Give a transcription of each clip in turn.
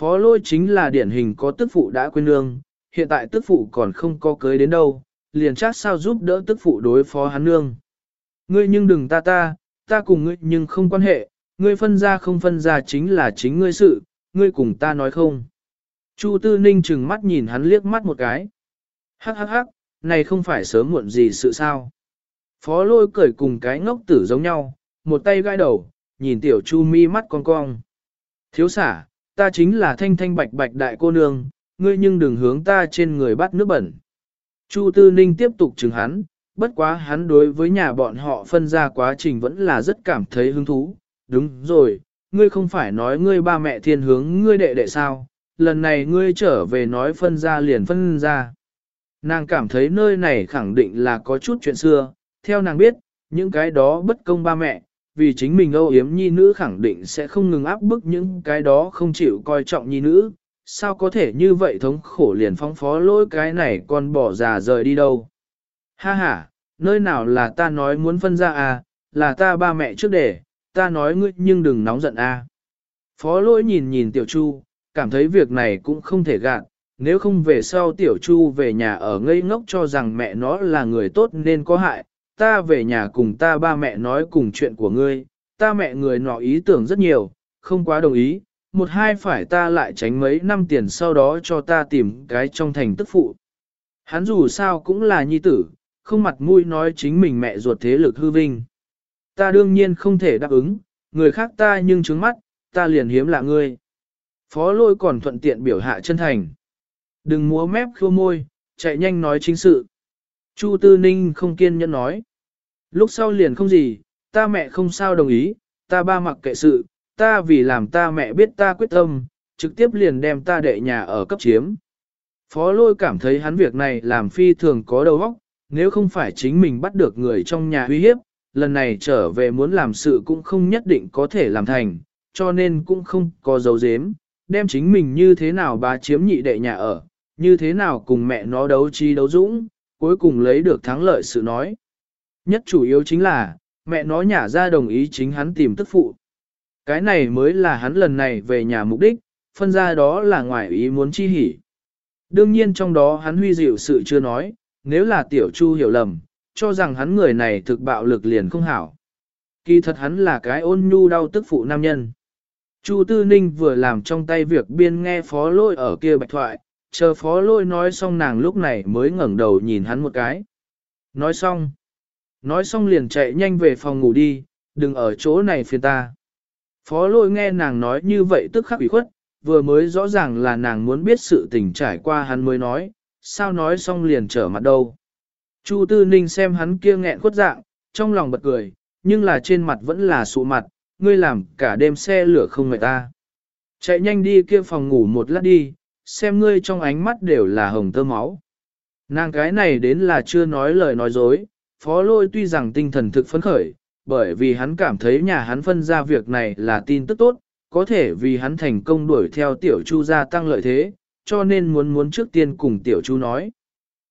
Phó lôi chính là điển hình có tức phụ đã quên nương, hiện tại tức phụ còn không có cưới đến đâu, liền chắc sao giúp đỡ tức phụ đối phó hắn nương. Ngươi nhưng đừng ta ta, ta cùng ngươi nhưng không quan hệ, ngươi phân ra không phân ra chính là chính ngươi sự, ngươi cùng ta nói không. Chu Tư Ninh chừng mắt nhìn hắn liếc mắt một cái. Hắc hắc hắc, này không phải sớm muộn gì sự sao. Phó lôi cười cùng cái ngốc tử giống nhau, một tay gai đầu, nhìn tiểu chu mi mắt con cong. Thiếu xả, ta chính là thanh thanh bạch bạch đại cô nương, ngươi nhưng đừng hướng ta trên người bắt nước bẩn. Chu Tư Ninh tiếp tục chừng hắn, bất quá hắn đối với nhà bọn họ phân ra quá trình vẫn là rất cảm thấy hứng thú. Đúng rồi, ngươi không phải nói ngươi ba mẹ thiên hướng ngươi đệ đệ sao, lần này ngươi trở về nói phân ra liền phân ra. Nàng cảm thấy nơi này khẳng định là có chút chuyện xưa, theo nàng biết, những cái đó bất công ba mẹ, vì chính mình âu yếm nhi nữ khẳng định sẽ không ngừng áp bức những cái đó không chịu coi trọng nhi nữ, sao có thể như vậy thống khổ liền phong phó lỗi cái này còn bỏ già rời đi đâu. Ha ha, nơi nào là ta nói muốn phân ra à, là ta ba mẹ trước để, ta nói ngươi nhưng đừng nóng giận à. Phó lỗi nhìn nhìn tiểu chu, cảm thấy việc này cũng không thể gạt, nếu không về sau tiểu chu về nhà ở ngây ngốc cho rằng mẹ nó là người tốt nên có hại, ta về nhà cùng ta ba mẹ nói cùng chuyện của ngươi, ta mẹ người nọ ý tưởng rất nhiều, không quá đồng ý, một hai phải ta lại tránh mấy năm tiền sau đó cho ta tìm cái trong thành tức phụ. Hắn dù sao cũng là nhi tử, không mặt mũi nói chính mình mẹ ruột thế lực hư vinh. Ta đương nhiên không thể đáp ứng, người khác ta nhưng trứng mắt, ta liền hiếm lạ ngươi. Phó lôi còn thuận tiện biểu hạ chân thành. Đừng múa mép khua môi, chạy nhanh nói chính sự. Chu Tư Ninh không kiên nhẫn nói. Lúc sau liền không gì, ta mẹ không sao đồng ý, ta ba mặc kệ sự, ta vì làm ta mẹ biết ta quyết tâm, trực tiếp liền đem ta đệ nhà ở cấp chiếm. Phó lôi cảm thấy hắn việc này làm phi thường có đầu óc, nếu không phải chính mình bắt được người trong nhà uy hiếp, lần này trở về muốn làm sự cũng không nhất định có thể làm thành, cho nên cũng không có dấu dếm, đem chính mình như thế nào bá chiếm nhị đệ nhà ở, như thế nào cùng mẹ nó đấu trí đấu dũng, cuối cùng lấy được thắng lợi sự nói. Nhất chủ yếu chính là, mẹ nó nhả ra đồng ý chính hắn tìm tức phụ. Cái này mới là hắn lần này về nhà mục đích, phân ra đó là ngoài ý muốn chi hỉ. Đương nhiên trong đó hắn huy dịu sự chưa nói, nếu là tiểu chu hiểu lầm, cho rằng hắn người này thực bạo lực liền không hảo. Kỳ thật hắn là cái ôn nhu đau tức phụ nam nhân. Chu Tư Ninh vừa làm trong tay việc biên nghe phó lôi ở kia bạch thoại, chờ phó lôi nói xong nàng lúc này mới ngẩng đầu nhìn hắn một cái. Nói xong. Nói xong liền chạy nhanh về phòng ngủ đi, đừng ở chỗ này phiền ta. Phó lôi nghe nàng nói như vậy tức khắc ủy khuất, vừa mới rõ ràng là nàng muốn biết sự tình trải qua hắn mới nói, sao nói xong liền trở mặt đâu. Chu Tư Ninh xem hắn kia nghẹn khuất dạng, trong lòng bật cười, nhưng là trên mặt vẫn là sụ mặt, ngươi làm cả đêm xe lửa không người ta. Chạy nhanh đi kia phòng ngủ một lát đi, xem ngươi trong ánh mắt đều là hồng tơ máu. Nàng cái này đến là chưa nói lời nói dối, phó lôi tuy rằng tinh thần thực phấn khởi, bởi vì hắn cảm thấy nhà hắn phân ra việc này là tin tức tốt, có thể vì hắn thành công đuổi theo tiểu chu gia tăng lợi thế, cho nên muốn muốn trước tiên cùng tiểu chu nói.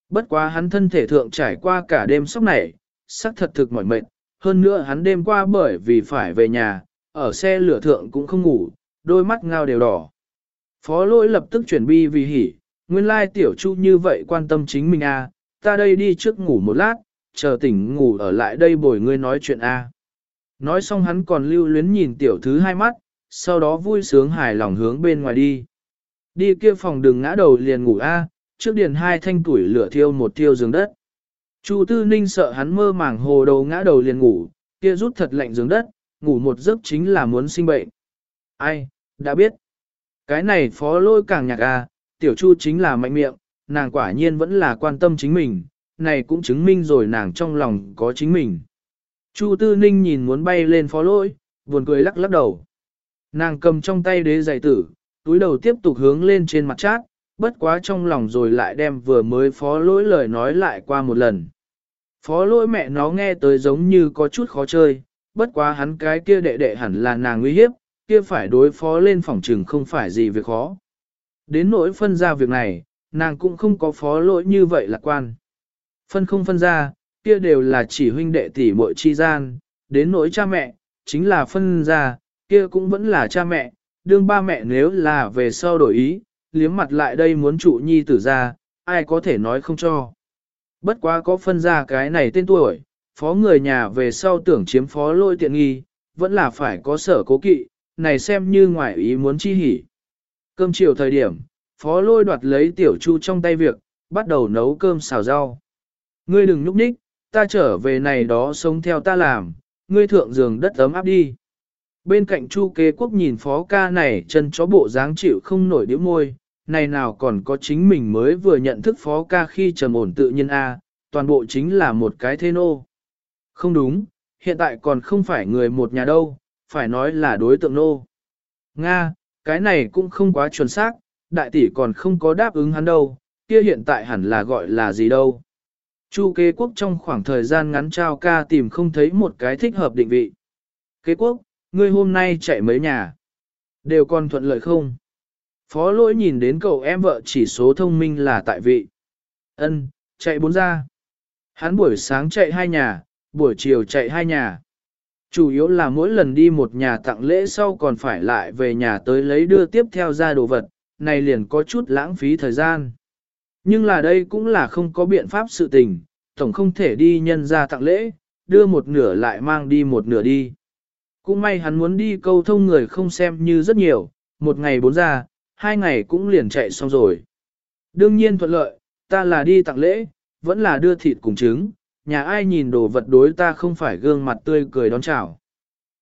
Bất quá hắn thân thể thượng trải qua cả đêm sốc này, sắc thật thực mỏi mệt, hơn nữa hắn đêm qua bởi vì phải về nhà, ở xe lửa thượng cũng không ngủ, đôi mắt ngao đều đỏ. Phó lỗi lập tức chuyển bi vì hỉ, nguyên lai tiểu chu như vậy quan tâm chính mình à, ta đây đi trước ngủ một lát, chờ tỉnh ngủ ở lại đây bồi ngươi nói chuyện a. Nói xong hắn còn lưu luyến nhìn tiểu thứ hai mắt, sau đó vui sướng hài lòng hướng bên ngoài đi. Đi kia phòng đừng ngã đầu liền ngủ a, trước điền hai thanh tuổi lửa thiêu một thiêu giường đất. Chu Tư Ninh sợ hắn mơ màng hồ đầu ngã đầu liền ngủ, kia rút thật lạnh giường đất, ngủ một giấc chính là muốn sinh bệnh. Ai, đã biết. Cái này phó lôi càng nhạc a, tiểu Chu chính là mạnh miệng, nàng quả nhiên vẫn là quan tâm chính mình, này cũng chứng minh rồi nàng trong lòng có chính mình. Chu Tư Ninh nhìn muốn bay lên phó lỗi, buồn cười lắc lắc đầu. Nàng cầm trong tay đế giày tử, túi đầu tiếp tục hướng lên trên mặt chát, bất quá trong lòng rồi lại đem vừa mới phó lỗi lời nói lại qua một lần. Phó lỗi mẹ nó nghe tới giống như có chút khó chơi, bất quá hắn cái kia đệ đệ hẳn là nàng nguy hiếp, kia phải đối phó lên phòng trừng không phải gì việc khó. Đến nỗi phân ra việc này, nàng cũng không có phó lỗi như vậy lạc quan. Phân không phân ra, kia đều là chỉ huynh đệ tỷ muội chi gian, đến nỗi cha mẹ, chính là phân ra, kia cũng vẫn là cha mẹ, đương ba mẹ nếu là về sau đổi ý, liếm mặt lại đây muốn trụ nhi tử ra, ai có thể nói không cho. Bất quá có phân ra cái này tên tuổi, phó người nhà về sau tưởng chiếm phó lôi tiện nghi, vẫn là phải có sở cố kỵ, này xem như ngoại ý muốn chi hỉ. Cơm chiều thời điểm, phó lôi đoạt lấy tiểu chu trong tay việc, bắt đầu nấu cơm xào rau. Ngươi đừng nhúc nhích, ta trở về này đó sống theo ta làm, ngươi thượng giường đất ấm áp đi. Bên cạnh chu kế quốc nhìn phó ca này chân chó bộ dáng chịu không nổi điếu môi, này nào còn có chính mình mới vừa nhận thức phó ca khi trầm ổn tự nhiên A, toàn bộ chính là một cái thế nô. Không đúng, hiện tại còn không phải người một nhà đâu, phải nói là đối tượng nô. Nga, cái này cũng không quá chuẩn xác, đại tỷ còn không có đáp ứng hắn đâu, kia hiện tại hẳn là gọi là gì đâu. Chu kế quốc trong khoảng thời gian ngắn trao ca tìm không thấy một cái thích hợp định vị. Kế quốc, ngươi hôm nay chạy mấy nhà? Đều còn thuận lợi không? Phó lỗi nhìn đến cậu em vợ chỉ số thông minh là tại vị. Ân, chạy bốn ra. Hắn buổi sáng chạy hai nhà, buổi chiều chạy hai nhà. Chủ yếu là mỗi lần đi một nhà tặng lễ sau còn phải lại về nhà tới lấy đưa tiếp theo ra đồ vật, này liền có chút lãng phí thời gian. Nhưng là đây cũng là không có biện pháp sự tình, tổng không thể đi nhân ra tặng lễ, đưa một nửa lại mang đi một nửa đi. Cũng may hắn muốn đi câu thông người không xem như rất nhiều, một ngày bốn ra, hai ngày cũng liền chạy xong rồi. Đương nhiên thuận lợi, ta là đi tặng lễ, vẫn là đưa thịt cùng trứng, nhà ai nhìn đồ vật đối ta không phải gương mặt tươi cười đón chào.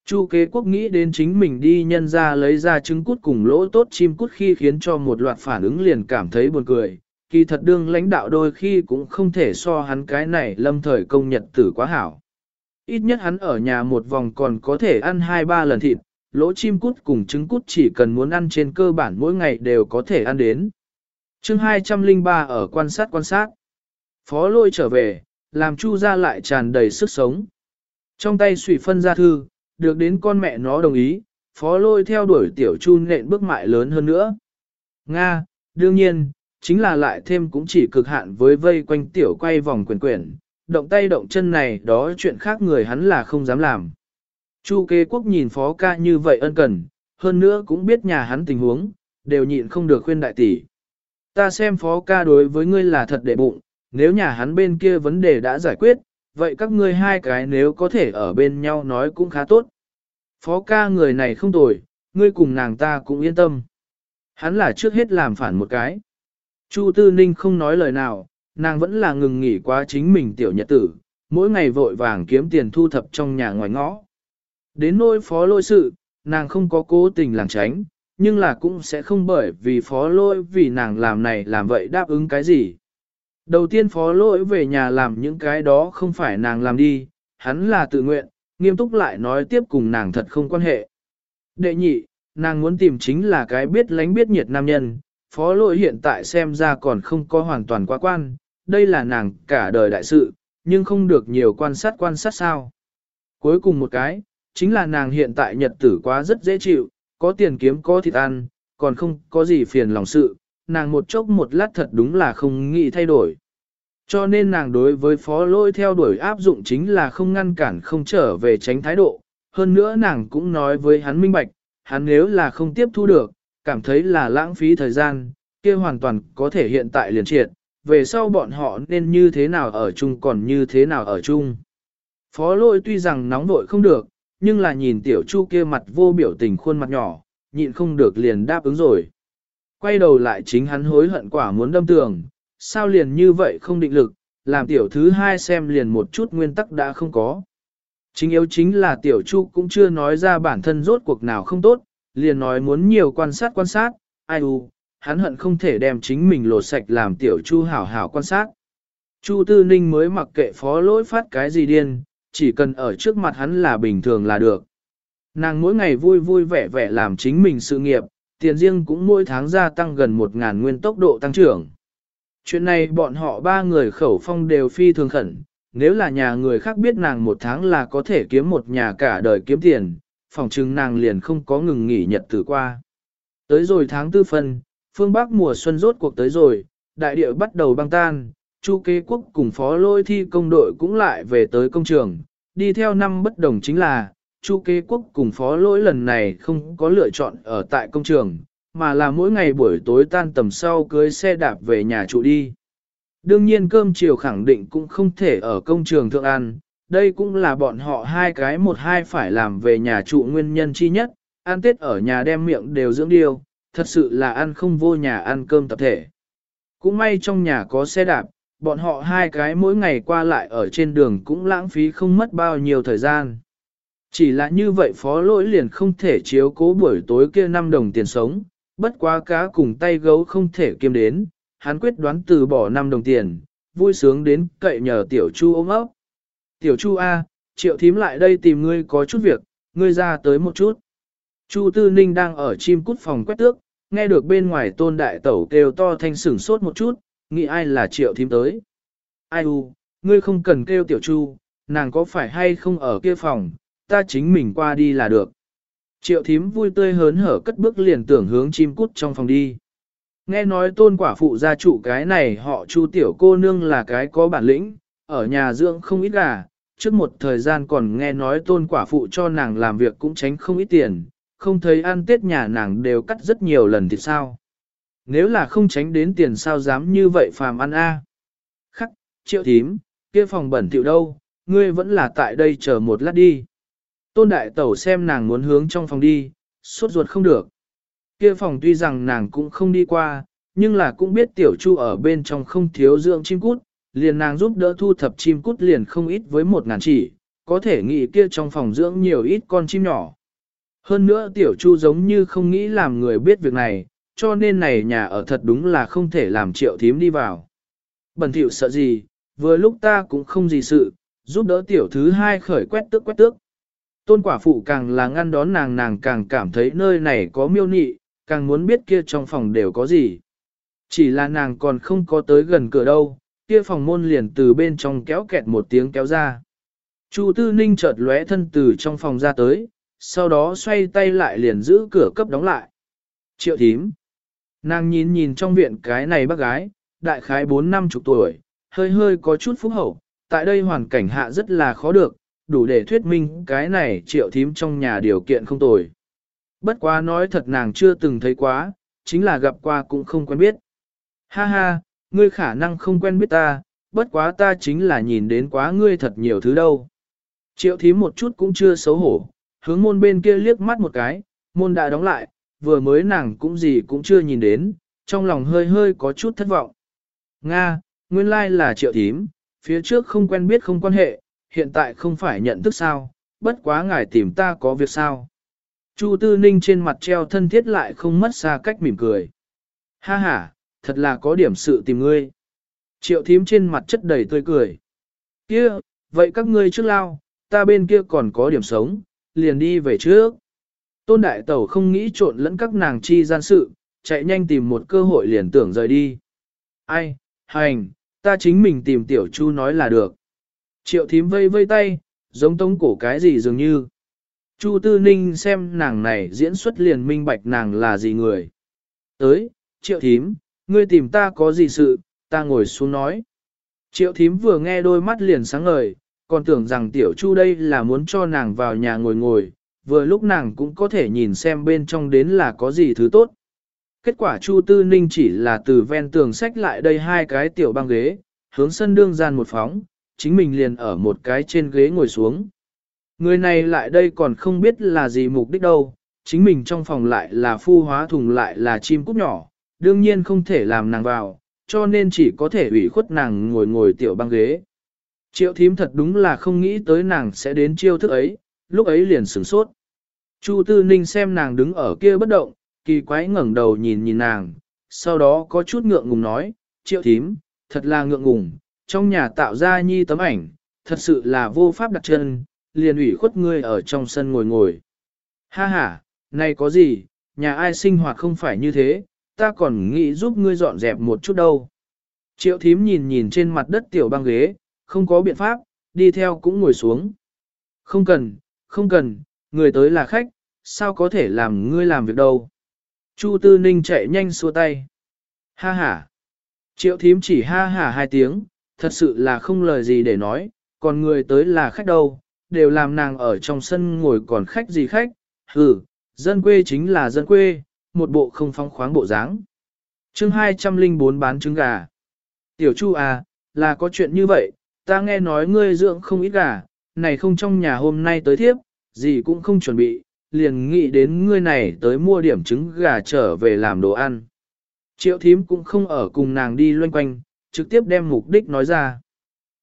Chu kế quốc nghĩ đến chính mình đi nhân ra lấy ra trứng cút cùng lỗ tốt chim cút khi khiến cho một loạt phản ứng liền cảm thấy buồn cười. Kỳ thật đương lãnh đạo đôi khi cũng không thể so hắn cái này lâm thời công nhật tử quá hảo. Ít nhất hắn ở nhà một vòng còn có thể ăn hai ba lần thịt, lỗ chim cút cùng trứng cút chỉ cần muốn ăn trên cơ bản mỗi ngày đều có thể ăn đến. chương 203 ở quan sát quan sát. Phó lôi trở về, làm chu ra lại tràn đầy sức sống. Trong tay sủy phân ra thư, được đến con mẹ nó đồng ý, phó lôi theo đuổi tiểu chu nện bước mại lớn hơn nữa. Nga, đương nhiên, chính là lại thêm cũng chỉ cực hạn với vây quanh tiểu quay vòng quyền quyển, động tay động chân này đó chuyện khác người hắn là không dám làm. Chu kế quốc nhìn phó ca như vậy ân cần, hơn nữa cũng biết nhà hắn tình huống, đều nhịn không được khuyên đại tỷ. Ta xem phó ca đối với ngươi là thật đệ bụng, nếu nhà hắn bên kia vấn đề đã giải quyết, vậy các ngươi hai cái nếu có thể ở bên nhau nói cũng khá tốt. Phó ca người này không tồi, ngươi cùng nàng ta cũng yên tâm. Hắn là trước hết làm phản một cái. Chu Tư Ninh không nói lời nào, nàng vẫn là ngừng nghỉ quá chính mình tiểu nhật tử, mỗi ngày vội vàng kiếm tiền thu thập trong nhà ngoài ngõ. Đến nỗi phó lôi sự, nàng không có cố tình làng tránh, nhưng là cũng sẽ không bởi vì phó lôi vì nàng làm này làm vậy đáp ứng cái gì. Đầu tiên phó lỗi về nhà làm những cái đó không phải nàng làm đi, hắn là tự nguyện, nghiêm túc lại nói tiếp cùng nàng thật không quan hệ. Đệ nhị, nàng muốn tìm chính là cái biết lánh biết nhiệt nam nhân, phó lỗi hiện tại xem ra còn không có hoàn toàn quá quan, đây là nàng cả đời đại sự, nhưng không được nhiều quan sát quan sát sao. Cuối cùng một cái, chính là nàng hiện tại nhật tử quá rất dễ chịu, có tiền kiếm có thịt ăn, còn không có gì phiền lòng sự, nàng một chốc một lát thật đúng là không nghĩ thay đổi. Cho nên nàng đối với phó lôi theo đuổi áp dụng chính là không ngăn cản không trở về tránh thái độ. Hơn nữa nàng cũng nói với hắn minh bạch, hắn nếu là không tiếp thu được, cảm thấy là lãng phí thời gian, kia hoàn toàn có thể hiện tại liền triệt, về sau bọn họ nên như thế nào ở chung còn như thế nào ở chung. Phó lôi tuy rằng nóng vội không được, nhưng là nhìn tiểu chu kia mặt vô biểu tình khuôn mặt nhỏ, nhịn không được liền đáp ứng rồi. Quay đầu lại chính hắn hối hận quả muốn đâm tường, sao liền như vậy không định lực, làm tiểu thứ hai xem liền một chút nguyên tắc đã không có. Chính yếu chính là tiểu chu cũng chưa nói ra bản thân rốt cuộc nào không tốt, liền nói muốn nhiều quan sát quan sát, ai u, hắn hận không thể đem chính mình lột sạch làm tiểu chu hảo hảo quan sát. Chu Tư Ninh mới mặc kệ phó lỗi phát cái gì điên, chỉ cần ở trước mặt hắn là bình thường là được. Nàng mỗi ngày vui vui vẻ vẻ làm chính mình sự nghiệp, tiền riêng cũng mỗi tháng gia tăng gần 1.000 nguyên tốc độ tăng trưởng. Chuyện này bọn họ ba người khẩu phong đều phi thường khẩn, nếu là nhà người khác biết nàng một tháng là có thể kiếm một nhà cả đời kiếm tiền, phòng chừng nàng liền không có ngừng nghỉ nhật từ qua. Tới rồi tháng tư phân, phương Bắc mùa xuân rốt cuộc tới rồi, đại địa bắt đầu băng tan, Chu kế quốc cùng phó lôi thi công đội cũng lại về tới công trường, đi theo năm bất đồng chính là, Chu kế quốc cùng phó lỗi lần này không có lựa chọn ở tại công trường, mà là mỗi ngày buổi tối tan tầm sau cưới xe đạp về nhà trụ đi. Đương nhiên cơm chiều khẳng định cũng không thể ở công trường thượng ăn, đây cũng là bọn họ hai cái một hai phải làm về nhà trụ nguyên nhân chi nhất, ăn tết ở nhà đem miệng đều dưỡng điều, thật sự là ăn không vô nhà ăn cơm tập thể. Cũng may trong nhà có xe đạp, bọn họ hai cái mỗi ngày qua lại ở trên đường cũng lãng phí không mất bao nhiêu thời gian. Chỉ là như vậy phó lỗi liền không thể chiếu cố buổi tối kia 5 đồng tiền sống, bất quá cá cùng tay gấu không thể kiêm đến, hắn quyết đoán từ bỏ 5 đồng tiền, vui sướng đến cậy nhờ tiểu chu ôm ấp. Tiểu chu A, triệu thím lại đây tìm ngươi có chút việc, ngươi ra tới một chút. Chu Tư Ninh đang ở chim cút phòng quét tước, nghe được bên ngoài tôn đại tẩu kêu to thanh sửng sốt một chút, nghĩ ai là triệu thím tới. Ai u, ngươi không cần kêu tiểu chu, nàng có phải hay không ở kia phòng, ta chính mình qua đi là được. Triệu thím vui tươi hớn hở cất bước liền tưởng hướng chim cút trong phòng đi. Nghe nói tôn quả phụ gia chủ cái này họ chu tiểu cô nương là cái có bản lĩnh, ở nhà dưỡng không ít gà, trước một thời gian còn nghe nói tôn quả phụ cho nàng làm việc cũng tránh không ít tiền, không thấy ăn tết nhà nàng đều cắt rất nhiều lần thì sao. Nếu là không tránh đến tiền sao dám như vậy phàm ăn a Khắc, triệu thím, kia phòng bẩn tiểu đâu, ngươi vẫn là tại đây chờ một lát đi. Tôn đại tẩu xem nàng muốn hướng trong phòng đi, suốt ruột không được. Kia phòng tuy rằng nàng cũng không đi qua, nhưng là cũng biết tiểu chu ở bên trong không thiếu dưỡng chim cút, liền nàng giúp đỡ thu thập chim cút liền không ít với một ngàn chỉ, có thể nghĩ kia trong phòng dưỡng nhiều ít con chim nhỏ. Hơn nữa tiểu chu giống như không nghĩ làm người biết việc này, cho nên này nhà ở thật đúng là không thể làm triệu thím đi vào. Bẩn thỉu sợ gì, vừa lúc ta cũng không gì sự, giúp đỡ tiểu thứ hai khởi quét tước quét tước. Tôn quả phụ càng là ngăn đón nàng nàng càng cảm thấy nơi này có miêu nị, càng muốn biết kia trong phòng đều có gì. Chỉ là nàng còn không có tới gần cửa đâu, kia phòng môn liền từ bên trong kéo kẹt một tiếng kéo ra. Chu Tư Ninh chợt lóe thân từ trong phòng ra tới, sau đó xoay tay lại liền giữ cửa cấp đóng lại. Triệu thím. Nàng nhìn nhìn trong viện cái này bác gái, đại khái bốn năm chục tuổi, hơi hơi có chút phúc hậu, tại đây hoàn cảnh hạ rất là khó được, đủ để thuyết minh cái này triệu thím trong nhà điều kiện không tồi. Bất quá nói thật nàng chưa từng thấy quá, chính là gặp qua cũng không quen biết. Ha ha, ngươi khả năng không quen biết ta, bất quá ta chính là nhìn đến quá ngươi thật nhiều thứ đâu. Triệu thím một chút cũng chưa xấu hổ, hướng môn bên kia liếc mắt một cái, môn đã đóng lại, vừa mới nàng cũng gì cũng chưa nhìn đến, trong lòng hơi hơi có chút thất vọng. Nga, nguyên lai là triệu thím, phía trước không quen biết không quan hệ, hiện tại không phải nhận thức sao, bất quá ngài tìm ta có việc sao. Chu Tư Ninh trên mặt treo thân thiết lại không mất xa cách mỉm cười. Ha ha, thật là có điểm sự tìm ngươi. Triệu thím trên mặt chất đầy tươi cười. Kia, vậy các ngươi trước lao, ta bên kia còn có điểm sống, liền đi về trước. Tôn Đại Tẩu không nghĩ trộn lẫn các nàng chi gian sự, chạy nhanh tìm một cơ hội liền tưởng rời đi. Ai, hành, ta chính mình tìm Tiểu Chu nói là được. Triệu thím vây vây tay, giống tống cổ cái gì dường như. Chu Tư Ninh xem nàng này diễn xuất liền minh bạch nàng là gì người. Tới, triệu thím, ngươi tìm ta có gì sự, ta ngồi xuống nói. Triệu thím vừa nghe đôi mắt liền sáng ngời, còn tưởng rằng tiểu chu đây là muốn cho nàng vào nhà ngồi ngồi, vừa lúc nàng cũng có thể nhìn xem bên trong đến là có gì thứ tốt. Kết quả Chu Tư Ninh chỉ là từ ven tường sách lại đây hai cái tiểu băng ghế, hướng sân đương gian một phóng, chính mình liền ở một cái trên ghế ngồi xuống. Người này lại đây còn không biết là gì mục đích đâu, chính mình trong phòng lại là phu hóa thùng lại là chim cút nhỏ, đương nhiên không thể làm nàng vào, cho nên chỉ có thể ủy khuất nàng ngồi ngồi tiểu băng ghế. Triệu thím thật đúng là không nghĩ tới nàng sẽ đến chiêu thức ấy, lúc ấy liền sửng sốt. Chu Tư Ninh xem nàng đứng ở kia bất động, kỳ quái ngẩng đầu nhìn nhìn nàng, sau đó có chút ngượng ngùng nói, triệu thím, thật là ngượng ngùng, trong nhà tạo ra nhi tấm ảnh, thật sự là vô pháp đặt chân, liền ủy khuất ngươi ở trong sân ngồi ngồi. Ha ha, này có gì, nhà ai sinh hoạt không phải như thế, ta còn nghĩ giúp ngươi dọn dẹp một chút đâu. Triệu thím nhìn nhìn trên mặt đất tiểu băng ghế, không có biện pháp, đi theo cũng ngồi xuống. Không cần, không cần, người tới là khách, sao có thể làm ngươi làm việc đâu. Chu Tư Ninh chạy nhanh xua tay. Ha ha. Triệu thím chỉ ha ha hai tiếng, thật sự là không lời gì để nói, còn người tới là khách đâu, đều làm nàng ở trong sân ngồi còn khách gì khách, hừ, dân quê chính là dân quê, một bộ không phong khoáng bộ dáng. chương 204 bán trứng gà. Tiểu Chu à, là có chuyện như vậy, ta nghe nói ngươi dưỡng không ít gà, này không trong nhà hôm nay tới thiếp, gì cũng không chuẩn bị, liền nghĩ đến ngươi này tới mua điểm trứng gà trở về làm đồ ăn. Triệu thím cũng không ở cùng nàng đi loanh quanh, trực tiếp đem mục đích nói ra.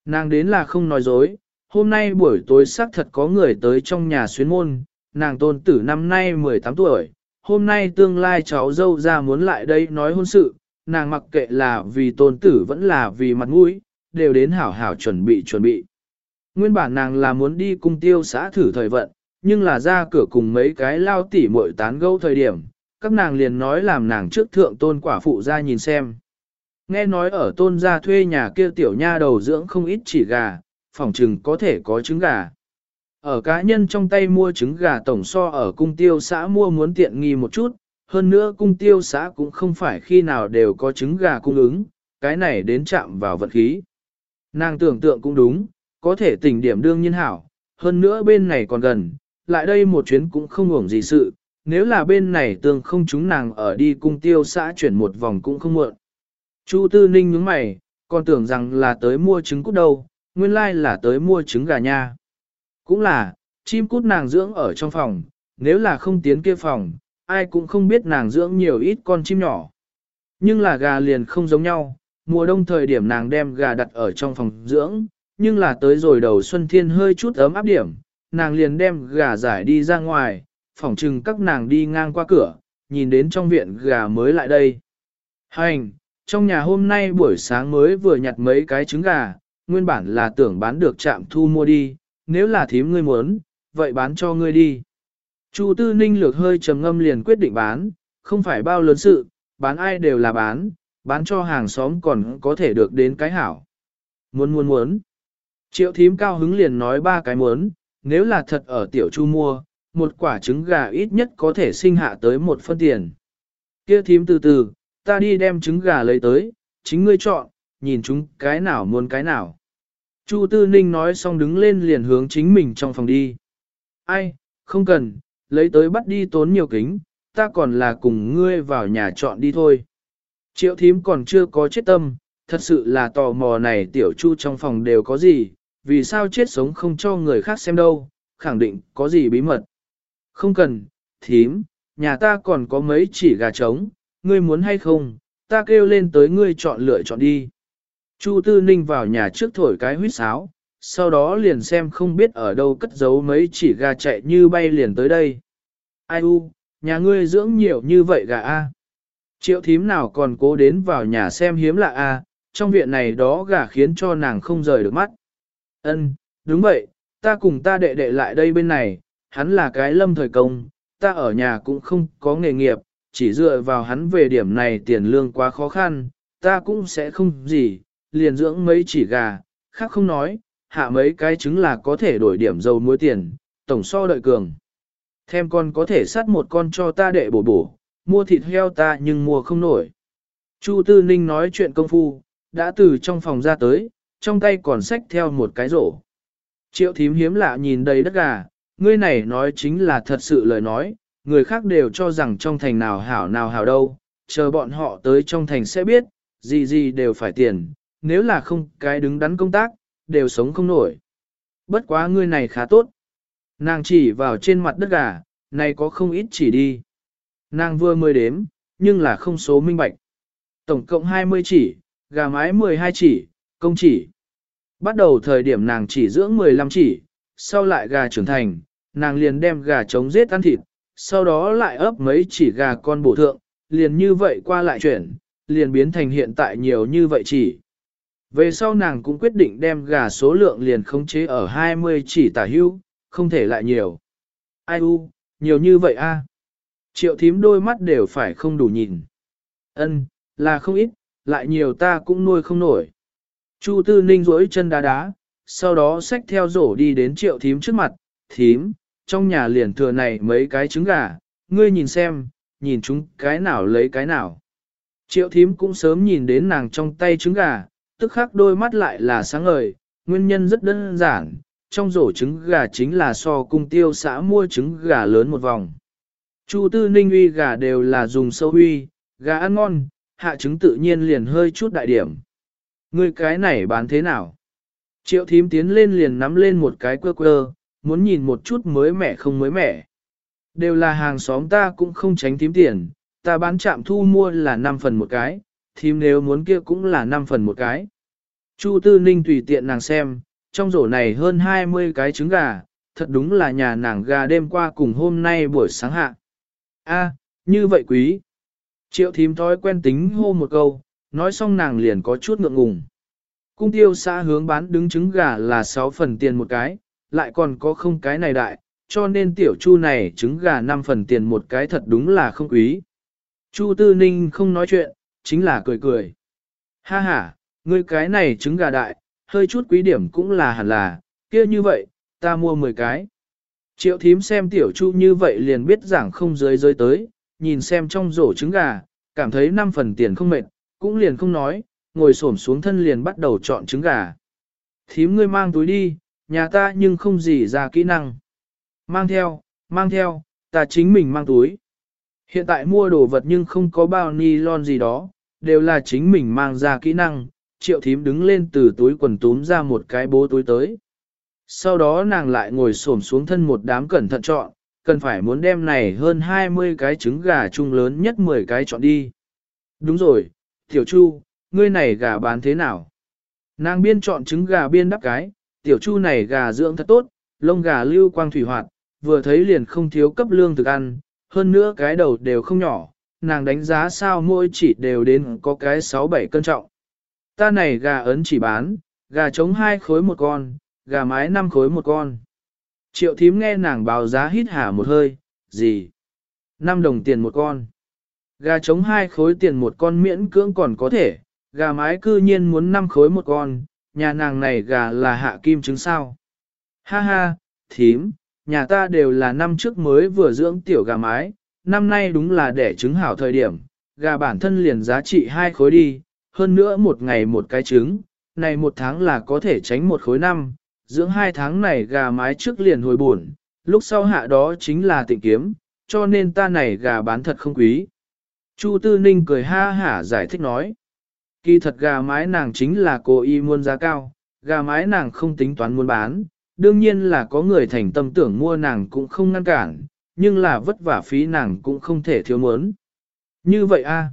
Nàng đến là không nói dối, hôm nay buổi tối xác thật có người tới trong nhà xuyến môn, nàng tôn tử năm nay 18 tuổi, hôm nay tương lai cháu dâu ra muốn lại đây nói hôn sự, nàng mặc kệ là vì tôn tử vẫn là vì mặt mũi, đều đến hảo hảo chuẩn bị chuẩn bị. Nguyên bản nàng là muốn đi cung tiêu xã thử thời vận, nhưng là ra cửa cùng mấy cái lao tỉ muội tán gẫu thời điểm, các nàng liền nói làm nàng trước thượng tôn quả phụ ra nhìn xem. Nghe nói ở tôn gia thuê nhà kia tiểu nha đầu dưỡng không ít chỉ gà, phòng trừng có thể có trứng gà. Ở cá nhân trong tay mua trứng gà tổng so ở cung tiêu xã mua muốn tiện nghi một chút, hơn nữa cung tiêu xã cũng không phải khi nào đều có trứng gà cung ứng, cái này đến chạm vào vận khí. Nàng tưởng tượng cũng đúng, có thể tỉnh điểm đương nhiên hảo, hơn nữa bên này còn gần, lại đây một chuyến cũng không hưởng gì sự, nếu là bên này tương không chúng nàng ở đi cung tiêu xã chuyển một vòng cũng không muộn. Chu Tư Ninh nhướng mày, còn tưởng rằng là tới mua trứng cút đâu, nguyên lai là tới mua trứng gà nha. Cũng là, chim cút nàng dưỡng ở trong phòng, nếu là không tiến kia phòng, ai cũng không biết nàng dưỡng nhiều ít con chim nhỏ. Nhưng là gà liền không giống nhau, mùa đông thời điểm nàng đem gà đặt ở trong phòng dưỡng, nhưng là tới rồi đầu xuân thiên hơi chút ấm áp điểm, nàng liền đem gà giải đi ra ngoài, phỏng chừng các nàng đi ngang qua cửa, nhìn đến trong viện gà mới lại đây. Hành, trong nhà hôm nay buổi sáng mới vừa nhặt mấy cái trứng gà, nguyên bản là tưởng bán được trạm thu mua đi, nếu là thím ngươi muốn, vậy bán cho ngươi đi. Chu Tư Ninh lược hơi trầm ngâm liền quyết định bán, không phải bao lớn sự, bán ai đều là bán, bán cho hàng xóm còn có thể được đến cái hảo. Muốn muốn muốn. Triệu thím cao hứng liền nói ba cái muốn, nếu là thật ở tiểu chu mua, một quả trứng gà ít nhất có thể sinh hạ tới một phân tiền. Kia thím từ từ, ta đi đem trứng gà lấy tới, chính ngươi chọn, nhìn chúng cái nào muốn cái nào. Chu Tư Ninh nói xong đứng lên liền hướng chính mình trong phòng đi. Ai, không cần, lấy tới bắt đi tốn nhiều kính, ta còn là cùng ngươi vào nhà chọn đi thôi. Triệu thím còn chưa có chết tâm, thật sự là tò mò này tiểu chu trong phòng đều có gì, vì sao chết sống không cho người khác xem đâu, khẳng định có gì bí mật. Không cần, thím, nhà ta còn có mấy chỉ gà trống, ngươi muốn hay không, ta kêu lên tới ngươi chọn lựa chọn đi. Chu Tư Ninh vào nhà trước thổi cái huýt sáo, sau đó liền xem không biết ở đâu cất giấu mấy chỉ gà chạy như bay liền tới đây. Ai u, nhà ngươi dưỡng nhiều như vậy gà a. Triệu thím nào còn cố đến vào nhà xem hiếm lạ a, trong viện này đó gà khiến cho nàng không rời được mắt. Ân, đúng vậy, ta cùng ta đệ đệ lại đây bên này, hắn là cái lâm thời công, ta ở nhà cũng không có nghề nghiệp, chỉ dựa vào hắn về điểm này tiền lương quá khó khăn, ta cũng sẽ không gì, liền dưỡng mấy chỉ gà, khác không nói, hạ mấy cái trứng là có thể đổi điểm dầu muối tiền, tổng so đợi cường. Thêm con có thể sát một con cho ta đệ bổ bổ, mua thịt heo ta nhưng mua không nổi. Chu Tư Ninh nói chuyện công phu, đã từ trong phòng ra tới, trong tay còn xách theo một cái rổ. Triệu thím hiếm lạ nhìn đầy đất gà, ngươi này nói chính là thật sự lời nói, người khác đều cho rằng trong thành nào hảo nào hảo đâu, chờ bọn họ tới trong thành sẽ biết, gì gì đều phải tiền, nếu là không cái đứng đắn công tác, đều sống không nổi. Bất quá ngươi này khá tốt. Nàng chỉ vào trên mặt đất gà, này có không ít chỉ đi. Nàng vừa mới đếm, nhưng là không số minh bạch. Tổng cộng 20 chỉ, gà mái 12 chỉ, công chỉ. Bắt đầu thời điểm nàng chỉ dưỡng 15 chỉ, sau lại gà trưởng thành, nàng liền đem gà trống giết ăn thịt, sau đó lại ấp mấy chỉ gà con bổ thượng, liền như vậy qua lại chuyển, liền biến thành hiện tại nhiều như vậy chỉ. Về sau nàng cũng quyết định đem gà số lượng liền khống chế ở 20 chỉ tả hưu, không thể lại nhiều. Ai u, nhiều như vậy a? Triệu thím đôi mắt đều phải không đủ nhìn. Ân, là không ít, lại nhiều ta cũng nuôi không nổi. Chu tư ninh rỗi chân đá đá, sau đó xách theo rổ đi đến triệu thím trước mặt, thím, trong nhà liền thừa này mấy cái trứng gà, ngươi nhìn xem, nhìn chúng cái nào lấy cái nào. Triệu thím cũng sớm nhìn đến nàng trong tay trứng gà, tức khắc đôi mắt lại là sáng ngời, nguyên nhân rất đơn giản, trong rổ trứng gà chính là so cung tiêu xã mua trứng gà lớn một vòng. Chu tư ninh uy gà đều là dùng sâu uy, gà ăn ngon, hạ trứng tự nhiên liền hơi chút đại điểm. Người cái này bán thế nào? Triệu thím tiến lên liền nắm lên một cái quơ quơ, muốn nhìn một chút mới mẻ không mới mẻ. Đều là hàng xóm ta cũng không tránh thím tiền, ta bán chạm thu mua là 5 phần một cái, thím nếu muốn kia cũng là 5 phần một cái. Chu Tư Ninh tùy tiện nàng xem, trong rổ này hơn 20 cái trứng gà, thật đúng là nhà nàng gà đêm qua cùng hôm nay buổi sáng hạ. A, như vậy quý. Triệu thím thói quen tính hô một câu, nói xong nàng liền có chút ngượng ngùng. Cung tiêu xã hướng bán đứng trứng gà là 6 phần tiền một cái, lại còn có không cái này đại, cho nên tiểu chu này trứng gà 5 phần tiền một cái thật đúng là không quý. Chu Tư Ninh không nói chuyện, chính là cười cười. Ha ha, ngươi cái này trứng gà đại, hơi chút quý điểm cũng là hẳn là, kia như vậy, ta mua 10 cái. Triệu thím xem tiểu chu như vậy liền biết giảng không dưới rơi tới, nhìn xem trong rổ trứng gà, cảm thấy 5 phần tiền không mệt, cũng liền không nói, ngồi xổm xuống thân liền bắt đầu chọn trứng gà. Thím ngươi mang túi đi, nhà ta nhưng không gì ra kỹ năng. Mang theo, mang theo, ta chính mình mang túi. Hiện tại mua đồ vật nhưng không có bao ni lon gì đó, đều là chính mình mang ra kỹ năng, triệu thím đứng lên từ túi quần túm ra một cái bố túi tới. Sau đó nàng lại ngồi xổm xuống thân một đám cẩn thận chọn, cần phải muốn đem này hơn 20 cái trứng gà chung lớn nhất 10 cái chọn đi. Đúng rồi, Tiểu Chu, ngươi này gà bán thế nào? Nàng biên chọn trứng gà biên đắp cái, Tiểu Chu này gà dưỡng thật tốt, lông gà lưu quang thủy hoạt, vừa thấy liền không thiếu cấp lương thực ăn, hơn nữa cái đầu đều không nhỏ, nàng đánh giá sao mỗi chỉ đều đến có cái 6-7 cân trọng. Ta này gà ấn chỉ bán, gà trống hai khối một con, gà mái năm khối một con. Triệu thím nghe nàng báo giá hít hả một hơi, gì? 5 đồng tiền một con. Gà trống hai khối tiền một con miễn cưỡng còn có thể, gà mái cư nhiên muốn 5 khối một con, nhà nàng này gà là hạ kim trứng sao. Ha ha, thím, nhà ta đều là năm trước mới vừa dưỡng tiểu gà mái, năm nay đúng là để trứng hảo thời điểm, gà bản thân liền giá trị hai khối đi, hơn nữa một ngày một cái trứng, này một tháng là có thể tránh một khối năm, dưỡng hai tháng này gà mái trước liền hồi buồn, lúc sau hạ đó chính là tịnh kiếm, cho nên ta này gà bán thật không quý. Chu Tư Ninh cười ha hả giải thích nói, kỳ thật gà mái nàng chính là cô y muôn giá cao, gà mái nàng không tính toán muốn bán, đương nhiên là có người thành tâm tưởng mua nàng cũng không ngăn cản, nhưng là vất vả phí nàng cũng không thể thiếu mớn. Như vậy a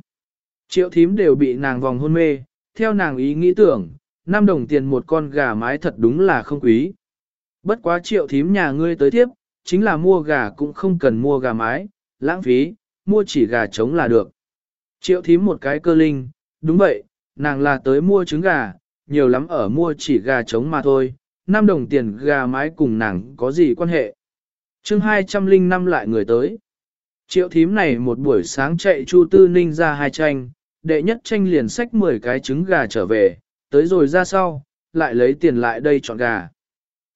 Triệu thím đều bị nàng vòng hôn mê, theo nàng ý nghĩ tưởng, 5 đồng tiền một con gà mái thật đúng là không quý. Bất quá triệu thím nhà ngươi tới tiếp, chính là mua gà cũng không cần mua gà mái, lãng phí, mua chỉ gà trống là được. Triệu thím một cái cơ linh, đúng vậy, nàng là tới mua trứng gà, nhiều lắm ở mua chỉ gà trống mà thôi, 5 đồng tiền gà mái cùng nàng có gì quan hệ chương 205 lại người tới. Triệu thím này một buổi sáng chạy Chu Tư Ninh ra hai tranh, đệ nhất tranh liền xách 10 cái trứng gà trở về, tới rồi ra sau, lại lấy tiền lại đây chọn gà.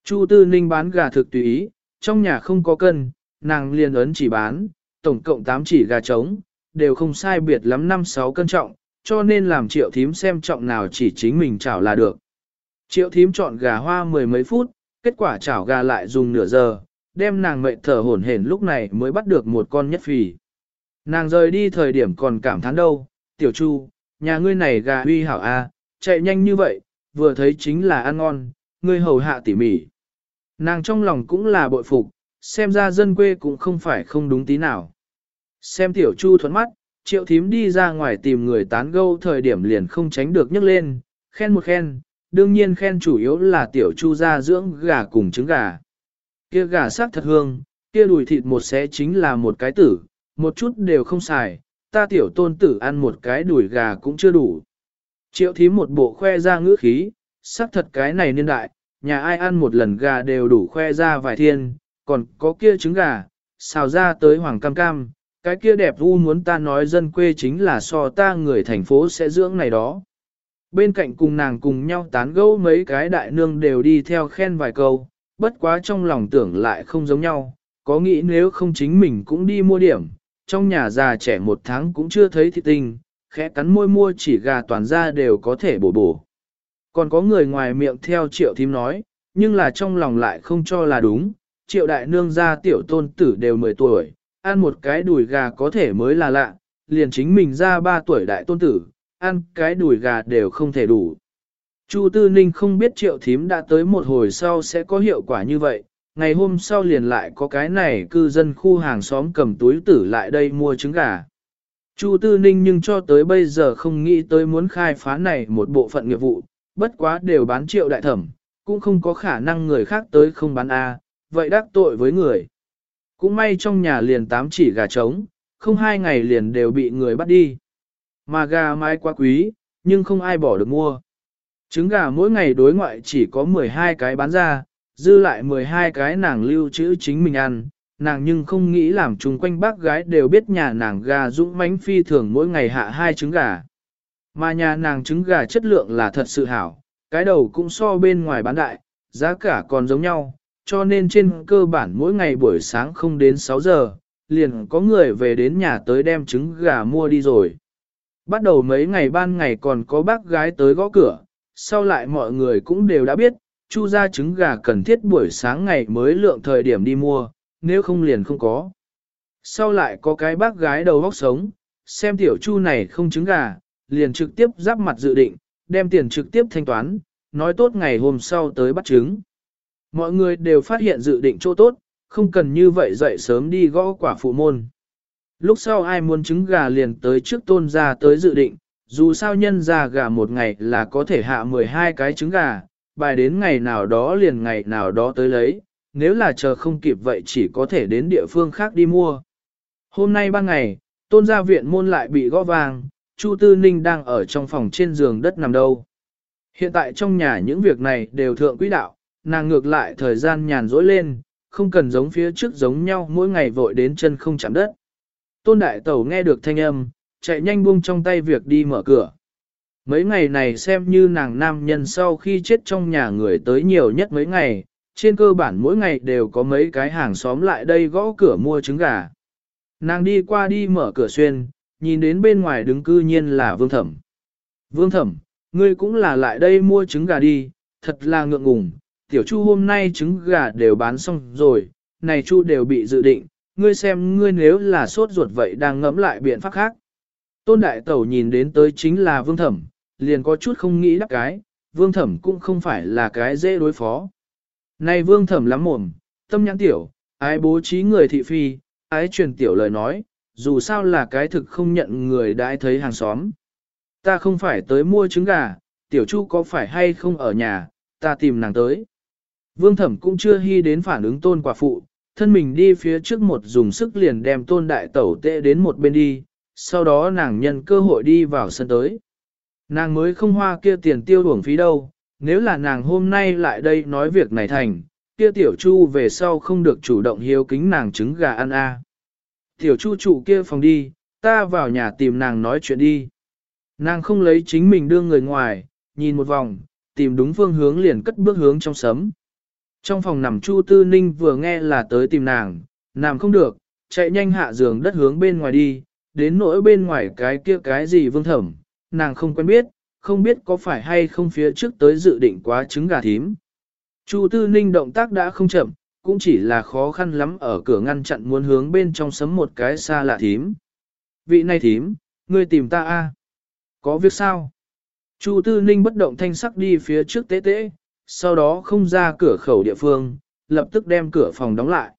Chu Tư Ninh bán gà thực tùy ý, trong nhà không có cân, nàng liền ấn chỉ bán, tổng cộng 8 chỉ gà trống, đều không sai biệt lắm 5-6 cân trọng, cho nên làm triệu thím xem trọng nào chỉ chính mình chảo là được. Triệu thím chọn gà hoa mười mấy phút, kết quả chảo gà lại dùng nửa giờ, đem nàng mệt thở hổn hển lúc này mới bắt được một con nhất phì. Nàng rời đi thời điểm còn cảm thán đâu, tiểu chu, nhà ngươi này gà huy hảo a, chạy nhanh như vậy, vừa thấy chính là ăn ngon, ngươi hầu hạ tỉ mỉ. Nàng trong lòng cũng là bội phục, xem ra dân quê cũng không phải không đúng tí nào. Xem tiểu chu thuận mắt, triệu thím đi ra ngoài tìm người tán gâu thời điểm liền không tránh được nhấc lên, khen một khen, đương nhiên khen chủ yếu là tiểu chu ra dưỡng gà cùng trứng gà. Kia gà sắc thật hương, kia đùi thịt một xé chính là một cái tử, một chút đều không xài, ta tiểu tôn tử ăn một cái đùi gà cũng chưa đủ. Triệu thím một bộ khoe ra ngữ khí, sắc thật cái này niên đại, nhà ai ăn một lần gà đều đủ khoe ra vài thiên, còn có kia trứng gà, xào ra tới hoàng cam cam, cái kia đẹp u muốn ta nói dân quê chính là so ta người thành phố sẽ dưỡng này đó. Bên cạnh cùng nàng cùng nhau tán gẫu mấy cái đại nương đều đi theo khen vài câu, bất quá trong lòng tưởng lại không giống nhau, có nghĩ nếu không chính mình cũng đi mua điểm, trong nhà già trẻ một tháng cũng chưa thấy thị tình, khẽ cắn môi mua chỉ gà toàn ra đều có thể bổ bổ. Còn có người ngoài miệng theo triệu thím nói, nhưng là trong lòng lại không cho là đúng, triệu đại nương gia tiểu tôn tử đều 10 tuổi, ăn một cái đùi gà có thể mới là lạ, liền chính mình ra 3 tuổi đại tôn tử, ăn cái đùi gà đều không thể đủ. Chu Tư Ninh không biết triệu thím đã tới một hồi sau sẽ có hiệu quả như vậy, ngày hôm sau liền lại có cái này cư dân khu hàng xóm cầm túi tử lại đây mua trứng gà. Chu Tư Ninh nhưng cho tới bây giờ không nghĩ tới muốn khai phá này một bộ phận nghiệp vụ, bất quá đều bán triệu đại thẩm, cũng không có khả năng người khác tới không bán A, vậy đắc tội với người. Cũng may trong nhà liền tám chỉ gà trống, không hai ngày liền đều bị người bắt đi. Mà gà mái quá quý, nhưng không ai bỏ được mua. Trứng gà mỗi ngày đối ngoại chỉ có 12 cái bán ra, dư lại 12 cái nàng lưu trữ chính mình ăn, nàng nhưng không nghĩ làm chung quanh bác gái đều biết nhà nàng gà dũng mánh phi thường mỗi ngày hạ hai trứng gà. Mà nhà nàng trứng gà chất lượng là thật sự hảo, cái đầu cũng so bên ngoài bán đại, giá cả còn giống nhau, cho nên trên cơ bản mỗi ngày buổi sáng không đến 6 giờ, liền có người về đến nhà tới đem trứng gà mua đi rồi. Bắt đầu mấy ngày ban ngày còn có bác gái tới gõ cửa, sau lại mọi người cũng đều đã biết, chu ra trứng gà cần thiết buổi sáng ngày mới lượng thời điểm đi mua, nếu không liền không có. Sau lại có cái bác gái đầu góc sống, xem tiểu chu này không trứng gà, liền trực tiếp giáp mặt dự định, đem tiền trực tiếp thanh toán, nói tốt ngày hôm sau tới bắt trứng. Mọi người đều phát hiện dự định chỗ tốt, không cần như vậy dậy sớm đi gõ quả phụ môn. Lúc sau ai muốn trứng gà liền tới trước tôn ra tới dự định, dù sao nhân ra gà một ngày là có thể hạ 12 cái trứng gà, bài đến ngày nào đó liền ngày nào đó tới lấy, nếu là chờ không kịp vậy chỉ có thể đến địa phương khác đi mua. Hôm nay ban ngày, tôn gia viện môn lại bị gõ vàng, Chu Tư Ninh đang ở trong phòng trên giường đất nằm đâu. Hiện tại trong nhà những việc này đều thượng quỹ đạo, nàng ngược lại thời gian nhàn rỗi lên, không cần giống phía trước giống nhau mỗi ngày vội đến chân không chạm đất. Tôn Đại Tẩu nghe được thanh âm, chạy nhanh buông trong tay việc đi mở cửa. Mấy ngày này xem như nàng nam nhân sau khi chết trong nhà người tới nhiều nhất mấy ngày, trên cơ bản mỗi ngày đều có mấy cái hàng xóm lại đây gõ cửa mua trứng gà. Nàng đi qua đi mở cửa xuyên, nhìn đến bên ngoài đứng cư nhiên là Vương Thẩm. Vương Thẩm, ngươi cũng là lại đây mua trứng gà đi, thật là ngượng ngùng, tiểu chu hôm nay trứng gà đều bán xong rồi, này chu đều bị dự định, ngươi xem ngươi nếu là sốt ruột vậy đang ngẫm lại biện pháp khác. Tôn Đại Tẩu nhìn đến tới chính là Vương Thẩm, liền có chút không nghĩ đắc cái, Vương Thẩm cũng không phải là cái dễ đối phó. Này Vương Thẩm lắm mồm, tâm nhãn tiểu, ái bố trí người thị phi, ái truyền tiểu lời nói, dù sao là cái thực không nhận người đãi thấy hàng xóm. Ta không phải tới mua trứng gà, tiểu chu có phải hay không ở nhà, ta tìm nàng tới. Vương thẩm cũng chưa hy đến phản ứng tôn quả phụ, thân mình đi phía trước một dùng sức liền đem tôn đại tẩu tệ đến một bên đi, sau đó nàng nhân cơ hội đi vào sân tới. Nàng mới không hoa kia tiền tiêu uổng phí đâu, nếu là nàng hôm nay lại đây nói việc này thành, kia tiểu chu về sau không được chủ động hiếu kính nàng trứng gà ăn a. Tiểu chu trụ kia phòng đi, ta vào nhà tìm nàng nói chuyện đi. Nàng không lấy chính mình đưa người ngoài, nhìn một vòng, tìm đúng phương hướng liền cất bước hướng trong sấm. Trong phòng nằm Chu Tư Ninh vừa nghe là tới tìm nàng, nằm không được, chạy nhanh hạ giường đất hướng bên ngoài đi, đến nỗi bên ngoài cái kia cái gì vương thẩm, nàng không quen biết, không biết có phải hay không phía trước tới dự định quá trứng gà thím. Chu Tư Ninh động tác đã không chậm, cũng chỉ là khó khăn lắm ở cửa ngăn chặn muốn hướng bên trong sấm một cái xa lạ thím. Vị này thím, ngươi tìm ta a? Có việc sao? Chu Tư Ninh bất động thanh sắc đi phía trước tế tế, sau đó không ra cửa khẩu địa phương, lập tức đem cửa phòng đóng lại.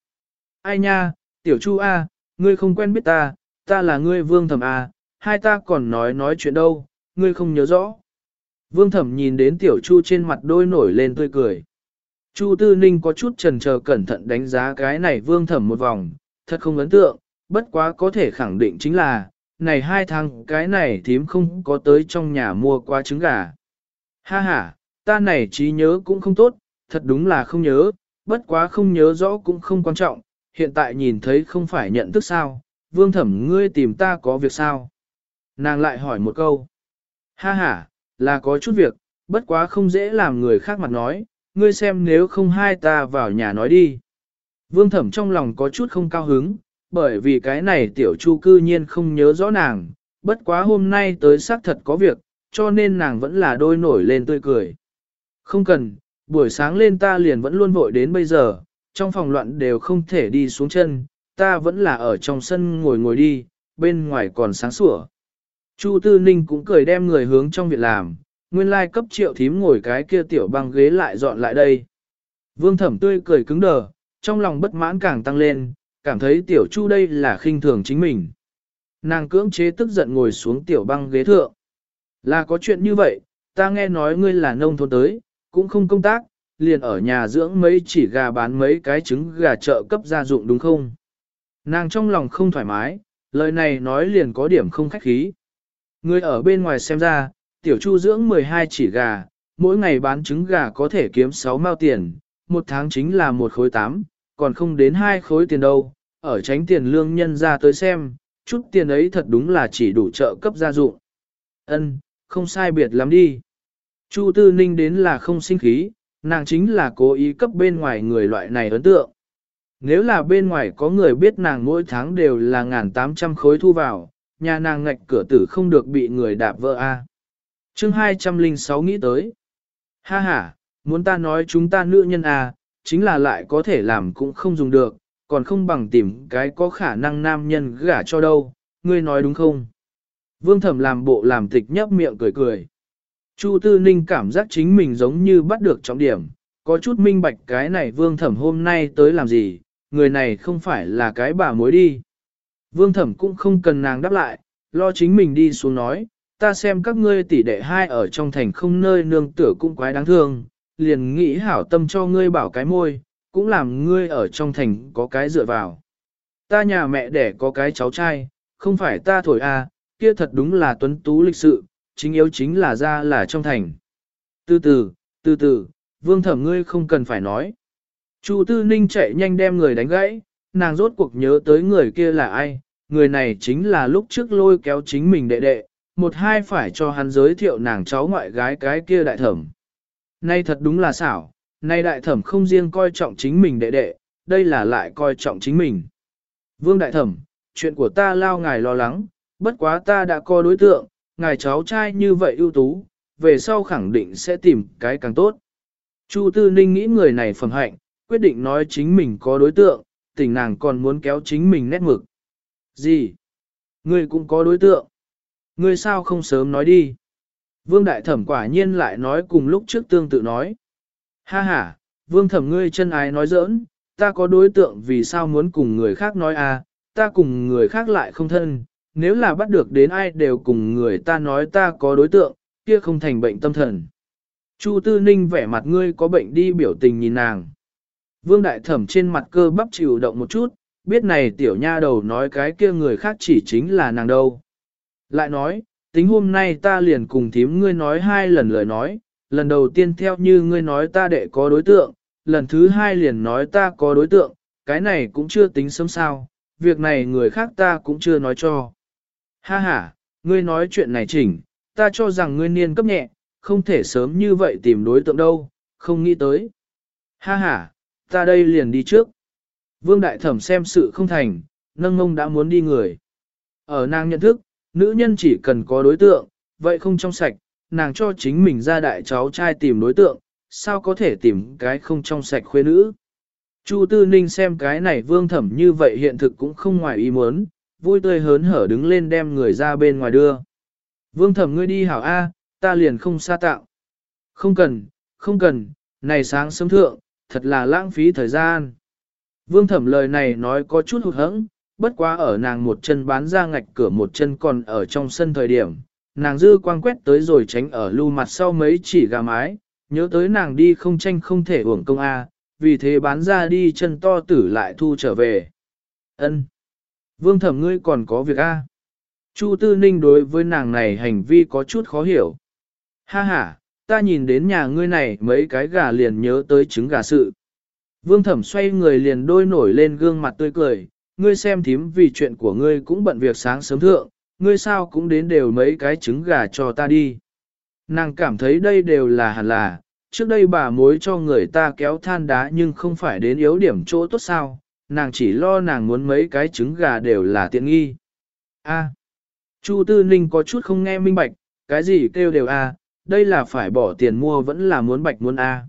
Ai nha, tiểu Chu A, ngươi không quen biết ta, ta là ngươi vương thẩm à? hai ta còn nói nói chuyện đâu, ngươi không nhớ rõ. Vương thẩm nhìn đến tiểu Chu trên mặt đôi nổi lên tươi cười. Chu Tư Ninh có chút trần chờ cẩn thận đánh giá cái này vương thẩm một vòng, thật không ấn tượng, bất quá có thể khẳng định chính là, này hai tháng cái này thím không có tới trong nhà mua qua trứng gà. Ha ha, ta này trí nhớ cũng không tốt, thật đúng là không nhớ, bất quá không nhớ rõ cũng không quan trọng, hiện tại nhìn thấy không phải nhận thức sao, vương thẩm ngươi tìm ta có việc sao. Nàng lại hỏi một câu. Ha ha, là có chút việc, bất quá không dễ làm người khác mặt nói, ngươi xem nếu không hai ta vào nhà nói đi. Vương thẩm trong lòng có chút không cao hứng, bởi vì cái này tiểu chu cư nhiên không nhớ rõ nàng, bất quá hôm nay tới xác thật có việc, cho nên nàng vẫn là đôi nổi lên tươi cười. Không cần, buổi sáng lên ta liền vẫn luôn vội đến bây giờ, trong phòng loạn đều không thể đi xuống chân, ta vẫn là ở trong sân ngồi ngồi đi, bên ngoài còn sáng sủa. Chu Tư Ninh cũng cười đem người hướng trong việc làm, nguyên lai cấp triệu thím ngồi cái kia tiểu băng ghế lại dọn lại đây. Vương thẩm tươi cười cứng đờ, trong lòng bất mãn càng tăng lên, cảm thấy tiểu chu đây là khinh thường chính mình. Nàng cưỡng chế tức giận ngồi xuống tiểu băng ghế thượng. Là có chuyện như vậy, ta nghe nói ngươi là nông thôn tới, cũng không công tác, liền ở nhà dưỡng mấy chỉ gà bán mấy cái trứng gà chợ cấp gia dụng đúng không? Nàng trong lòng không thoải mái, lời này nói liền có điểm không khách khí. Người ở bên ngoài xem ra, tiểu chu dưỡng 12 chỉ gà, mỗi ngày bán trứng gà có thể kiếm 6 mao tiền, một tháng chính là một khối 8, còn không đến hai khối tiền đâu, ở tránh tiền lương nhân ra tới xem, chút tiền ấy thật đúng là chỉ đủ trợ cấp gia dụng. Ân, không sai biệt lắm đi. Chu Tư Ninh đến là không sinh khí, nàng chính là cố ý cấp bên ngoài người loại này ấn tượng. Nếu là bên ngoài có người biết nàng mỗi tháng đều là ngàn tám trăm khối thu vào, nhà nàng ngạch cửa tử không được bị người đạp vỡ a. À. Chương 206 nghĩ tới. Ha ha, muốn ta nói chúng ta nữ nhân a, chính là lại có thể làm cũng không dùng được, còn không bằng tìm cái có khả năng nam nhân gả cho đâu, ngươi nói đúng không? Vương thẩm làm bộ làm tịch nhấp miệng cười cười. Chu Tư Ninh cảm giác chính mình giống như bắt được trọng điểm, có chút minh bạch cái này vương thẩm hôm nay tới làm gì, người này không phải là cái bà mối đi. Vương thẩm cũng không cần nàng đáp lại, lo chính mình đi xuống nói, ta xem các ngươi tỷ đệ hai ở trong thành không nơi nương tựa cũng quái đáng thương, liền nghĩ hảo tâm cho ngươi bảo cái môi, cũng làm ngươi ở trong thành có cái dựa vào. Ta nhà mẹ đẻ có cái cháu trai, không phải ta thổi à, kia thật đúng là tuấn tú lịch sự, chính yếu chính là ra là trong thành. Từ từ, từ từ, vương thẩm ngươi không cần phải nói. Chu Tư Ninh chạy nhanh đem người đánh gãy, nàng rốt cuộc nhớ tới người kia là ai, người này chính là lúc trước lôi kéo chính mình đệ đệ, một hai phải cho hắn giới thiệu nàng cháu ngoại gái cái kia đại thẩm. Nay thật đúng là xảo, nay đại thẩm không riêng coi trọng chính mình đệ đệ, đây là lại coi trọng chính mình. Vương đại thẩm, chuyện của ta lao ngài lo lắng, bất quá ta đã có đối tượng, ngài cháu trai như vậy ưu tú, về sau khẳng định sẽ tìm cái càng tốt. Chu Tư Ninh nghĩ người này phẩm hạnh, quyết định nói chính mình có đối tượng, tỉnh nàng còn muốn kéo chính mình nét mực. Gì? Ngươi cũng có đối tượng. Ngươi sao không sớm nói đi? Vương Đại Thẩm quả nhiên lại nói cùng lúc trước tương tự nói. Ha ha, Vương Thẩm ngươi chân ái nói giỡn, ta có đối tượng vì sao muốn cùng người khác nói à, ta cùng người khác lại không thân, nếu là bắt được đến ai đều cùng người ta nói ta có đối tượng, kia không thành bệnh tâm thần. Chu Tư Ninh vẻ mặt ngươi có bệnh đi biểu tình nhìn nàng. Vương Đại Thẩm trên mặt cơ bắp chịu động một chút, biết này tiểu nha đầu nói cái kia người khác chỉ chính là nàng đâu. Lại nói, tính hôm nay ta liền cùng thím ngươi nói hai lần lời nói, lần đầu tiên theo như ngươi nói ta đệ có đối tượng, lần thứ hai liền nói ta có đối tượng, cái này cũng chưa tính sớm sao, việc này người khác ta cũng chưa nói cho. Ha ha, ngươi nói chuyện này chỉnh, ta cho rằng ngươi niên cấp nhẹ, không thể sớm như vậy tìm đối tượng đâu, không nghĩ tới. Ha ha, ta đây liền đi trước. Vương Đại Thẩm xem sự không thành, nâng ngông đã muốn đi người. Ở nàng nhận thức, nữ nhân chỉ cần có đối tượng, vậy không trong sạch, nàng cho chính mình ra đại cháu trai tìm đối tượng, sao có thể tìm cái không trong sạch khuê nữ. Chu Tư Ninh xem cái này vương thẩm như vậy hiện thực cũng không ngoài ý muốn, vui tươi hớn hở đứng lên đem người ra bên ngoài đưa. Vương thẩm ngươi đi hảo A, ta liền không xa tạo. Không cần, không cần, này sáng sớm thượng, thật là lãng phí thời gian. Vương thẩm lời này nói có chút hụt hẫng, bất quá ở nàng một chân bán ra ngạch cửa một chân còn ở trong sân thời điểm, nàng dư quang quét tới rồi tránh ở lưu mặt sau mấy chỉ gà mái, nhớ tới nàng đi không tranh không thể uổng công A, vì thế bán ra đi chân to tử lại thu trở về. ân Vương thẩm ngươi còn có việc A. Chu Tư Ninh đối với nàng này hành vi có chút khó hiểu. Ha ha, ta nhìn đến nhà ngươi này mấy cái gà liền nhớ tới trứng gà sự. Vương thẩm xoay người liền đôi nổi lên gương mặt tươi cười, ngươi xem thím vì chuyện của ngươi cũng bận việc sáng sớm thượng, ngươi sao cũng đến đều mấy cái trứng gà cho ta đi. Nàng cảm thấy đây đều là hẳn là, trước đây bà mối cho người ta kéo than đá nhưng không phải đến yếu điểm chỗ tốt sao, nàng chỉ lo nàng muốn mấy cái trứng gà đều là tiện nghi. A. Chu Tư Ninh có chút không nghe minh bạch, cái gì kêu đều A, đây là phải bỏ tiền mua vẫn là muốn bạch muốn A.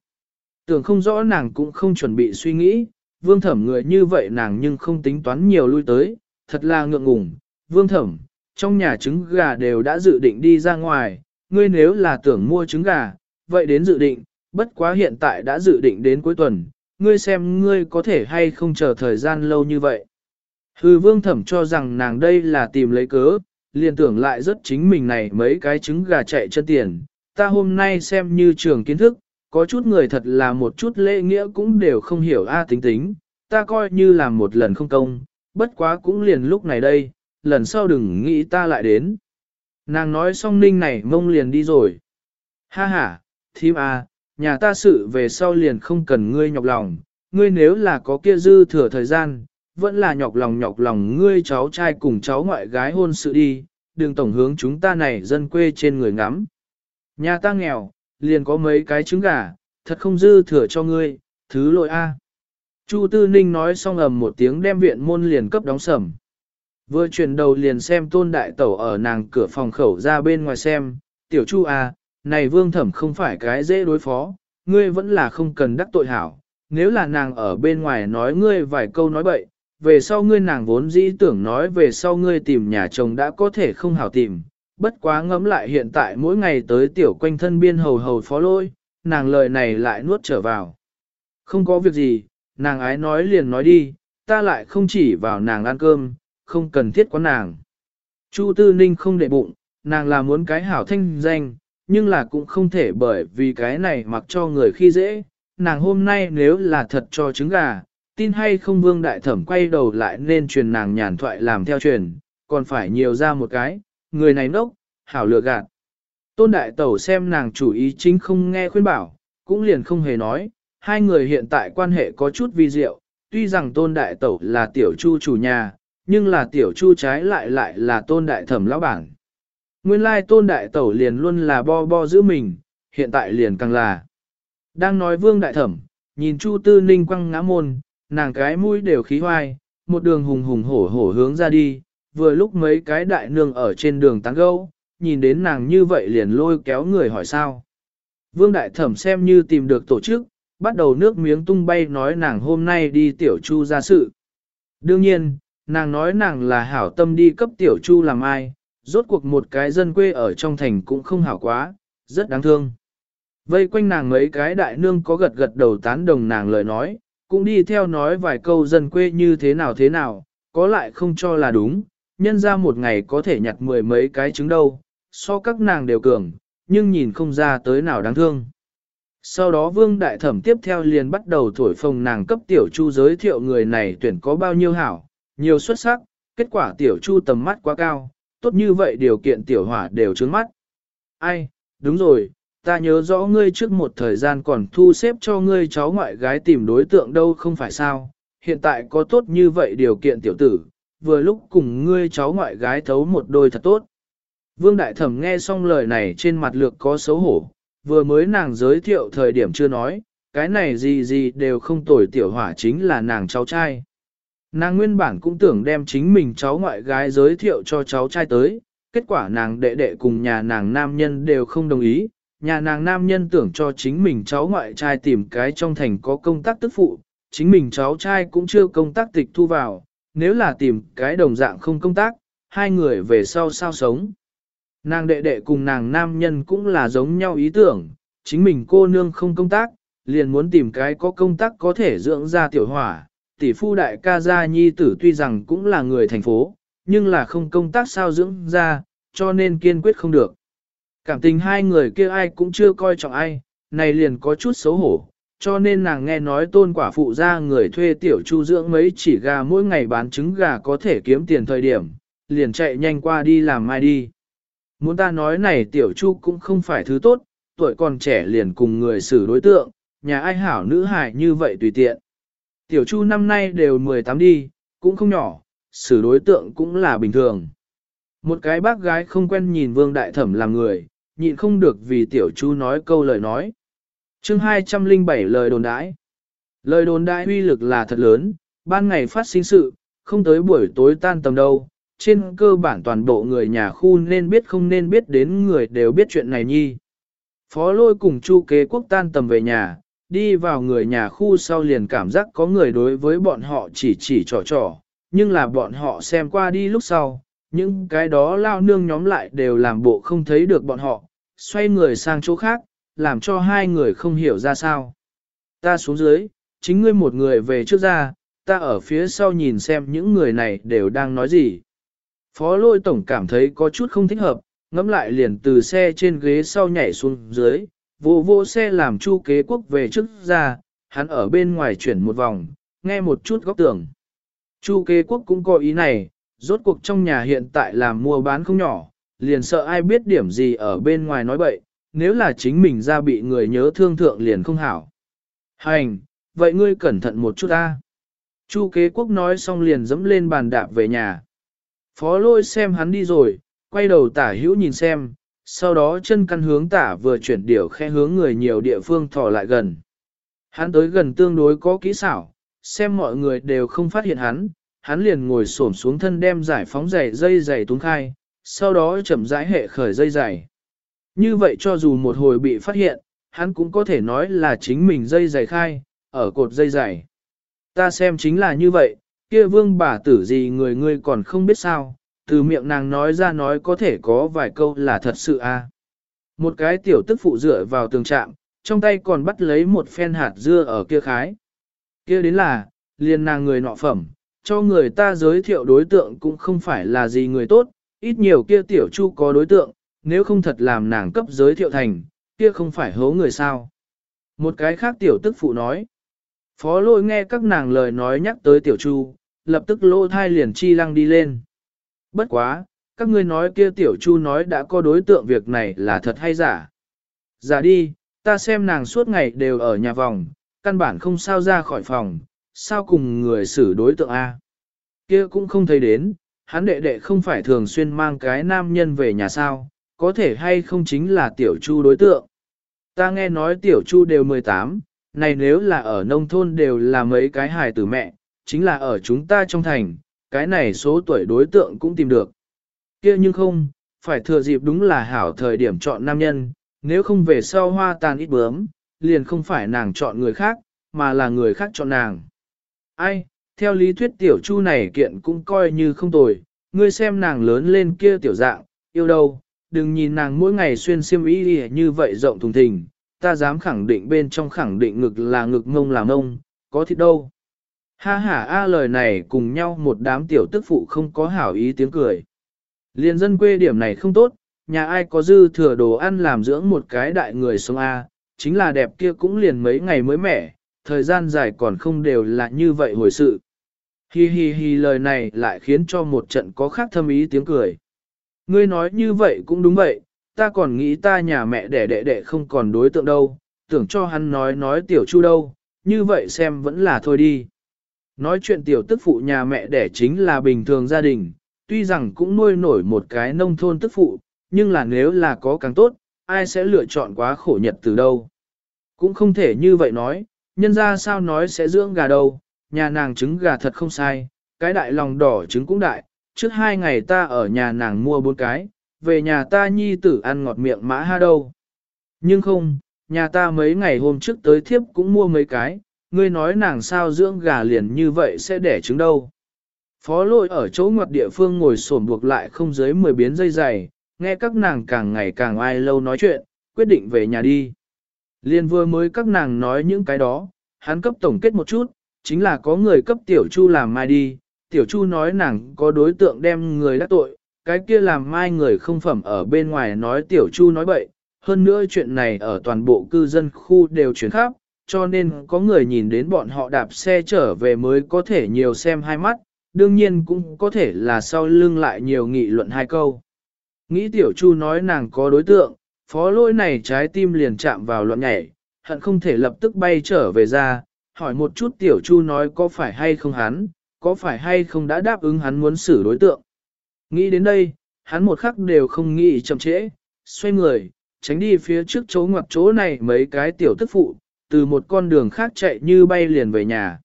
Tưởng không rõ nàng cũng không chuẩn bị suy nghĩ, vương thẩm người như vậy nàng nhưng không tính toán nhiều lui tới, thật là ngượng ngùng. Vương thẩm, trong nhà trứng gà đều đã dự định đi ra ngoài, ngươi nếu là tưởng mua trứng gà, vậy đến dự định, bất quá hiện tại đã dự định đến cuối tuần, ngươi xem ngươi có thể hay không chờ thời gian lâu như vậy. Hư vương thẩm cho rằng nàng đây là tìm lấy cớ, liền tưởng lại rất chính mình này mấy cái trứng gà chạy chân tiền, ta hôm nay xem như trường kiến thức, có chút người thật là một chút lễ nghĩa cũng đều không hiểu a tính tính, ta coi như là một lần không công, bất quá cũng liền lúc này đây, lần sau đừng nghĩ ta lại đến. Nàng nói xong ninh này mông liền đi rồi. Ha ha, thím à, nhà ta sự về sau liền không cần ngươi nhọc lòng, ngươi nếu là có kia dư thừa thời gian, vẫn là nhọc lòng nhọc lòng ngươi cháu trai cùng cháu ngoại gái hôn sự đi, đừng tổng hướng chúng ta này dân quê trên người ngắm. Nhà ta nghèo, liền có mấy cái trứng gà, thật không dư thừa cho ngươi, thứ lỗi a. Chu Tư Ninh nói xong ầm một tiếng đem viện môn liền cấp đóng sầm. Vừa chuyển đầu liền xem tôn đại tẩu ở nàng cửa phòng khẩu ra bên ngoài xem, tiểu chu a, này vương thẩm không phải cái dễ đối phó, ngươi vẫn là không cần đắc tội hảo, nếu là nàng ở bên ngoài nói ngươi vài câu nói bậy, về sau ngươi nàng vốn dĩ tưởng nói về sau ngươi tìm nhà chồng đã có thể không hảo tìm, bất quá ngẫm lại hiện tại mỗi ngày tới tiểu quanh thân biên hầu hầu phó lôi, nàng lời này lại nuốt trở vào. Không có việc gì, nàng ái nói liền nói đi, ta lại không chỉ vào nàng ăn cơm, không cần thiết quán nàng. Chu Tư Ninh không để bụng, nàng là muốn cái hảo thanh danh, nhưng là cũng không thể bởi vì cái này mặc cho người khi dễ. Nàng hôm nay nếu là thật cho trứng gà, tin hay không vương đại thẩm quay đầu lại nên truyền nàng nhàn thoại làm theo truyền, còn phải nhiều ra một cái, người này nốc, hảo lừa gạt. Tôn đại tẩu xem nàng chủ ý chính không nghe khuyên bảo, cũng liền không hề nói, hai người hiện tại quan hệ có chút vi diệu, tuy rằng tôn đại tẩu là tiểu chu chủ nhà, nhưng là tiểu chu trái lại lại là tôn đại thẩm lão bản. Nguyên lai tôn đại tẩu liền luôn là bo bo giữ mình, hiện tại liền càng là. Đang nói vương đại thẩm, nhìn chu tư ninh quăng ngã môn, nàng cái mũi đều khí hoai, một đường hùng hùng hổ hổ hướng ra đi, vừa lúc mấy cái đại nương ở trên đường tán gâu, nhìn đến nàng như vậy liền lôi kéo người hỏi sao. Vương đại thẩm xem như tìm được tổ chức, bắt đầu nước miếng tung bay nói nàng hôm nay đi tiểu chu ra sự. Đương nhiên, nàng nói nàng là hảo tâm đi cấp tiểu chu làm ai, rốt cuộc một cái dân quê ở trong thành cũng không hảo quá, rất đáng thương. Vây quanh nàng mấy cái đại nương có gật gật đầu tán đồng nàng lời nói, cũng đi theo nói vài câu dân quê như thế nào thế nào, có lại không cho là đúng, nhân ra một ngày có thể nhặt mười mấy cái trứng đâu, so các nàng đều cường, nhưng nhìn không ra tới nào đáng thương. Sau đó vương đại thẩm tiếp theo liền bắt đầu thổi phồng nàng cấp tiểu chu giới thiệu người này tuyển có bao nhiêu hảo, nhiều xuất sắc, kết quả tiểu chu tầm mắt quá cao, tốt như vậy điều kiện tiểu hỏa đều trướng mắt. Ai, đúng rồi, ta nhớ rõ ngươi trước một thời gian còn thu xếp cho ngươi cháu ngoại gái tìm đối tượng đâu không phải sao, hiện tại có tốt như vậy điều kiện tiểu tử, vừa lúc cùng ngươi cháu ngoại gái thấu một đôi thật tốt. Vương Đại Thẩm nghe xong lời này trên mặt lược có xấu hổ, vừa mới nàng giới thiệu thời điểm chưa nói, cái này gì gì đều không tồi tiểu hỏa chính là nàng cháu trai. Nàng nguyên bản cũng tưởng đem chính mình cháu ngoại gái giới thiệu cho cháu trai tới, kết quả nàng đệ đệ cùng nhà nàng nam nhân đều không đồng ý, nhà nàng nam nhân tưởng cho chính mình cháu ngoại trai tìm cái trong thành có công tác tức phụ, chính mình cháu trai cũng chưa công tác tịch thu vào, nếu là tìm cái đồng dạng không công tác, hai người về sau sao sống. Nàng đệ đệ cùng nàng nam nhân cũng là giống nhau ý tưởng, chính mình cô nương không công tác, liền muốn tìm cái có công tác có thể dưỡng ra tiểu hỏa. Tỷ phu đại ca gia nhi tử tuy rằng cũng là người thành phố, nhưng là không công tác sao dưỡng ra, cho nên kiên quyết không được. Cảm tình hai người kia ai cũng chưa coi trọng ai, này liền có chút xấu hổ, cho nên nàng nghe nói tôn quả phụ ra người thuê tiểu chu dưỡng mấy chỉ gà mỗi ngày bán trứng gà có thể kiếm tiền thời điểm, liền chạy nhanh qua đi làm mai đi. Muốn ta nói này tiểu chu cũng không phải thứ tốt, tuổi còn trẻ liền cùng người xử đối tượng, nhà ai hảo nữ hài như vậy tùy tiện. Tiểu chu năm nay đều 18 đi, cũng không nhỏ, xử đối tượng cũng là bình thường. Một cái bác gái không quen nhìn vương đại thẩm làm người, nhịn không được vì tiểu chu nói câu lời nói chương 207 lời đồn đãi. Lời đồn đãi uy lực là thật lớn, ban ngày phát sinh sự, không tới buổi tối tan tầm đâu, trên cơ bản toàn bộ người nhà khu nên biết không nên biết đến người đều biết chuyện này nhi. Phó lôi cùng chu kế quốc tan tầm về nhà, đi vào người nhà khu sau liền cảm giác có người đối với bọn họ chỉ chỉ trò trò, nhưng là bọn họ xem qua đi lúc sau, những cái đó lao nương nhóm lại đều làm bộ không thấy được bọn họ, xoay người sang chỗ khác, làm cho hai người không hiểu ra sao. Ta xuống dưới, chính ngươi một người về trước ra, ta ở phía sau nhìn xem những người này đều đang nói gì. Phó lôi tổng cảm thấy có chút không thích hợp, ngẫm lại liền từ xe trên ghế sau nhảy xuống dưới, vô vô xe làm chu kế quốc về trước ra, hắn ở bên ngoài chuyển một vòng, nghe một chút góc tưởng. Chu kế quốc cũng có ý này, rốt cuộc trong nhà hiện tại làm mua bán không nhỏ, liền sợ ai biết điểm gì ở bên ngoài nói bậy, nếu là chính mình ra bị người nhớ thương thượng liền không hảo. Hành, vậy ngươi cẩn thận một chút ta. Chu kế quốc nói xong liền dẫm lên bàn đạp về nhà. Phó lôi xem hắn đi rồi, quay đầu tả hữu nhìn xem, sau đó chân căn hướng tả vừa chuyển điểu khe hướng người nhiều địa phương thò lại gần. Hắn tới gần tương đối có kỹ xảo, xem mọi người đều không phát hiện hắn, hắn liền ngồi xổm xuống thân đem giải phóng giày dây giày túng khai, sau đó chậm rãi hệ khởi dây giày. Như vậy cho dù một hồi bị phát hiện, hắn cũng có thể nói là chính mình dây dày khai, ở cột dây dày. Ta xem chính là như vậy, kia vương bà tử gì người ngươi còn không biết sao, từ miệng nàng nói ra nói có thể có vài câu là thật sự a. À. Một cái tiểu tức phụ dựa vào tường trạm, trong tay còn bắt lấy một phen hạt dưa ở kia khái. Kia đến là, liền nàng người nọ phẩm, cho người ta giới thiệu đối tượng cũng không phải là gì người tốt, ít nhiều kia tiểu chu có đối tượng, nếu không thật làm nàng cấp giới thiệu thành, kia không phải hố người sao. Một cái khác tiểu tức phụ nói. Phó lôi nghe các nàng lời nói nhắc tới tiểu chu, lập tức lô thai liền chi lăng đi lên. Bất quá, các ngươi nói kia tiểu chu nói đã có đối tượng việc này là thật hay giả. Giả đi, ta xem nàng suốt ngày đều ở nhà vòng, căn bản không sao ra khỏi phòng, sao cùng người xử đối tượng A. Kia cũng không thấy đến, hắn đệ đệ không phải thường xuyên mang cái nam nhân về nhà sao, có thể hay không chính là tiểu chu đối tượng. Ta nghe nói tiểu chu đều 18, này nếu là ở nông thôn đều là mấy cái hài tử mẹ, chính là ở chúng ta trong thành, cái này số tuổi đối tượng cũng tìm được. kia nhưng không, phải thừa dịp đúng là hảo thời điểm chọn nam nhân, nếu không về sau hoa tàn ít bướm, liền không phải nàng chọn người khác, mà là người khác chọn nàng. Ai, theo lý thuyết tiểu chu này kiện cũng coi như không tồi, ngươi xem nàng lớn lên kia tiểu dạng, yêu đâu, đừng nhìn nàng mỗi ngày xuyên xiêm y như vậy rộng thùng thình, ta dám khẳng định bên trong khẳng định ngực là ngực ngông là ngông, có thịt đâu. Ha ha a lời này cùng nhau một đám tiểu tức phụ không có hảo ý tiếng cười. Liên dân quê điểm này không tốt, nhà ai có dư thừa đồ ăn làm dưỡng một cái đại người sống A, chính là đẹp kia cũng liền mấy ngày mới mẻ, thời gian dài còn không đều là như vậy hồi sự. Hi hi hi lời này lại khiến cho một trận có khác thâm ý tiếng cười. Ngươi nói như vậy cũng đúng vậy, ta còn nghĩ ta nhà mẹ đẻ đệ đệ không còn đối tượng đâu, tưởng cho hắn nói nói tiểu chu đâu, như vậy xem vẫn là thôi đi. Nói chuyện tiểu tức phụ nhà mẹ đẻ chính là bình thường gia đình, tuy rằng cũng nuôi nổi một cái nông thôn tức phụ, nhưng là nếu là có càng tốt, ai sẽ lựa chọn quá khổ nhật từ đâu. Cũng không thể như vậy nói, nhân ra sao nói sẽ dưỡng gà đâu, nhà nàng trứng gà thật không sai, cái đại lòng đỏ trứng cũng đại, trước hai ngày ta ở nhà nàng mua bốn cái, về nhà ta nhi tử ăn ngọt miệng mã ha đâu. Nhưng không, nhà ta mấy ngày hôm trước tới thiếp cũng mua mấy cái, ngươi nói nàng sao dưỡng gà liền như vậy sẽ đẻ trứng đâu. Phó lôi ở chỗ ngoặt địa phương ngồi sổm buộc lại không dưới 10 biến dây dày, nghe các nàng càng ngày càng ai lâu nói chuyện, quyết định về nhà đi. Liên vừa mới các nàng nói những cái đó, hắn cấp tổng kết một chút, chính là có người cấp tiểu chu làm mai đi, tiểu chu nói nàng có đối tượng đem người đắc tội, cái kia làm mai người không phẩm ở bên ngoài nói tiểu chu nói bậy, hơn nữa chuyện này ở toàn bộ cư dân khu đều chuyển khắp, cho nên có người nhìn đến bọn họ đạp xe trở về mới có thể nhiều xem hai mắt, đương nhiên cũng có thể là sau lưng lại nhiều nghị luận hai câu. Nghĩ tiểu chu nói nàng có đối tượng, phó lôi này trái tim liền chạm vào loạn nhảy, hận không thể lập tức bay trở về ra, hỏi một chút tiểu chu nói có phải hay không hắn, có phải hay không đã đáp ứng hắn muốn xử đối tượng. Nghĩ đến đây, hắn một khắc đều không nghĩ chậm trễ, xoay người, tránh đi phía trước chỗ ngoặt chỗ này mấy cái tiểu tức phụ, từ một con đường khác chạy như bay liền về nhà.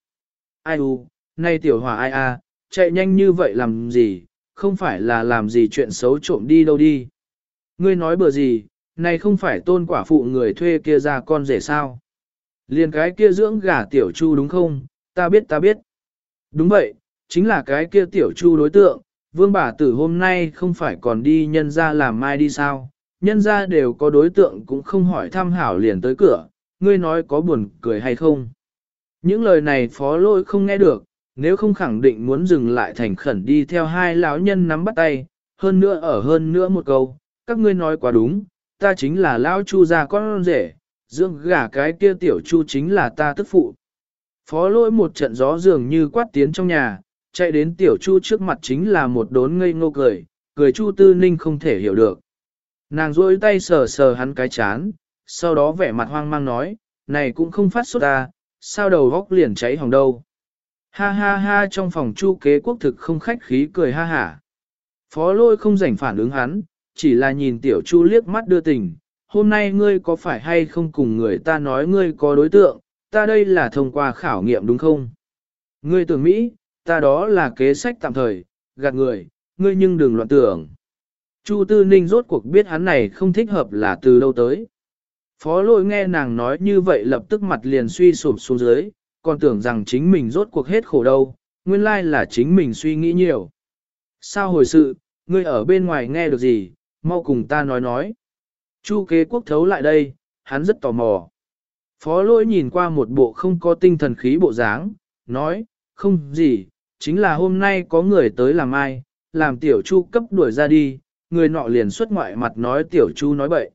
Ai u, nay tiểu hòa ai a, chạy nhanh như vậy làm gì, không phải là làm gì chuyện xấu trộm đi đâu đi. Ngươi nói bừa gì, này không phải tôn quả phụ người thuê kia ra con rể sao. Liền cái kia dưỡng gà tiểu chu đúng không, ta biết ta biết. Đúng vậy, chính là cái kia tiểu chu đối tượng, vương bà tử hôm nay không phải còn đi nhân ra làm mai đi sao, nhân ra đều có đối tượng cũng không hỏi thăm hảo liền tới cửa, ngươi nói có buồn cười hay không. Những lời này phó lôi không nghe được, nếu không khẳng định muốn dừng lại thành khẩn đi theo hai lão nhân nắm bắt tay, hơn nữa ở hơn nữa một câu, các ngươi nói quá đúng, ta chính là lão chu gia con rể, dưỡng gả cái kia tiểu chu chính là ta tức phụ. Phó lỗi một trận gió dường như quát tiến trong nhà, chạy đến tiểu chu trước mặt chính là một đốn ngây ngô cười, cười chu tư ninh không thể hiểu được. Nàng rôi tay sờ sờ hắn cái chán, sau đó vẻ mặt hoang mang nói, này cũng không phát xuất ta, à, sao đầu góc liền cháy hỏng đâu. Ha ha ha trong phòng chu kế quốc thực không khách khí cười ha hả. Phó lôi không rảnh phản ứng hắn, chỉ là nhìn tiểu chu liếc mắt đưa tình, hôm nay ngươi có phải hay không cùng người ta nói ngươi có đối tượng, ta đây là thông qua khảo nghiệm đúng không? Ngươi tưởng Mỹ, ta đó là kế sách tạm thời, gạt người, ngươi nhưng đừng loạn tưởng. Chu Tư Ninh rốt cuộc biết hắn này không thích hợp là từ đâu tới. Phó lôi nghe nàng nói như vậy lập tức mặt liền suy sụp xuống dưới, còn tưởng rằng chính mình rốt cuộc hết khổ đâu, nguyên lai là chính mình suy nghĩ nhiều. Sao hồi sự, ngươi ở bên ngoài nghe được gì, mau cùng ta nói nói. Chu kế quốc thấu lại đây, hắn rất tò mò. Phó lỗi nhìn qua một bộ không có tinh thần khí bộ dáng, nói, không gì, chính là hôm nay có người tới làm ai, làm tiểu chu cấp đuổi ra đi, người nọ liền xuất ngoại mặt nói tiểu chu nói bậy.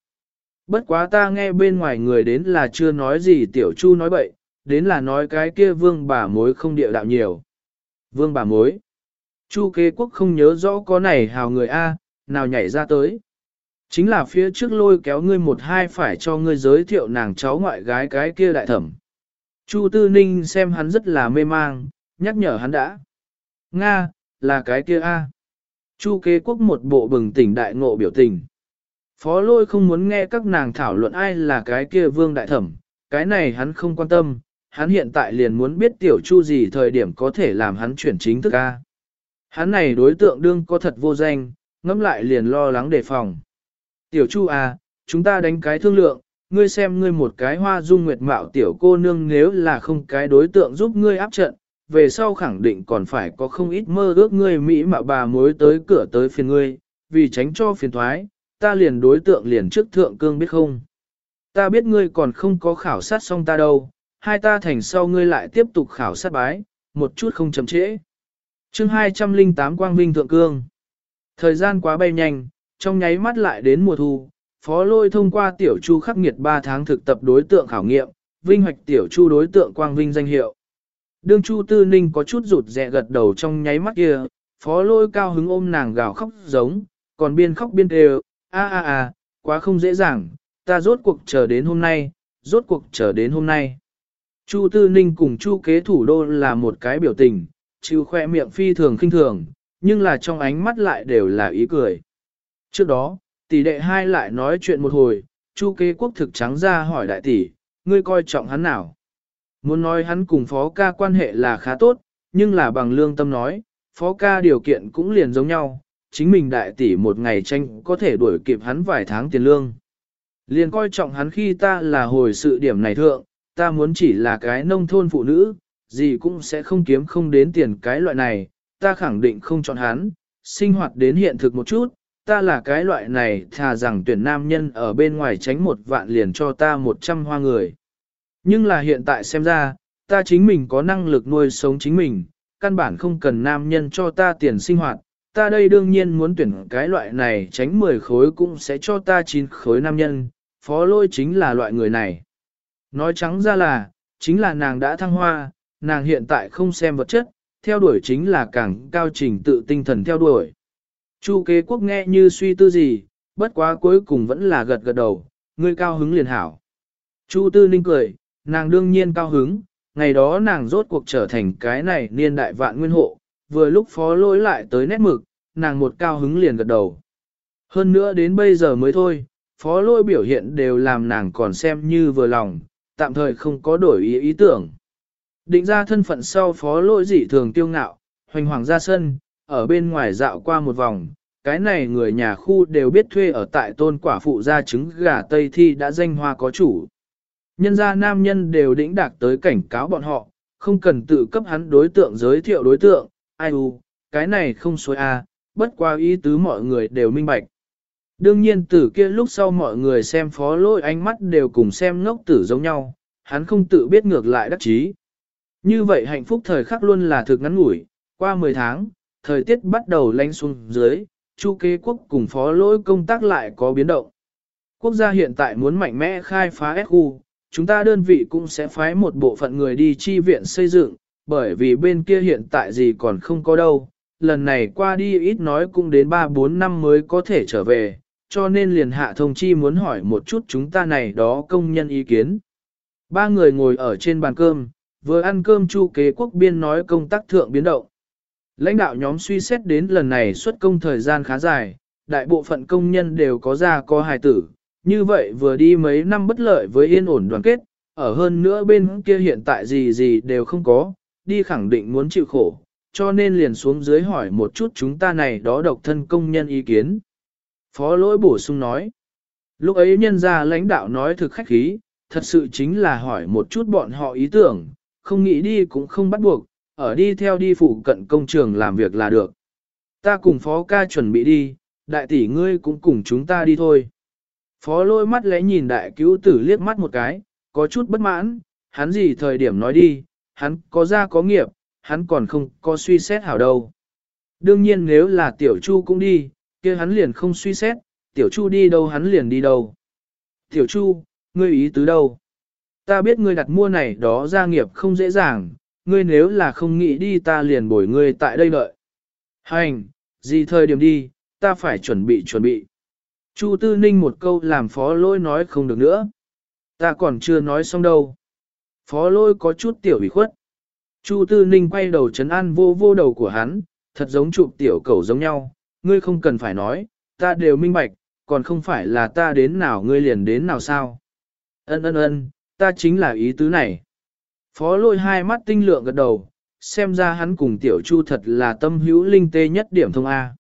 Bất quá ta nghe bên ngoài người đến là chưa nói gì tiểu chu nói bậy, đến là nói cái kia vương bà mối không địa đạo nhiều. Vương bà mối. Chu kế quốc không nhớ rõ có này hào người A, nào nhảy ra tới. Chính là phía trước lôi kéo ngươi một hai phải cho ngươi giới thiệu nàng cháu ngoại gái cái kia đại thẩm. Chu Tư Ninh xem hắn rất là mê mang, nhắc nhở hắn đã. Nga, là cái kia A. Chu kế quốc một bộ bừng tỉnh đại ngộ biểu tình. Phó lôi không muốn nghe các nàng thảo luận ai là cái kia vương đại thẩm, cái này hắn không quan tâm, hắn hiện tại liền muốn biết tiểu chu gì thời điểm có thể làm hắn chuyển chính thức A. Hắn này đối tượng đương có thật vô danh, ngẫm lại liền lo lắng đề phòng. Tiểu Chu à, chúng ta đánh cái thương lượng, ngươi xem ngươi một cái hoa dung nguyệt mạo tiểu cô nương nếu là không cái đối tượng giúp ngươi áp trận, về sau khẳng định còn phải có không ít mơ ước ngươi Mỹ mạo bà mối tới cửa tới phiền ngươi, vì tránh cho phiền thoái, ta liền đối tượng liền trước thượng cương biết không. Ta biết ngươi còn không có khảo sát xong ta đâu, hai ta thành sau ngươi lại tiếp tục khảo sát bái, một chút không chậm trễ. chương 208 Quang Vinh Thượng Cương Thời gian quá bay nhanh, trong nháy mắt lại đến mùa thu, phó lôi thông qua tiểu chu khắc nghiệt 3 tháng thực tập đối tượng khảo nghiệm, vinh hoạch tiểu chu đối tượng quang vinh danh hiệu. Đương chu tư ninh có chút rụt rẹ gật đầu trong nháy mắt kia, phó lôi cao hứng ôm nàng gào khóc giống, còn biên khóc biên đều, a a a, quá không dễ dàng, ta rốt cuộc chờ đến hôm nay, rốt cuộc chờ đến hôm nay. Chu Tư Ninh cùng Chu kế thủ đô là một cái biểu tình, chịu khoe miệng phi thường khinh thường, nhưng là trong ánh mắt lại đều là ý cười. Trước đó, tỷ đệ hai lại nói chuyện một hồi, Chu kế quốc thực trắng ra hỏi đại tỷ, ngươi coi trọng hắn nào? Muốn nói hắn cùng phó ca quan hệ là khá tốt, nhưng là bằng lương tâm nói, phó ca điều kiện cũng liền giống nhau, chính mình đại tỷ một ngày tranh có thể đuổi kịp hắn vài tháng tiền lương. Liền coi trọng hắn khi ta là hồi sự điểm này thượng, ta muốn chỉ là cái nông thôn phụ nữ, gì cũng sẽ không kiếm không đến tiền cái loại này, ta khẳng định không chọn hắn, sinh hoạt đến hiện thực một chút, ta là cái loại này thà rằng tuyển nam nhân ở bên ngoài tránh một vạn liền cho ta một trăm hoa người. Nhưng là hiện tại xem ra, ta chính mình có năng lực nuôi sống chính mình, căn bản không cần nam nhân cho ta tiền sinh hoạt, ta đây đương nhiên muốn tuyển cái loại này tránh 10 khối cũng sẽ cho ta 9 khối nam nhân, phó lôi chính là loại người này. Nói trắng ra là, chính là nàng đã thăng hoa, nàng hiện tại không xem vật chất, theo đuổi chính là càng cao trình tự tinh thần theo đuổi. Chu kế quốc nghe như suy tư gì, bất quá cuối cùng vẫn là gật gật đầu, ngươi cao hứng liền hảo. Chu tư ninh cười, nàng đương nhiên cao hứng, ngày đó nàng rốt cuộc trở thành cái này niên đại vạn nguyên hộ, vừa lúc phó lỗi lại tới nét mực, nàng một cao hứng liền gật đầu. Hơn nữa đến bây giờ mới thôi, phó lỗi biểu hiện đều làm nàng còn xem như vừa lòng, tạm thời không có đổi ý ý tưởng. Định ra thân phận sau phó lỗi dị thường tiêu ngạo, hoành hoàng ra sân, ở bên ngoài dạo qua một vòng, cái này người nhà khu đều biết thuê ở tại tôn quả phụ gia trứng gà Tây Thi đã danh hoa có chủ. Nhân gia nam nhân đều đĩnh đạc tới cảnh cáo bọn họ, không cần tự cấp hắn đối tượng giới thiệu đối tượng, ai u, cái này không xối a, à, bất qua ý tứ mọi người đều minh bạch. Đương nhiên từ kia lúc sau mọi người xem phó lôi ánh mắt đều cùng xem ngốc tử giống nhau, hắn không tự biết ngược lại đắc chí. Như vậy hạnh phúc thời khắc luôn là thực ngắn ngủi, qua 10 tháng, thời tiết bắt đầu lánh xuống dưới, chu kế quốc cùng phó lỗi công tác lại có biến động. Quốc gia hiện tại muốn mạnh mẽ khai phá SU, chúng ta đơn vị cũng sẽ phái một bộ phận người đi chi viện xây dựng, bởi vì bên kia hiện tại gì còn không có đâu, lần này qua đi ít nói cũng đến 3-4 năm mới có thể trở về, cho nên liền hạ thông chi muốn hỏi một chút chúng ta này đó công nhân ý kiến. Ba người ngồi ở trên bàn cơm, vừa ăn cơm chu kế quốc biên nói công tác thượng biến động. Lãnh đạo nhóm suy xét đến lần này xuất công thời gian khá dài, đại bộ phận công nhân đều có gia có hài tử, như vậy vừa đi mấy năm bất lợi với yên ổn đoàn kết, ở hơn nữa bên kia hiện tại gì gì đều không có, đi khẳng định muốn chịu khổ, cho nên liền xuống dưới hỏi một chút chúng ta này đó độc thân công nhân ý kiến. Phó lỗi bổ sung nói, lúc ấy nhân gia lãnh đạo nói thực khách khí, thật sự chính là hỏi một chút bọn họ ý tưởng, không nghĩ đi cũng không bắt buộc, ở đi theo đi phụ cận công trường làm việc là được. Ta cùng phó ca chuẩn bị đi, đại tỷ ngươi cũng cùng chúng ta đi thôi. Phó lôi mắt lẽ nhìn đại cứu tử liếc mắt một cái, có chút bất mãn, hắn gì thời điểm nói đi, hắn có ra có nghiệp, hắn còn không có suy xét hảo đâu. Đương nhiên nếu là tiểu chu cũng đi, kia hắn liền không suy xét, tiểu chu đi đâu hắn liền đi đâu. Tiểu chu, ngươi ý tứ đâu? Ta biết ngươi đặt mua này đó gia nghiệp không dễ dàng, ngươi nếu là không nghĩ đi ta liền bồi ngươi tại đây đợi. Hành, gì thời điểm đi, ta phải chuẩn bị chuẩn bị. Chu Tư Ninh một câu làm phó lôi nói không được nữa. Ta còn chưa nói xong đâu. Phó lôi có chút tiểu bị khuất. Chu Tư Ninh quay đầu chấn an vô vô đầu của hắn, thật giống chụp tiểu cầu giống nhau. Ngươi không cần phải nói, ta đều minh bạch, còn không phải là ta đến nào ngươi liền đến nào sao. Ân ân ân, ta chính là ý tứ này. Phó lôi hai mắt tinh lượng gật đầu, xem ra hắn cùng tiểu chu thật là tâm hữu linh tê nhất điểm thông A.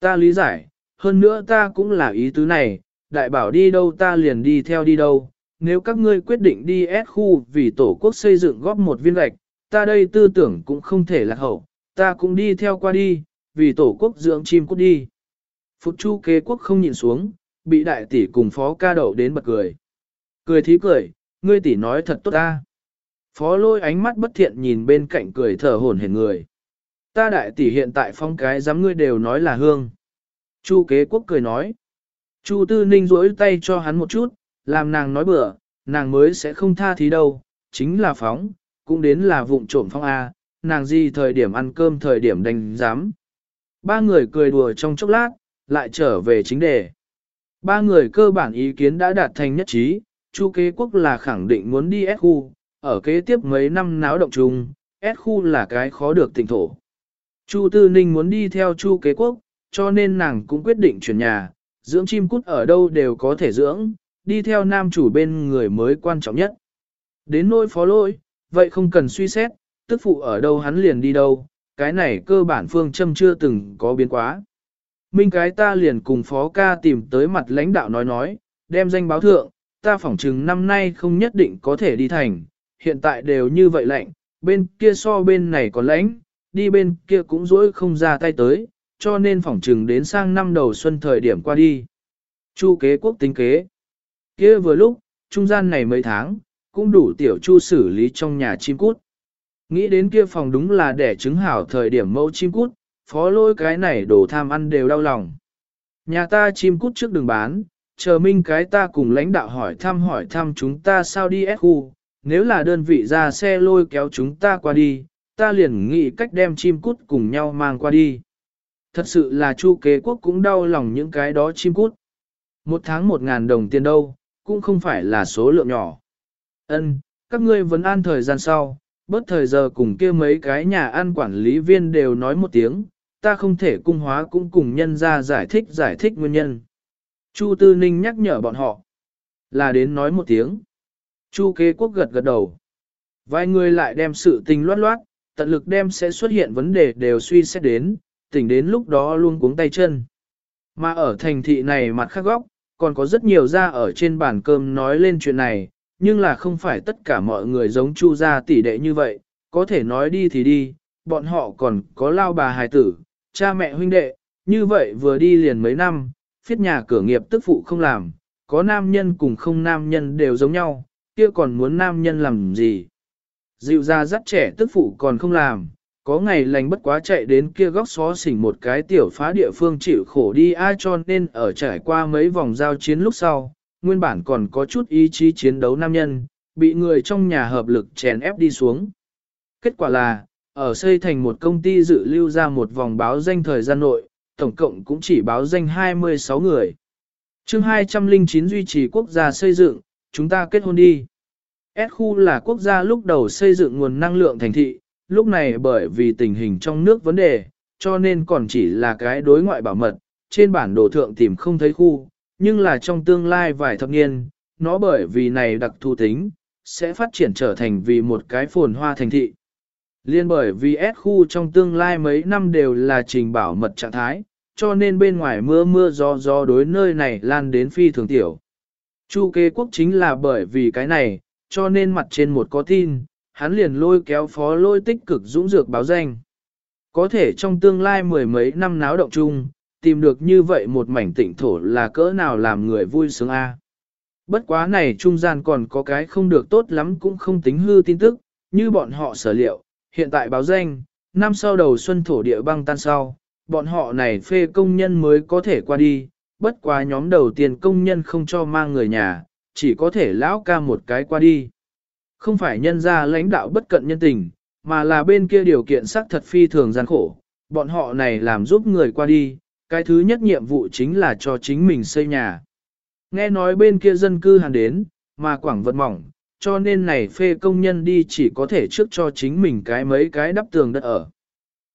Ta lý giải, hơn nữa ta cũng là ý tứ này, đại bảo đi đâu ta liền đi theo đi đâu. Nếu các ngươi quyết định đi S khu vì tổ quốc xây dựng góp một viên gạch, ta đây tư tưởng cũng không thể lạc hậu, ta cũng đi theo qua đi, vì tổ quốc dưỡng chim cút đi. Phục chu kế quốc không nhìn xuống, bị đại tỷ cùng phó ca đậu đến bật cười. Cười thí cười, ngươi tỷ nói thật tốt ta. Phó lôi ánh mắt bất thiện nhìn bên cạnh cười thở hổn hển người. Ta đại tỷ hiện tại phong cái dám ngươi đều nói là hương. Chu kế quốc cười nói. Chu tư ninh rỗi tay cho hắn một chút, làm nàng nói bừa, nàng mới sẽ không tha thí đâu, chính là phóng, cũng đến là vụng trộm phong A, nàng gì thời điểm ăn cơm thời điểm đánh giám. Ba người cười đùa trong chốc lát, lại trở về chính đề. Ba người cơ bản ý kiến đã đạt thành nhất trí, Chu kế quốc là khẳng định muốn đi S khu, ở kế tiếp mấy năm náo động chung, S khu là cái khó được tỉnh thổ. Chu Tư Ninh muốn đi theo Chu kế quốc, cho nên nàng cũng quyết định chuyển nhà, dưỡng chim cút ở đâu đều có thể dưỡng, đi theo nam chủ bên người mới quan trọng nhất. Đến nỗi phó lỗi, vậy không cần suy xét, tức phụ ở đâu hắn liền đi đâu, cái này cơ bản phương châm chưa từng có biến quá. Minh cái ta liền cùng phó ca tìm tới mặt lãnh đạo nói nói, đem danh báo thượng, ta phỏng chừng năm nay không nhất định có thể đi thành, hiện tại đều như vậy lạnh, bên kia so bên này còn lạnh, đi bên kia cũng dỗi không ra tay tới, cho nên phỏng chừng đến sang năm đầu xuân thời điểm qua đi. Chu kế quốc tính kế. kia vừa lúc, trung gian này mấy tháng, cũng đủ tiểu chu xử lý trong nhà chim cút. Nghĩ đến kia phòng đúng là để chứng hảo thời điểm mẫu chim cút, phó lôi cái này đổ tham ăn đều đau lòng. Nhà ta chim cút trước đường bán, chờ minh cái ta cùng lãnh đạo hỏi thăm hỏi thăm chúng ta sao đi S khu, nếu là đơn vị ra xe lôi kéo chúng ta qua đi, ta liền nghĩ cách đem chim cút cùng nhau mang qua đi. Thật sự là chu kế quốc cũng đau lòng những cái đó chim cút. Một tháng một ngàn đồng tiền đâu, cũng không phải là số lượng nhỏ. Ân, các ngươi vẫn an thời gian sau, bớt thời giờ cùng kia mấy cái nhà ăn quản lý viên đều nói một tiếng, ta không thể cung hóa cũng cùng nhân ra giải thích giải thích nguyên nhân. Chu Tư Ninh nhắc nhở bọn họ, là đến nói một tiếng. Chu kế quốc gật gật đầu. Vài người lại đem sự tình loát loát, tận lực đem sẽ xuất hiện vấn đề đều suy xét đến, tỉnh đến lúc đó luôn cuống tay chân. Mà ở thành thị này mặt khác góc, còn có rất nhiều ra ở trên bàn cơm nói lên chuyện này, nhưng là không phải tất cả mọi người giống chu gia tỷ đệ như vậy, có thể nói đi thì đi, bọn họ còn có lao bà hài tử, cha mẹ huynh đệ, như vậy vừa đi liền mấy năm, phiết nhà cửa nghiệp tức phụ không làm, có nam nhân cùng không nam nhân đều giống nhau, kia còn muốn nam nhân làm gì. Dịu ra dắt trẻ tức phụ còn không làm, có ngày lành bất quá chạy đến kia góc xó xỉnh một cái tiểu phá địa phương chịu khổ đi ai cho nên ở trải qua mấy vòng giao chiến lúc sau, nguyên bản còn có chút ý chí chiến đấu nam nhân, bị người trong nhà hợp lực chèn ép đi xuống. Kết quả là, ở xây thành một công ty dự lưu ra một vòng báo danh thời gian nội, tổng cộng cũng chỉ báo danh 26 người. chương 209 duy trì quốc gia xây dựng, chúng ta kết hôn đi. S khu là quốc gia lúc đầu xây dựng nguồn năng lượng thành thị, lúc này bởi vì tình hình trong nước vấn đề, cho nên còn chỉ là cái đối ngoại bảo mật, trên bản đồ thượng tìm không thấy khu, nhưng là trong tương lai vài thập niên, nó bởi vì này đặc thù tính, sẽ phát triển trở thành vì một cái phồn hoa thành thị. Liên bởi vì S khu trong tương lai mấy năm đều là trình bảo mật trạng thái, cho nên bên ngoài mưa mưa gió gió đối nơi này lan đến phi thường tiểu. Chu kế quốc chính là bởi vì cái này, cho nên mặt trên một có tin, hắn liền lôi kéo phó lôi tích cực dũng dược báo danh. Có thể trong tương lai mười mấy năm náo động chung, tìm được như vậy một mảnh tịnh thổ là cỡ nào làm người vui sướng a. Bất quá này trung gian còn có cái không được tốt lắm cũng không tính hư tin tức, như bọn họ sở liệu, hiện tại báo danh, năm sau đầu xuân thổ địa băng tan sau, bọn họ này phê công nhân mới có thể qua đi, bất quá nhóm đầu tiên công nhân không cho mang người nhà, chỉ có thể lão ca một cái qua đi. Không phải nhân ra lãnh đạo bất cận nhân tình, mà là bên kia điều kiện xác thật phi thường gian khổ, bọn họ này làm giúp người qua đi, cái thứ nhất nhiệm vụ chính là cho chính mình xây nhà. Nghe nói bên kia dân cư hàng đến, mà quảng vật mỏng, cho nên này phê công nhân đi chỉ có thể trước cho chính mình cái mấy cái đắp tường đất ở.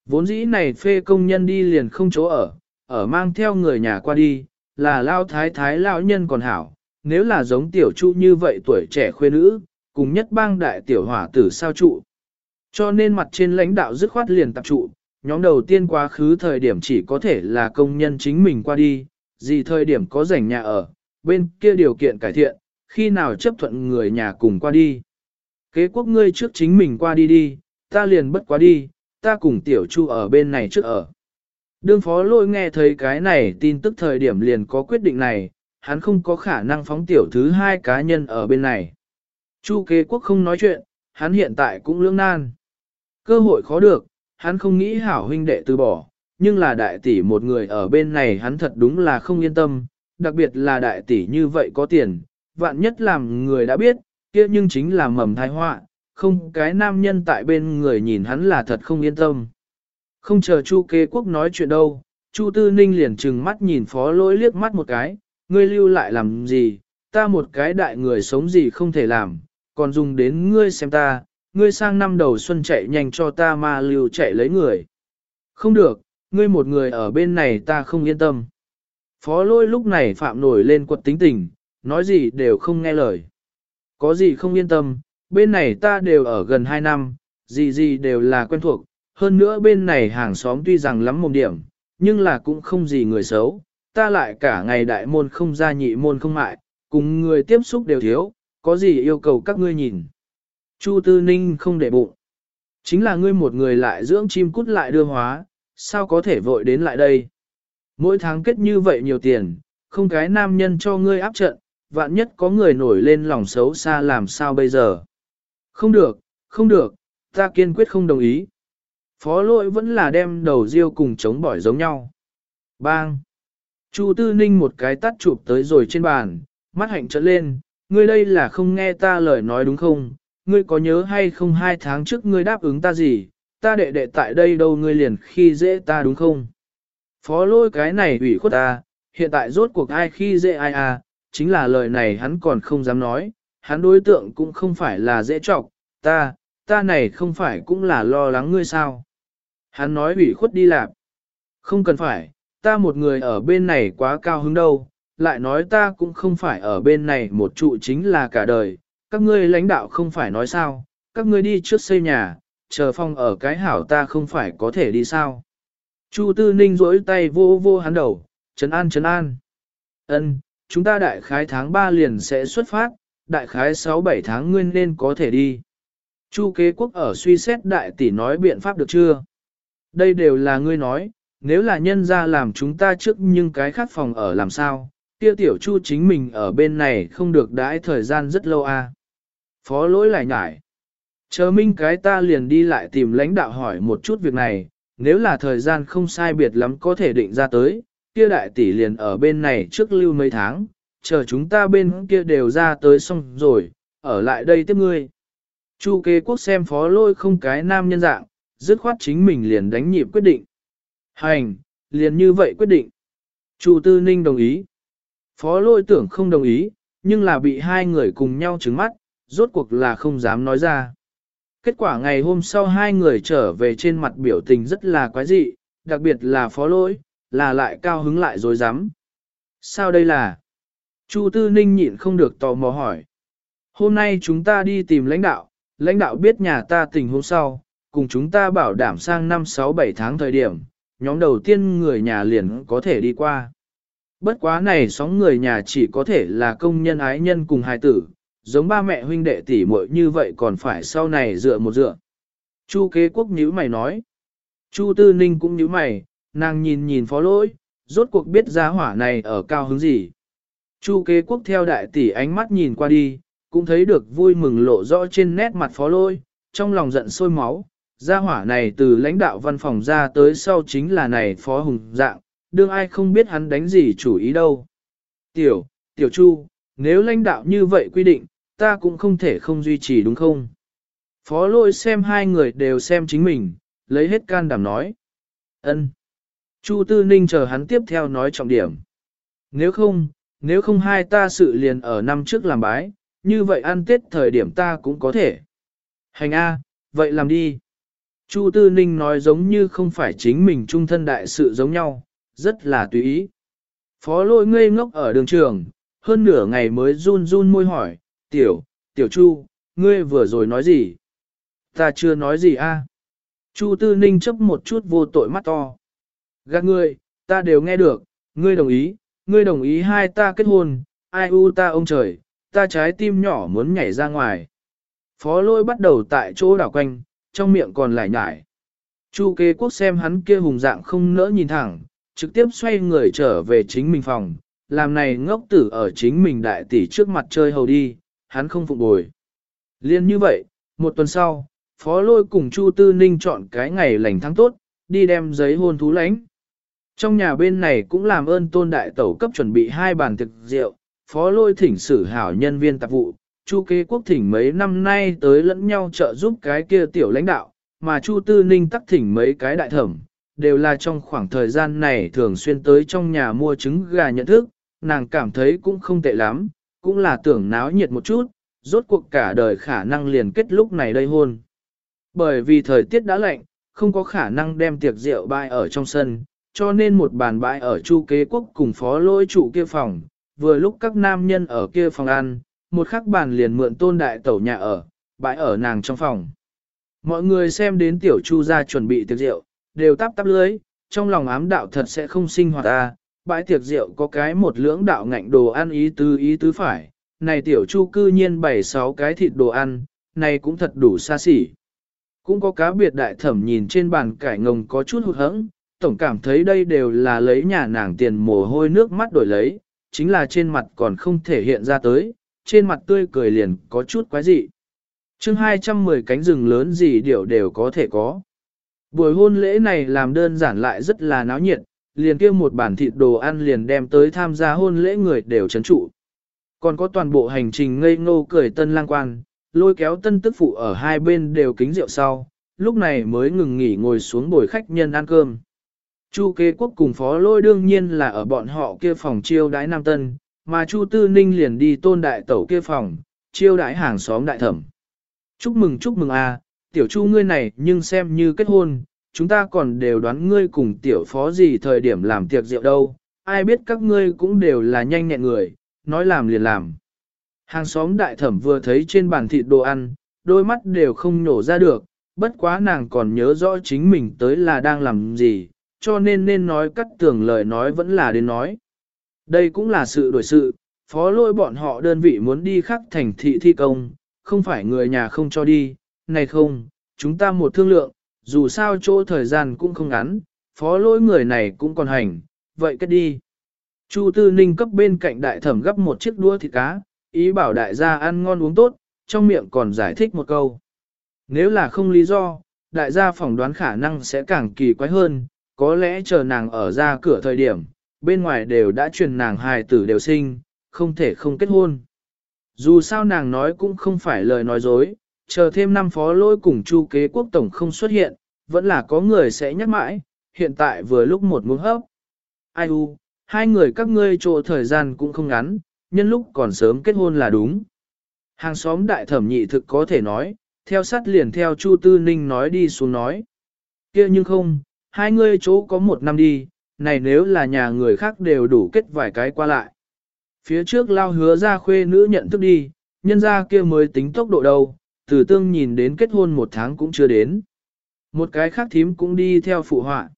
Vốn dĩ này phê công nhân đi liền không chỗ ở, ở mang theo người nhà qua đi, là lao thái thái lao nhân còn hảo, nếu là giống tiểu chu như vậy tuổi trẻ khuê nữ, cùng nhất bang đại tiểu hỏa tử sao trụ. Cho nên mặt trên lãnh đạo dứt khoát liền tập trụ, nhóm đầu tiên quá khứ thời điểm chỉ có thể là công nhân chính mình qua đi, gì thời điểm có rảnh nhà ở, bên kia điều kiện cải thiện, khi nào chấp thuận người nhà cùng qua đi. Kế quốc ngươi trước chính mình qua đi đi, ta liền bất quá đi, ta cùng tiểu chu ở bên này trước ở. Đương phó lôi nghe thấy cái này tin tức thời điểm liền có quyết định này, hắn không có khả năng phóng tiểu thứ hai cá nhân ở bên này. Chu kế quốc không nói chuyện, hắn hiện tại cũng lưỡng nan. Cơ hội khó được, hắn không nghĩ hảo huynh đệ từ bỏ, nhưng là đại tỷ một người ở bên này hắn thật đúng là không yên tâm, đặc biệt là đại tỷ như vậy có tiền, vạn nhất làm người đã biết, kia nhưng chính là mầm thai họa, không cái nam nhân tại bên người nhìn hắn là thật không yên tâm. Không chờ Chu kế quốc nói chuyện đâu, Chu Tư Ninh liền trừng mắt nhìn phó lỗi liếc mắt một cái, ngươi lưu lại làm gì, ta một cái đại người sống gì không thể làm, còn dùng đến ngươi xem ta, ngươi sang năm đầu xuân chạy nhanh cho ta ma lưu chạy lấy người. Không được, ngươi một người ở bên này ta không yên tâm. Phó lôi lúc này phạm nổi lên quật tính tình, nói gì đều không nghe lời. Có gì không yên tâm, bên này ta đều ở gần 2 năm, gì gì đều là quen thuộc, hơn nữa bên này hàng xóm tuy rằng lắm mồm điểm, nhưng là cũng không gì người xấu, ta lại cả ngày đại môn không ra nhị môn không mại, cùng người tiếp xúc đều thiếu, có gì yêu cầu các ngươi nhìn. Chu Tư Ninh không để bụng. Chính là ngươi một người lại dưỡng chim cút lại đưa hóa, sao có thể vội đến lại đây. Mỗi tháng kết như vậy nhiều tiền, không cái nam nhân cho ngươi áp trận, vạn nhất có người nổi lên lòng xấu xa làm sao bây giờ. Không được, không được, ta kiên quyết không đồng ý. Phó lỗi vẫn là đem đầu riêu cùng chống bỏi giống nhau. Bang! Chu Tư Ninh một cái tắt chụp tới rồi trên bàn, mắt hạnh trợn lên, ngươi đây là không nghe ta lời nói đúng không? Ngươi có nhớ hay không hai tháng trước ngươi đáp ứng ta gì? Ta đệ đệ tại đây đâu ngươi liền khi dễ ta đúng không? Phó lôi cái này ủy khuất ta, hiện tại rốt cuộc ai khi dễ ai à, chính là lời này hắn còn không dám nói, hắn đối tượng cũng không phải là dễ trọc, ta, ta này không phải cũng là lo lắng ngươi sao. Hắn nói ủy khuất đi làm. Không cần phải, ta một người ở bên này quá cao hứng đâu, lại nói ta cũng không phải ở bên này một trụ chính là cả đời, các ngươi lãnh đạo không phải nói sao, các ngươi đi trước xây nhà, chờ phong ở cái hảo ta không phải có thể đi sao. Chu Tư Ninh rỗi tay vô vô hắn đầu, trấn an trấn an. Ân, chúng ta đại khái tháng 3 liền sẽ xuất phát, đại khái 6-7 tháng nguyên nên có thể đi. Chu kế quốc ở suy xét đại tỷ nói biện pháp được chưa? Đây đều là ngươi nói, nếu là nhân ra làm chúng ta trước nhưng cái khác phòng ở làm sao, kia tiểu chu chính mình ở bên này không được đãi thời gian rất lâu à. Phó lỗi lại nhải. Chờ minh cái ta liền đi lại tìm lãnh đạo hỏi một chút việc này, nếu là thời gian không sai biệt lắm có thể định ra tới, kia đại tỷ liền ở bên này trước lưu mấy tháng, chờ chúng ta bên kia đều ra tới xong rồi, ở lại đây tiếp ngươi. Chu kế quốc xem phó lôi không cái nam nhân dạng, dứt khoát chính mình liền đánh nhịp quyết định. Hành, liền như vậy quyết định. Chu tư ninh đồng ý. Phó lôi tưởng không đồng ý, nhưng là bị hai người cùng nhau trứng mắt, rốt cuộc là không dám nói ra. Kết quả ngày hôm sau hai người trở về trên mặt biểu tình rất là quái dị, đặc biệt là phó lỗi, là lại cao hứng lại dối rắm Sao đây là? Chu Tư Ninh nhịn không được tò mò hỏi. Hôm nay chúng ta đi tìm lãnh đạo, lãnh đạo biết nhà ta tình huống sau, cùng chúng ta bảo đảm sang năm 6-7 tháng thời điểm, nhóm đầu tiên người nhà liền có thể đi qua. Bất quá này sóng người nhà chỉ có thể là công nhân ái nhân cùng hài tử, giống ba mẹ huynh đệ tỷ muội như vậy còn phải sau này dựa một dựa. Chu kế quốc nhíu mày nói. Chu tư ninh cũng nhíu mày, nàng nhìn nhìn phó lỗi, rốt cuộc biết giá hỏa này ở cao hứng gì. Chu kế quốc theo đại tỷ ánh mắt nhìn qua đi, cũng thấy được vui mừng lộ rõ trên nét mặt phó lôi, trong lòng giận sôi máu. Gia hỏa này từ lãnh đạo văn phòng ra tới sau chính là này phó hùng dạng, đương ai không biết hắn đánh gì chủ ý đâu. Tiểu, tiểu chu, nếu lãnh đạo như vậy quy định, ta cũng không thể không duy trì đúng không? Phó lôi xem hai người đều xem chính mình, lấy hết can đảm nói. ân. Chu Tư Ninh chờ hắn tiếp theo nói trọng điểm. Nếu không, nếu không hai ta sự liền ở năm trước làm bái, như vậy ăn tết thời điểm ta cũng có thể. Hành A, vậy làm đi. Chu Tư Ninh nói giống như không phải chính mình trung thân đại sự giống nhau, rất là tùy ý. Phó lôi ngây ngốc ở đường trường, hơn nửa ngày mới run run môi hỏi, tiểu, tiểu Chu, ngươi vừa rồi nói gì? Ta chưa nói gì a. Chu Tư Ninh chấp một chút vô tội mắt to. Gạt ngươi, ta đều nghe được, ngươi đồng ý, ngươi đồng ý hai ta kết hôn, ai u ta ông trời, ta trái tim nhỏ muốn nhảy ra ngoài. Phó lôi bắt đầu tại chỗ đảo quanh, trong miệng còn lại nhải. Chu kế quốc xem hắn kia hùng dạng không nỡ nhìn thẳng, trực tiếp xoay người trở về chính mình phòng, làm này ngốc tử ở chính mình đại tỷ trước mặt chơi hầu đi, hắn không phục bồi. Liên như vậy, một tuần sau, phó lôi cùng Chu Tư Ninh chọn cái ngày lành tháng tốt, đi đem giấy hôn thú lãnh. Trong nhà bên này cũng làm ơn tôn đại tẩu cấp chuẩn bị hai bàn thực rượu, phó lôi thỉnh sử hảo nhân viên tạp vụ, Chu kế quốc thỉnh mấy năm nay tới lẫn nhau trợ giúp cái kia tiểu lãnh đạo, mà Chu Tư Ninh tắc thỉnh mấy cái đại thẩm, đều là trong khoảng thời gian này thường xuyên tới trong nhà mua trứng gà nhận thức, nàng cảm thấy cũng không tệ lắm, cũng là tưởng náo nhiệt một chút, rốt cuộc cả đời khả năng liền kết lúc này đây hôn. Bởi vì thời tiết đã lạnh, không có khả năng đem tiệc rượu bãi ở trong sân, cho nên một bàn bãi ở chu kế quốc cùng phó lôi trụ kia phòng, vừa lúc các nam nhân ở kia phòng ăn, một khắc bàn liền mượn tôn đại tẩu nhà ở, bãi ở nàng trong phòng. Mọi người xem đến tiểu chu ra chuẩn bị tiệc rượu, đều tắp tắp lưới, trong lòng ám đạo thật sẽ không sinh hoạt ta, bãi tiệc rượu có cái một lưỡng đạo ngạnh đồ ăn ý tứ ý tứ phải, này tiểu chu cư nhiên bảy sáu cái thịt đồ ăn, này cũng thật đủ xa xỉ. Cũng có cá biệt đại thẩm nhìn trên bàn cải ngồng có chút hụt hẫng, tổng cảm thấy đây đều là lấy nhà nàng tiền mồ hôi nước mắt đổi lấy, chính là trên mặt còn không thể hiện ra tới, trên mặt tươi cười liền có chút quái dị. chương 210 cánh rừng lớn gì điều đều có thể có. Buổi hôn lễ này làm đơn giản lại rất là náo nhiệt, liền kia một bản thịt đồ ăn liền đem tới tham gia hôn lễ người đều chấn trụ. Còn có toàn bộ hành trình ngây ngô cười tân lang quan, lôi kéo tân tức phụ ở hai bên đều kính rượu sau, lúc này mới ngừng nghỉ ngồi xuống bồi khách nhân ăn cơm. Chu kế quốc cùng phó lôi đương nhiên là ở bọn họ kia phòng chiêu đái nam tân, mà Chu Tư Ninh liền đi tôn đại tẩu kia phòng, chiêu đãi hàng xóm đại thẩm. Chúc mừng chúc mừng a, tiểu Chu ngươi này nhưng xem như kết hôn, chúng ta còn đều đoán ngươi cùng tiểu phó gì thời điểm làm tiệc rượu đâu, ai biết các ngươi cũng đều là nhanh nhẹn người, nói làm liền làm. Hàng xóm đại thẩm vừa thấy trên bàn thịt đồ ăn, đôi mắt đều không nổ ra được, bất quá nàng còn nhớ rõ chính mình tới là đang làm gì, cho nên nên nói cắt tưởng lời nói vẫn là đến nói. Đây cũng là sự đổi sự, phó lôi bọn họ đơn vị muốn đi khắc thành thị thi công, không phải người nhà không cho đi, này không, chúng ta một thương lượng, dù sao chỗ thời gian cũng không ngắn, phó lỗi người này cũng còn hành, vậy kết đi. Chu Tư Ninh cấp bên cạnh đại thẩm gấp một chiếc đũa thịt cá, ý bảo đại gia ăn ngon uống tốt, trong miệng còn giải thích một câu. Nếu là không lý do, đại gia phỏng đoán khả năng sẽ càng kỳ quái hơn, có lẽ chờ nàng ở ra cửa thời điểm, bên ngoài đều đã truyền nàng hài tử đều sinh, không thể không kết hôn. Dù sao nàng nói cũng không phải lời nói dối, chờ thêm năm phó lôi cùng chu kế quốc tổng không xuất hiện, vẫn là có người sẽ nhắc mãi, hiện tại vừa lúc một muỗng hấp. Ai u, hai người các ngươi chỗ thời gian cũng không ngắn, nhân lúc còn sớm kết hôn là đúng. Hàng xóm đại thẩm nhị thực có thể nói, theo sát liền theo Chu Tư Ninh nói đi xuống nói. kia nhưng không, hai ngươi chỗ có một năm đi, này nếu là nhà người khác đều đủ kết vài cái qua lại. Phía trước lao hứa ra khuê nữ nhận thức đi, nhân ra kia mới tính tốc độ đâu, từ tương nhìn đến kết hôn một tháng cũng chưa đến. Một cái khác thím cũng đi theo phụ họa.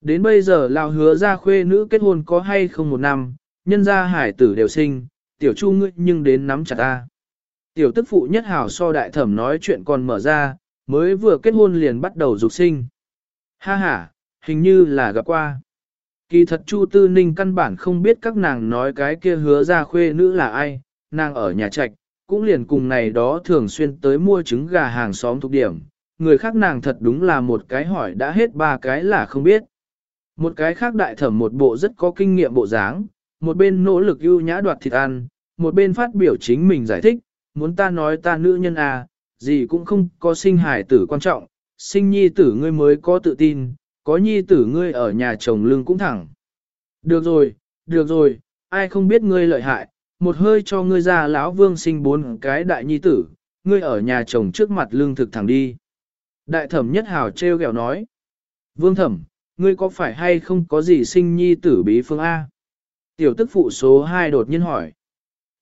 Đến bây giờ lao hứa ra khuê nữ kết hôn có hay không một năm, nhân ra hải tử đều sinh, tiểu chu ngươi nhưng đến nắm chặt ta. Tiểu tức phụ nhất hảo so đại thẩm nói chuyện còn mở ra, mới vừa kết hôn liền bắt đầu dục sinh. Ha ha, hình như là gặp qua. Kỳ thật Chu Tư Ninh căn bản không biết các nàng nói cái kia hứa ra khuê nữ là ai, nàng ở nhà trạch, cũng liền cùng này đó thường xuyên tới mua trứng gà hàng xóm thuộc điểm. Người khác nàng thật đúng là một cái hỏi đã hết ba cái là không biết. Một cái khác đại thẩm một bộ rất có kinh nghiệm bộ dáng, một bên nỗ lực ưu nhã đoạt thịt ăn, một bên phát biểu chính mình giải thích, muốn ta nói ta nữ nhân à, gì cũng không có sinh hải tử quan trọng, sinh nhi tử ngươi mới có tự tin, có nhi tử ngươi ở nhà chồng lưng cũng thẳng. Được rồi, được rồi, ai không biết ngươi lợi hại, một hơi cho ngươi ra lão vương sinh bốn cái đại nhi tử, ngươi ở nhà chồng trước mặt lương thực thẳng đi. Đại thẩm nhất hào treo gẹo nói. Vương thẩm, ngươi có phải hay không có gì sinh nhi tử bí phương A? Tiểu tức phụ số 2 đột nhiên hỏi.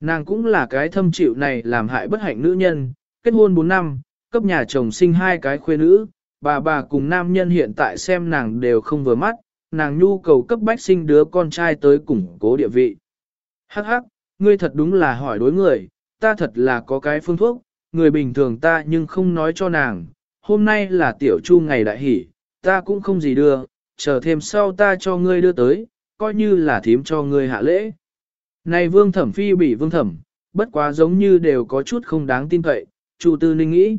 Nàng cũng là cái thâm chịu này làm hại bất hạnh nữ nhân, kết hôn 4 năm, cấp nhà chồng sinh hai cái khuê nữ, bà bà cùng nam nhân hiện tại xem nàng đều không vừa mắt, nàng nhu cầu cấp bách sinh đứa con trai tới củng cố địa vị. Hắc hắc, ngươi thật đúng là hỏi đối người, ta thật là có cái phương thuốc, người bình thường ta nhưng không nói cho nàng, hôm nay là tiểu chu ngày đại hỷ, ta cũng không gì đưa, chờ thêm sau ta cho ngươi đưa tới, coi như là thím cho ngươi hạ lễ. Này vương thẩm phi bị vương thẩm, bất quá giống như đều có chút không đáng tin cậy, Chu Tư Ninh nghĩ.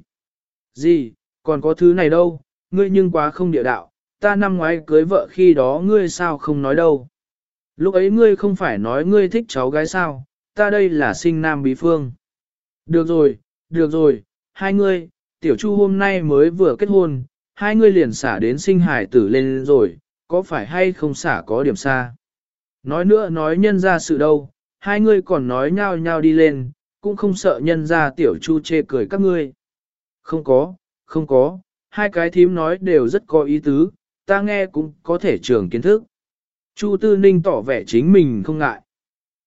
Gì, còn có thứ này đâu, ngươi nhưng quá không địa đạo, ta năm ngoái cưới vợ khi đó ngươi sao không nói đâu. Lúc ấy ngươi không phải nói ngươi thích cháu gái sao, ta đây là sinh nam bí phương. Được rồi, được rồi, hai ngươi, tiểu chu hôm nay mới vừa kết hôn, hai ngươi liền xả đến sinh hải tử lên rồi, có phải hay không xả có điểm xa. Nói nữa nói nhân ra sự đâu, hai ngươi còn nói nhau nhau đi lên, cũng không sợ nhân ra tiểu chu chê cười các ngươi. Không có, không có, hai cái thím nói đều rất có ý tứ, ta nghe cũng có thể trường kiến thức. Chu Tư Ninh tỏ vẻ chính mình không ngại.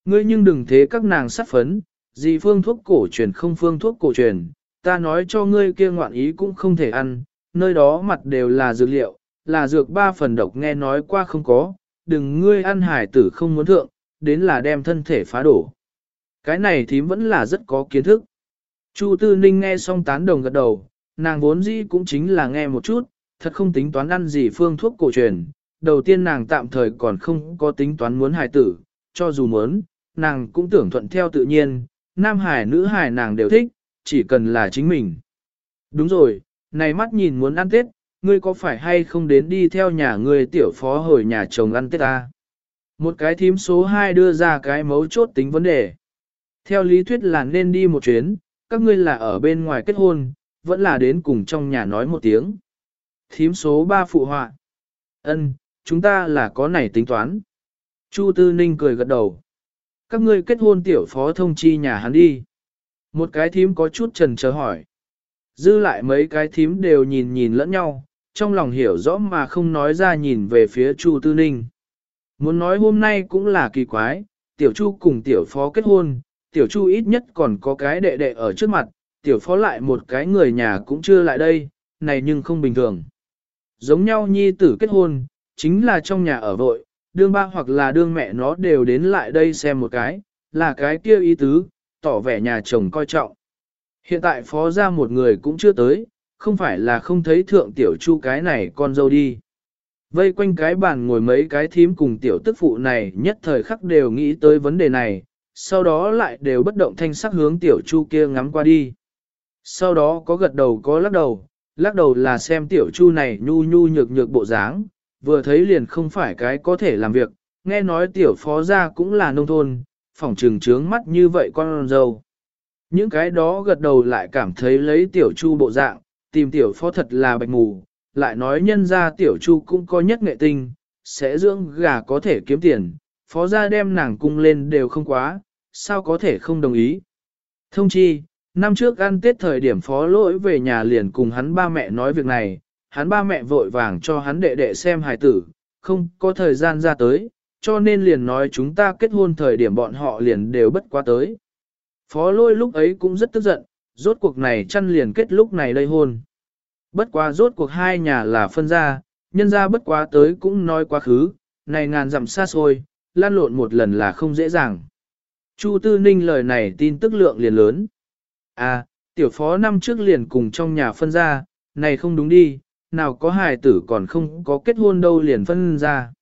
Ngươi nhưng đừng thế các nàng sát phấn, gì phương thuốc cổ truyền không phương thuốc cổ truyền, ta nói cho ngươi kia ngoạn ý cũng không thể ăn, nơi đó mặt đều là dược liệu, là dược ba phần độc nghe nói qua không có, đừng ngươi ăn hải tử không muốn thượng, đến là đem thân thể phá đổ. Cái này thím vẫn là rất có kiến thức. Chu Tư Ninh nghe xong tán đồng gật đầu, nàng vốn dĩ cũng chính là nghe một chút, thật không tính toán ăn gì phương thuốc cổ truyền. Đầu tiên nàng tạm thời còn không có tính toán muốn hài tử, cho dù muốn, nàng cũng tưởng thuận theo tự nhiên, nam hải nữ hải nàng đều thích, chỉ cần là chính mình. Đúng rồi, này mắt nhìn muốn ăn Tết, ngươi có phải hay không đến đi theo nhà ngươi tiểu phó hồi nhà chồng ăn Tết ta? Một cái thím số 2 đưa ra cái mấu chốt tính vấn đề. Theo lý thuyết là nên đi một chuyến, các ngươi là ở bên ngoài kết hôn, vẫn là đến cùng trong nhà nói một tiếng. Thím số 3 phụ họa. Ân, chúng ta là có này tính toán. Chu Tư Ninh cười gật đầu. Các ngươi kết hôn tiểu phó thông chi nhà hắn đi. Một cái thím có chút trần chờ hỏi. Dư lại mấy cái thím đều nhìn nhìn lẫn nhau, trong lòng hiểu rõ mà không nói ra nhìn về phía Chu Tư Ninh. Muốn nói hôm nay cũng là kỳ quái, tiểu Chu cùng tiểu phó kết hôn, tiểu Chu ít nhất còn có cái đệ đệ ở trước mặt, tiểu phó lại một cái người nhà cũng chưa lại đây, này nhưng không bình thường. Giống nhau nhi tử kết hôn, chính là trong nhà ở vội, đương ba hoặc là đương mẹ nó đều đến lại đây xem một cái, là cái kia ý tứ, tỏ vẻ nhà chồng coi trọng. Hiện tại phó ra một người cũng chưa tới, không phải là không thấy thượng tiểu chu cái này con dâu đi. Vây quanh cái bàn ngồi mấy cái thím cùng tiểu tức phụ này nhất thời khắc đều nghĩ tới vấn đề này, sau đó lại đều bất động thanh sắc hướng tiểu chu kia ngắm qua đi. Sau đó có gật đầu có lắc đầu, lắc đầu là xem tiểu chu này nhu nhu nhược nhược bộ dáng, vừa thấy liền không phải cái có thể làm việc, nghe nói tiểu phó gia cũng là nông thôn, phỏng trừng trướng mắt như vậy con dâu. Những cái đó gật đầu lại cảm thấy lấy tiểu chu bộ dạng, tìm tiểu phó thật là bạch mù, lại nói nhân ra tiểu chu cũng có nhất nghệ tinh, sẽ dưỡng gà có thể kiếm tiền, phó gia đem nàng cung lên đều không quá, sao có thể không đồng ý. Thông chi, năm trước ăn tết thời điểm phó lỗi về nhà liền cùng hắn ba mẹ nói việc này, hắn ba mẹ vội vàng cho hắn đệ đệ xem hài tử, không có thời gian ra tới, cho nên liền nói chúng ta kết hôn thời điểm bọn họ liền đều bất quá tới. Phó lôi lúc ấy cũng rất tức giận, rốt cuộc này chăn liền kết lúc này đây hôn. Bất quá rốt cuộc hai nhà là phân ra, nhân ra bất quá tới cũng nói quá khứ, này ngàn dặm xa xôi, lan lộn một lần là không dễ dàng. Chu Tư Ninh lời này tin tức lượng liền lớn. À, tiểu phó năm trước liền cùng trong nhà phân ra, này không đúng đi, nào có hài tử còn không có kết hôn đâu liền phân ra.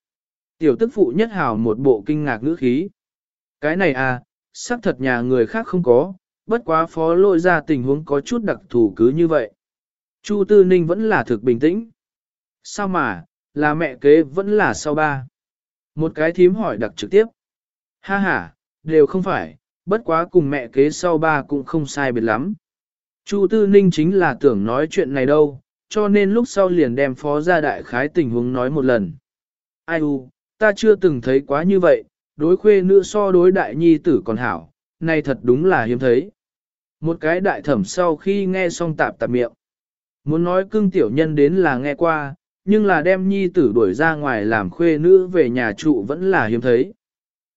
Tiểu tức phụ nhất hào một bộ kinh ngạc ngữ khí. Cái này à, xác thật nhà người khác không có, bất quá phó lội ra tình huống có chút đặc thù cứ như vậy. Chu Tư Ninh vẫn là thực bình tĩnh. Sao mà, là mẹ kế vẫn là sau ba. Một cái thím hỏi đặc trực tiếp. Ha ha, đều không phải, bất quá cùng mẹ kế sau ba cũng không sai biệt lắm. Chu Tư Ninh chính là tưởng nói chuyện này đâu, cho nên lúc sau liền đem phó gia đại khái tình huống nói một lần. Ai u, ta chưa từng thấy quá như vậy, đối khuê nữ so đối đại nhi tử còn hảo, này thật đúng là hiếm thấy. Một cái đại thẩm sau khi nghe xong tạp tạp miệng. Muốn nói cưng tiểu nhân đến là nghe qua, nhưng là đem nhi tử đuổi ra ngoài làm khuê nữ về nhà trụ vẫn là hiếm thấy.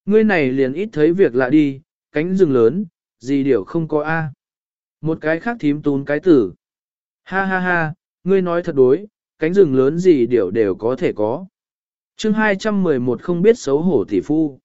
Ngươi này liền ít thấy việc lạ đi, cánh rừng lớn, gì điều không có A. Một cái khác thím tún cái tử. Ha ha ha, ngươi nói thật đối, cánh rừng lớn gì điều đều có thể có. chương 211 không biết xấu hổ tỷ phu.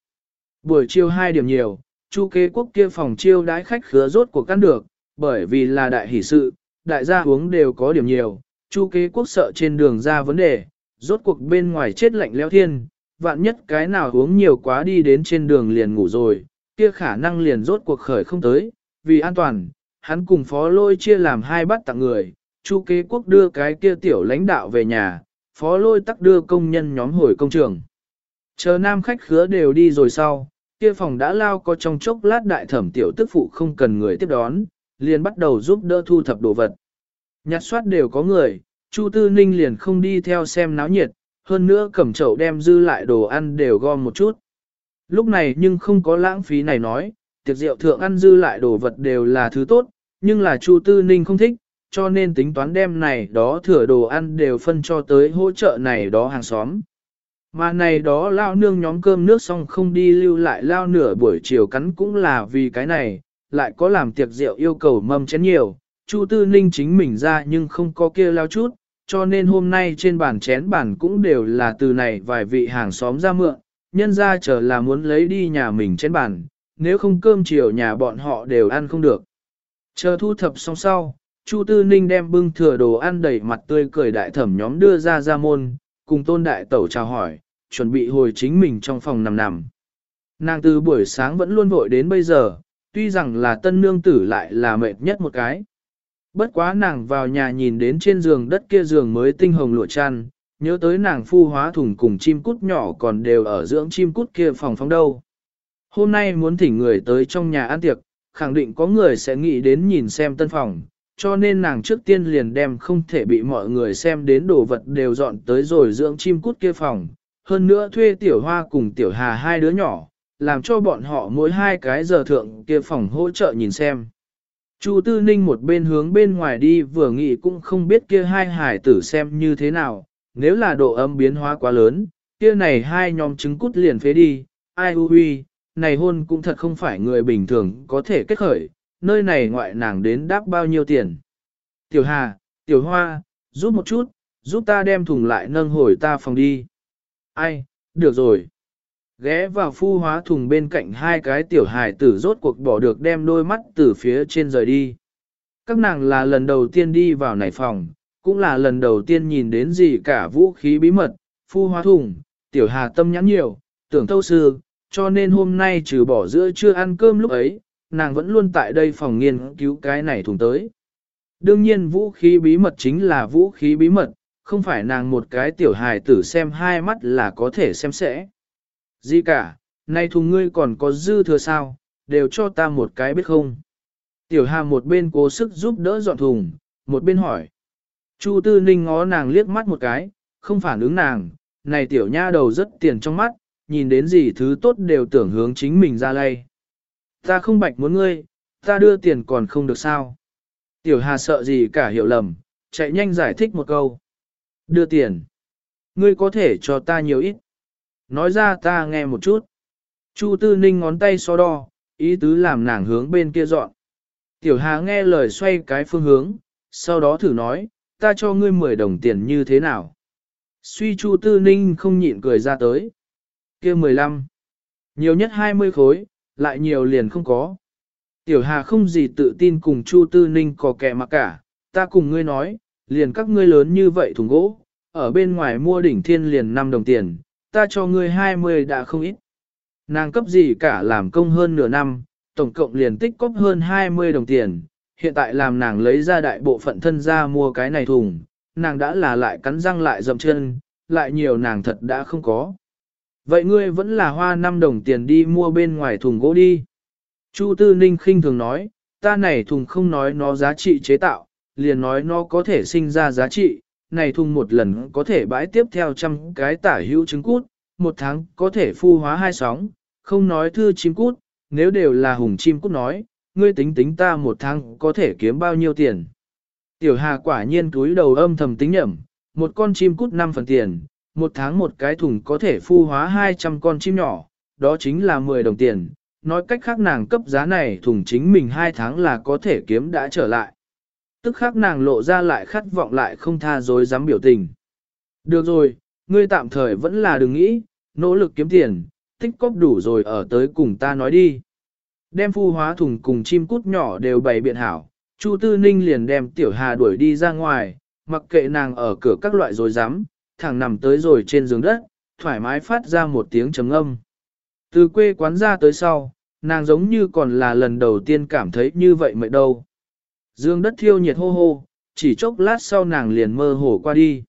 Buổi chiều 2 điểm nhiều, chu kế quốc kia phòng chiêu đãi khách khứa rốt của căn được, bởi vì là đại hỷ sự, đại gia uống đều có điểm nhiều, chu kế quốc sợ trên đường ra vấn đề, rốt cuộc bên ngoài chết lạnh leo thiên, vạn nhất cái nào uống nhiều quá đi đến trên đường liền ngủ rồi, kia khả năng liền rốt cuộc khởi không tới, vì an toàn, hắn cùng phó lôi chia làm hai bắt tặng người, chu kế quốc đưa cái kia tiểu lãnh đạo về nhà, phó lôi tắc đưa công nhân nhóm hồi công trường. Chờ nam khách khứa đều đi rồi sau, kia phòng đã lao có trong chốc lát đại thẩm tiểu tức phụ không cần người tiếp đón, liền bắt đầu giúp đỡ thu thập đồ vật. Nhặt soát đều có người, Chu Tư Ninh liền không đi theo xem náo nhiệt, hơn nữa cầm chậu đem dư lại đồ ăn đều gom một chút. Lúc này nhưng không có lãng phí này nói, tiệc rượu thượng ăn dư lại đồ vật đều là thứ tốt, nhưng là Chu Tư Ninh không thích, cho nên tính toán đem này đó thừa đồ ăn đều phân cho tới hỗ trợ này đó hàng xóm. Mà này đó lao nương nhóm cơm nước xong không đi lưu lại lao nửa buổi chiều cắn cũng là vì cái này, lại có làm tiệc rượu yêu cầu mâm chén nhiều, Chu Tư Ninh chính mình ra nhưng không có kia lao chút, cho nên hôm nay trên bàn chén bàn cũng đều là từ này vài vị hàng xóm ra mượn, nhân ra chờ là muốn lấy đi nhà mình trên bàn, nếu không cơm chiều nhà bọn họ đều ăn không được. Chờ thu thập xong sau, Chu Tư Ninh đem bưng thừa đồ ăn đầy mặt tươi cười đại thẩm nhóm đưa ra ra môn, cùng tôn đại tẩu chào hỏi, chuẩn bị hồi chính mình trong phòng nằm nằm. Nàng từ buổi sáng vẫn luôn vội đến bây giờ, tuy rằng là tân nương tử lại là mệt nhất một cái. Bất quá nàng vào nhà nhìn đến trên giường đất kia giường mới tinh hồng lụa chăn, nhớ tới nàng phu hóa thùng cùng chim cút nhỏ còn đều ở dưỡng chim cút kia phòng phóng đâu. Hôm nay muốn thỉnh người tới trong nhà ăn tiệc, khẳng định có người sẽ nghĩ đến nhìn xem tân phòng, cho nên nàng trước tiên liền đem không thể bị mọi người xem đến đồ vật đều dọn tới rồi dưỡng chim cút kia phòng. Hơn nữa thuê tiểu hoa cùng tiểu hà hai đứa nhỏ, làm cho bọn họ mỗi hai cái giờ thượng kia phòng hỗ trợ nhìn xem. Chu Tư Ninh một bên hướng bên ngoài đi vừa nghĩ cũng không biết kia hai hải tử xem như thế nào, nếu là độ âm biến hóa quá lớn, kia này hai nhóm trứng cút liền phế đi, ai hu huy, này hôn cũng thật không phải người bình thường có thể kết khởi, nơi này ngoại nàng đến đáp bao nhiêu tiền. Tiểu Hà, Tiểu Hoa, giúp một chút, giúp ta đem thùng lại nâng hồi ta phòng đi. Ai, được rồi. Ghé vào phu hóa thùng bên cạnh hai cái tiểu hài tử rốt cuộc bỏ được đem đôi mắt từ phía trên rời đi. Các nàng là lần đầu tiên đi vào này phòng, cũng là lần đầu tiên nhìn đến gì cả vũ khí bí mật, phu hóa thùng, tiểu hà tâm nhãn nhiều, tưởng thâu sư, cho nên hôm nay trừ bỏ giữa chưa ăn cơm lúc ấy, nàng vẫn luôn tại đây phòng nghiên cứu cái này thùng tới. Đương nhiên vũ khí bí mật chính là vũ khí bí mật, không phải nàng một cái tiểu hài tử xem hai mắt là có thể xem sẽ. Gì cả, nay thùng ngươi còn có dư thừa sao, đều cho ta một cái biết không. Tiểu hà một bên cố sức giúp đỡ dọn thùng, một bên hỏi. Chu tư ninh ngó nàng liếc mắt một cái, không phản ứng nàng, này tiểu nha đầu rất tiền trong mắt, nhìn đến gì thứ tốt đều tưởng hướng chính mình ra lay. Ta không bạch muốn ngươi, ta đưa tiền còn không được sao. Tiểu Hà sợ gì cả hiểu lầm, chạy nhanh giải thích một câu. Đưa tiền. Ngươi có thể cho ta nhiều ít. Nói ra ta nghe một chút. Chu Tư Ninh ngón tay so đo, ý tứ làm nàng hướng bên kia dọn. Tiểu Hà nghe lời xoay cái phương hướng, sau đó thử nói, ta cho ngươi 10 đồng tiền như thế nào. Suy Chu Tư Ninh không nhịn cười ra tới. kia 15. Nhiều nhất 20 khối, lại nhiều liền không có. Tiểu Hà không gì tự tin cùng Chu Tư Ninh có kẻ mà cả, ta cùng ngươi nói, liền các ngươi lớn như vậy thùng gỗ, ở bên ngoài mua đỉnh thiên liền 5 đồng tiền, ta cho ngươi 20 đã không ít. Nàng cấp gì cả làm công hơn nửa năm, tổng cộng liền tích cóp hơn 20 đồng tiền, hiện tại làm nàng lấy ra đại bộ phận thân ra mua cái này thùng, nàng đã là lại cắn răng lại dầm chân, lại nhiều nàng thật đã không có. Vậy ngươi vẫn là hoa 5 đồng tiền đi mua bên ngoài thùng gỗ đi. Chu Tư Ninh khinh thường nói, ta này thùng không nói nó giá trị chế tạo, liền nói nó có thể sinh ra giá trị, này thùng một lần có thể bãi tiếp theo trăm cái tả hữu trứng cút, một tháng có thể phu hóa hai sóng, không nói thư chim cút, nếu đều là hùng chim cút nói, ngươi tính tính ta một tháng có thể kiếm bao nhiêu tiền. Tiểu Hà quả nhiên túi đầu âm thầm tính nhẩm, một con chim cút 5 phần tiền, một tháng một cái thùng có thể phu hóa 200 con chim nhỏ, đó chính là 10 đồng tiền, nói cách khác nàng cấp giá này thùng chính mình hai tháng là có thể kiếm đã trở lại. Tức khác nàng lộ ra lại khát vọng lại không tha dối dám biểu tình. Được rồi, ngươi tạm thời vẫn là đừng nghĩ, nỗ lực kiếm tiền, tích cóp đủ rồi ở tới cùng ta nói đi. Đem phu hóa thùng cùng chim cút nhỏ đều bày biện hảo, Chu Tư Ninh liền đem Tiểu Hà đuổi đi ra ngoài, mặc kệ nàng ở cửa các loại rồi dám, thẳng nằm tới rồi trên giường đất, thoải mái phát ra một tiếng trầm âm. Từ quê quán ra tới sau, nàng giống như còn là lần đầu tiên cảm thấy như vậy mệt đâu. Dương đất thiêu nhiệt hô hô, chỉ chốc lát sau nàng liền mơ hồ qua đi.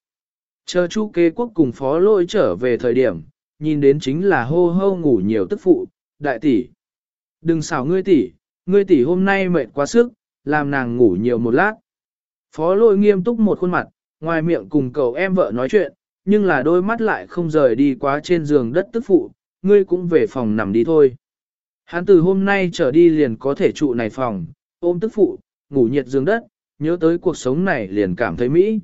Chờ chu kế quốc cùng phó lôi trở về thời điểm, nhìn đến chính là hô hô ngủ nhiều tức phụ, đại tỷ. Đừng xảo ngươi tỷ, ngươi tỷ hôm nay mệt quá sức, làm nàng ngủ nhiều một lát. Phó lôi nghiêm túc một khuôn mặt, ngoài miệng cùng cậu em vợ nói chuyện, nhưng là đôi mắt lại không rời đi quá trên giường đất tức phụ, ngươi cũng về phòng nằm đi thôi. Hắn từ hôm nay trở đi liền có thể trụ này phòng, ôm tức phụ, ngủ nhiệt giường đất, nhớ tới cuộc sống này liền cảm thấy mỹ.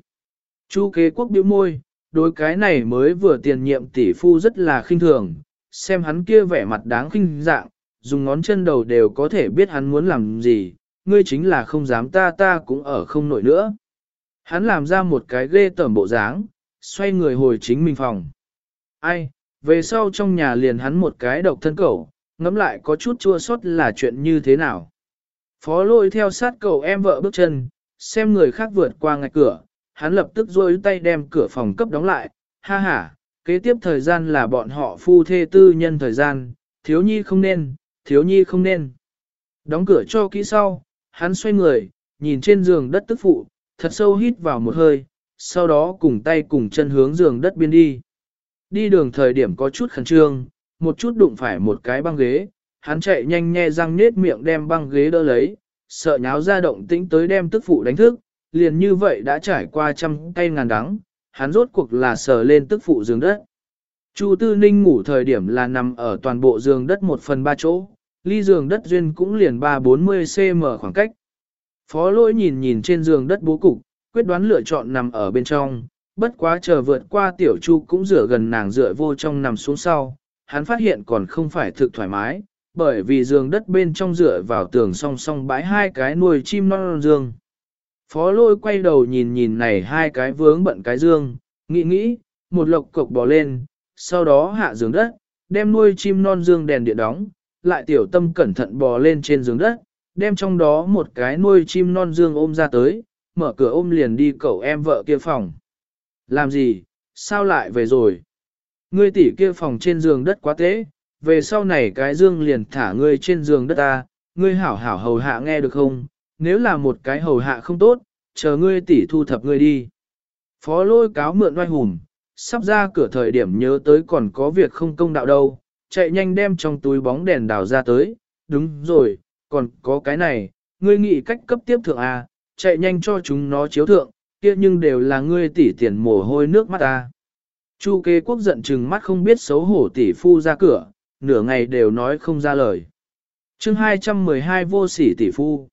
Chu kế quốc biểu môi, đối cái này mới vừa tiền nhiệm tỷ phu rất là khinh thường, xem hắn kia vẻ mặt đáng khinh dạng, dùng ngón chân đầu đều có thể biết hắn muốn làm gì, ngươi chính là không dám ta ta cũng ở không nổi nữa. Hắn làm ra một cái ghê tởm bộ dáng, xoay người hồi chính mình phòng. Ai, về sau trong nhà liền hắn một cái độc thân cẩu, ngẫm lại có chút chua xót là chuyện như thế nào. Phó lôi theo sát cậu em vợ bước chân, xem người khác vượt qua ngạch cửa, hắn lập tức rôi tay đem cửa phòng cấp đóng lại, ha ha, kế tiếp thời gian là bọn họ phu thê tư nhân thời gian, thiếu nhi không nên, thiếu nhi không nên. Đóng cửa cho kỹ sau, hắn xoay người, nhìn trên giường đất tức phụ, thật sâu hít vào một hơi, sau đó cùng tay cùng chân hướng giường đất biên đi. Đi đường thời điểm có chút khẩn trương, một chút đụng phải một cái băng ghế, hắn chạy nhanh nhe răng nết miệng đem băng ghế đỡ lấy, sợ nháo ra động tĩnh tới đem tức phụ đánh thức, liền như vậy đã trải qua trăm tay ngàn đắng, hắn rốt cuộc là sờ lên tức phụ giường đất. Chu Tư Ninh ngủ thời điểm là nằm ở toàn bộ giường đất một phần ba chỗ, ly giường đất duyên cũng liền 3-40 cm khoảng cách. Phó lỗi nhìn nhìn trên giường đất bố cục, quyết đoán lựa chọn nằm ở bên trong, bất quá chờ vượt qua tiểu chu cũng rửa gần nàng rửa vô trong nằm xuống sau, hắn phát hiện còn không phải thực thoải mái, bởi vì giường đất bên trong rửa vào tường song song bãi hai cái nuôi chim non dương. Phó lôi quay đầu nhìn nhìn này hai cái vướng bận cái dương, nghĩ nghĩ, một lộc cộc bò lên, sau đó hạ giường đất, đem nuôi chim non dương đèn điện đóng, lại tiểu tâm cẩn thận bò lên trên giường đất, đem trong đó một cái nuôi chim non dương ôm ra tới, mở cửa ôm liền đi cậu em vợ kia phòng. Làm gì, sao lại về rồi? Ngươi tỷ kia phòng trên giường đất quá tế, về sau này cái dương liền thả ngươi trên giường đất ta, ngươi hảo hảo hầu hạ nghe được không? Nếu là một cái hầu hạ không tốt, chờ ngươi tỷ thu thập ngươi đi. Phó lôi cáo mượn oai hùm, sắp ra cửa thời điểm nhớ tới còn có việc không công đạo đâu, chạy nhanh đem trong túi bóng đèn đào ra tới, đúng rồi, còn có cái này, ngươi nghĩ cách cấp tiếp thượng à, chạy nhanh cho chúng nó chiếu thượng, kia nhưng đều là ngươi tỷ tiền mồ hôi nước mắt ta. Chu kế quốc giận chừng mắt không biết xấu hổ tỷ phu ra cửa, nửa ngày đều nói không ra lời. chương 212 vô sỉ tỷ phu.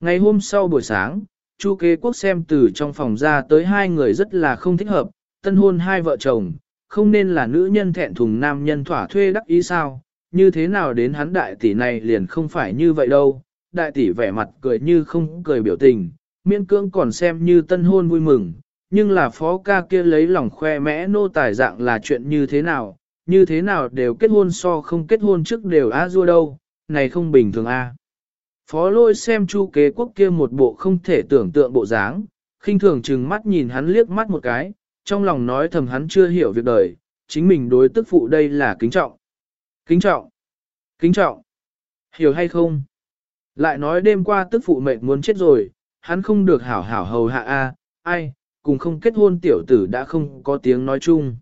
Ngày hôm sau buổi sáng, Chu kế quốc xem từ trong phòng ra tới hai người rất là không thích hợp, tân hôn hai vợ chồng, không nên là nữ nhân thẹn thùng nam nhân thỏa thuê đắc ý sao, như thế nào đến hắn đại tỷ này liền không phải như vậy đâu, đại tỷ vẻ mặt cười như không cười biểu tình, miễn cưỡng còn xem như tân hôn vui mừng, nhưng là phó ca kia lấy lòng khoe mẽ nô tài dạng là chuyện như thế nào, như thế nào đều kết hôn so không kết hôn trước đều a dua đâu, này không bình thường a. Phó lôi xem chu kế quốc kia một bộ không thể tưởng tượng bộ dáng, khinh thường chừng mắt nhìn hắn liếc mắt một cái, trong lòng nói thầm hắn chưa hiểu việc đời, chính mình đối tức phụ đây là kính trọng. Kính trọng. Kính trọng. Hiểu hay không? Lại nói đêm qua tức phụ mệnh muốn chết rồi, hắn không được hảo hảo hầu hạ a, ai, cùng không kết hôn tiểu tử đã không có tiếng nói chung.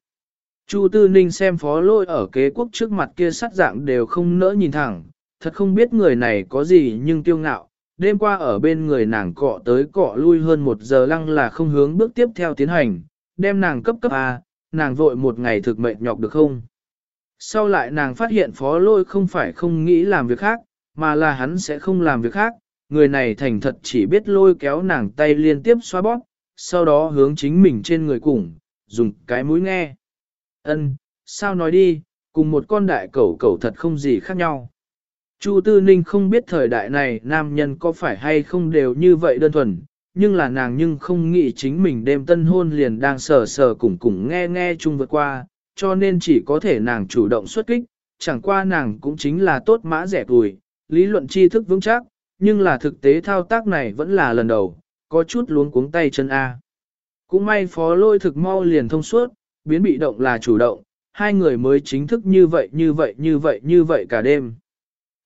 Chu Tư Ninh xem phó lôi ở kế quốc trước mặt kia sắt dạng đều không nỡ nhìn thẳng, thật không biết người này có gì nhưng tiêu ngạo. Đêm qua ở bên người nàng cọ tới cọ lui hơn một giờ lăng là không hướng bước tiếp theo tiến hành, đem nàng cấp cấp A, nàng vội một ngày thực mệnh nhọc được không? Sau lại nàng phát hiện phó lôi không phải không nghĩ làm việc khác, mà là hắn sẽ không làm việc khác, người này thành thật chỉ biết lôi kéo nàng tay liên tiếp xoa bóp, sau đó hướng chính mình trên người cùng, dùng cái mũi nghe. Ân, sao nói đi, cùng một con đại cẩu cẩu thật không gì khác nhau. Chu Tư Ninh không biết thời đại này nam nhân có phải hay không đều như vậy đơn thuần, nhưng là nàng nhưng không nghĩ chính mình đêm tân hôn liền đang sờ sờ cùng cùng nghe nghe chung vượt qua, cho nên chỉ có thể nàng chủ động xuất kích, chẳng qua nàng cũng chính là tốt mã rẻ tuổi, lý luận tri thức vững chắc, nhưng là thực tế thao tác này vẫn là lần đầu, có chút luống cuống tay chân A. Cũng may phó lôi thực mau liền thông suốt, biến bị động là chủ động, hai người mới chính thức như vậy như vậy như vậy như vậy cả đêm.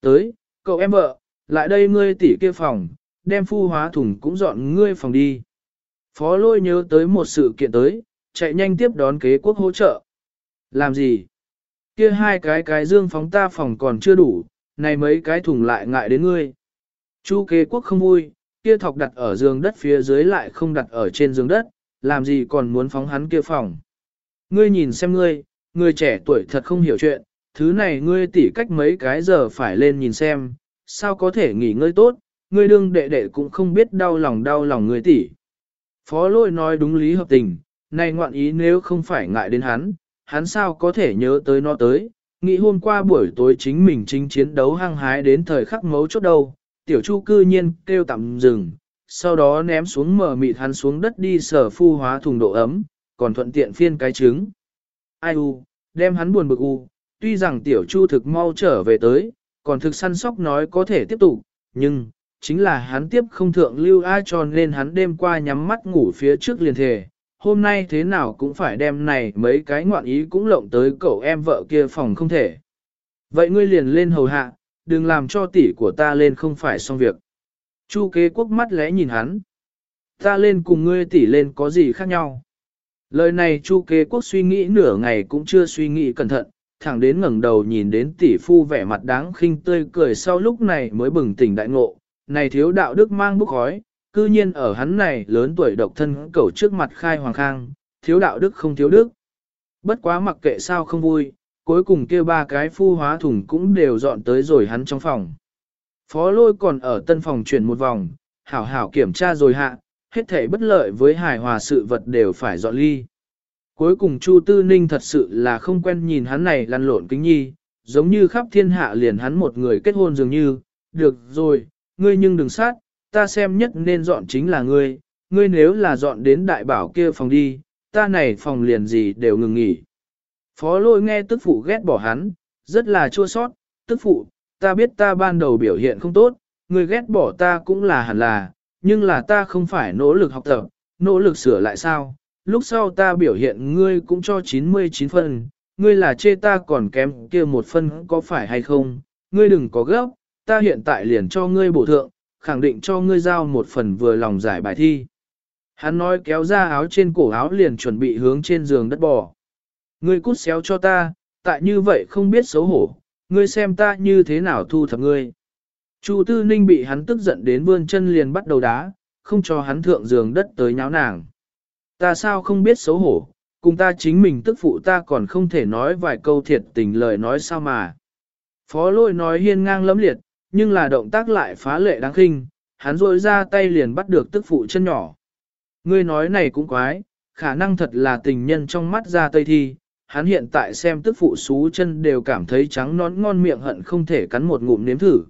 Tới, cậu em vợ, lại đây ngươi tỉ kia phòng, đem phu hóa thùng cũng dọn ngươi phòng đi. Phó lôi nhớ tới một sự kiện tới, chạy nhanh tiếp đón kế quốc hỗ trợ. Làm gì? Kia hai cái cái dương phóng ta phòng còn chưa đủ, này mấy cái thùng lại ngại đến ngươi. Chu kế quốc không vui, kia thọc đặt ở giường đất phía dưới lại không đặt ở trên giường đất, làm gì còn muốn phóng hắn kia phòng. Ngươi nhìn xem ngươi, ngươi trẻ tuổi thật không hiểu chuyện, thứ này ngươi tỉ cách mấy cái giờ phải lên nhìn xem, sao có thể nghỉ ngơi tốt, ngươi đương đệ đệ cũng không biết đau lòng đau lòng người tỷ. Phó lôi nói đúng lý hợp tình, này ngoạn ý nếu không phải ngại đến hắn, hắn sao có thể nhớ tới nó tới, nghĩ hôm qua buổi tối chính mình chính chiến đấu hăng hái đến thời khắc mấu chốt đâu, tiểu chu cư nhiên kêu tạm dừng, sau đó ném xuống mở mịt hắn xuống đất đi sở phu hóa thùng độ ấm, còn thuận tiện phiên cái trứng. Ai u, đem hắn buồn bực u, tuy rằng tiểu chu thực mau trở về tới, còn thực săn sóc nói có thể tiếp tục, nhưng, chính là hắn tiếp không thượng lưu ai cho nên hắn đêm qua nhắm mắt ngủ phía trước liền thề. Hôm nay thế nào cũng phải đem này mấy cái ngoạn ý cũng lộng tới cậu em vợ kia phòng không thể. Vậy ngươi liền lên hầu hạ, đừng làm cho tỷ của ta lên không phải xong việc. Chu kế quốc mắt lẽ nhìn hắn. Ta lên cùng ngươi tỷ lên có gì khác nhau. Lời này chu kế quốc suy nghĩ nửa ngày cũng chưa suy nghĩ cẩn thận, thẳng đến ngẩng đầu nhìn đến tỷ phu vẻ mặt đáng khinh tươi cười sau lúc này mới bừng tỉnh đại ngộ. Này thiếu đạo đức mang bốc khói, cư nhiên ở hắn này lớn tuổi độc thân cẩu trước mặt khai hoàng khang, thiếu đạo đức không thiếu đức. Bất quá mặc kệ sao không vui, cuối cùng kia ba cái phu hóa thùng cũng đều dọn tới rồi hắn trong phòng. Phó lôi còn ở tân phòng chuyển một vòng, hảo hảo kiểm tra rồi hạ, hết thể bất lợi với hài hòa sự vật đều phải dọn ly. Cuối cùng Chu Tư Ninh thật sự là không quen nhìn hắn này lăn lộn kính nhi, giống như khắp thiên hạ liền hắn một người kết hôn dường như, được rồi, ngươi nhưng đừng sát, ta xem nhất nên dọn chính là ngươi, ngươi nếu là dọn đến đại bảo kia phòng đi, ta này phòng liền gì đều ngừng nghỉ. Phó lôi nghe tức phụ ghét bỏ hắn, rất là chua sót, tức phụ, ta biết ta ban đầu biểu hiện không tốt, ngươi ghét bỏ ta cũng là hẳn là, nhưng là ta không phải nỗ lực học tập, nỗ lực sửa lại sao, lúc sau ta biểu hiện ngươi cũng cho 99 phân, ngươi là chê ta còn kém kia một phân có phải hay không, ngươi đừng có gấp, ta hiện tại liền cho ngươi bổ thượng, khẳng định cho ngươi giao một phần vừa lòng giải bài thi. Hắn nói kéo ra áo trên cổ áo liền chuẩn bị hướng trên giường đất bò. Ngươi cút xéo cho ta, tại như vậy không biết xấu hổ, ngươi xem ta như thế nào thu thập ngươi. Chu Tư Ninh bị hắn tức giận đến vươn chân liền bắt đầu đá, không cho hắn thượng giường đất tới nháo nàng. Ta sao không biết xấu hổ, cùng ta chính mình tức phụ ta còn không thể nói vài câu thiệt tình lời nói sao mà. Phó lôi nói hiên ngang lẫm liệt, nhưng là động tác lại phá lệ đáng khinh, hắn rôi ra tay liền bắt được tức phụ chân nhỏ. Ngươi nói này cũng quái, khả năng thật là tình nhân trong mắt ra tây thi, hắn hiện tại xem tức phụ xú chân đều cảm thấy trắng nón ngon miệng hận không thể cắn một ngụm nếm thử.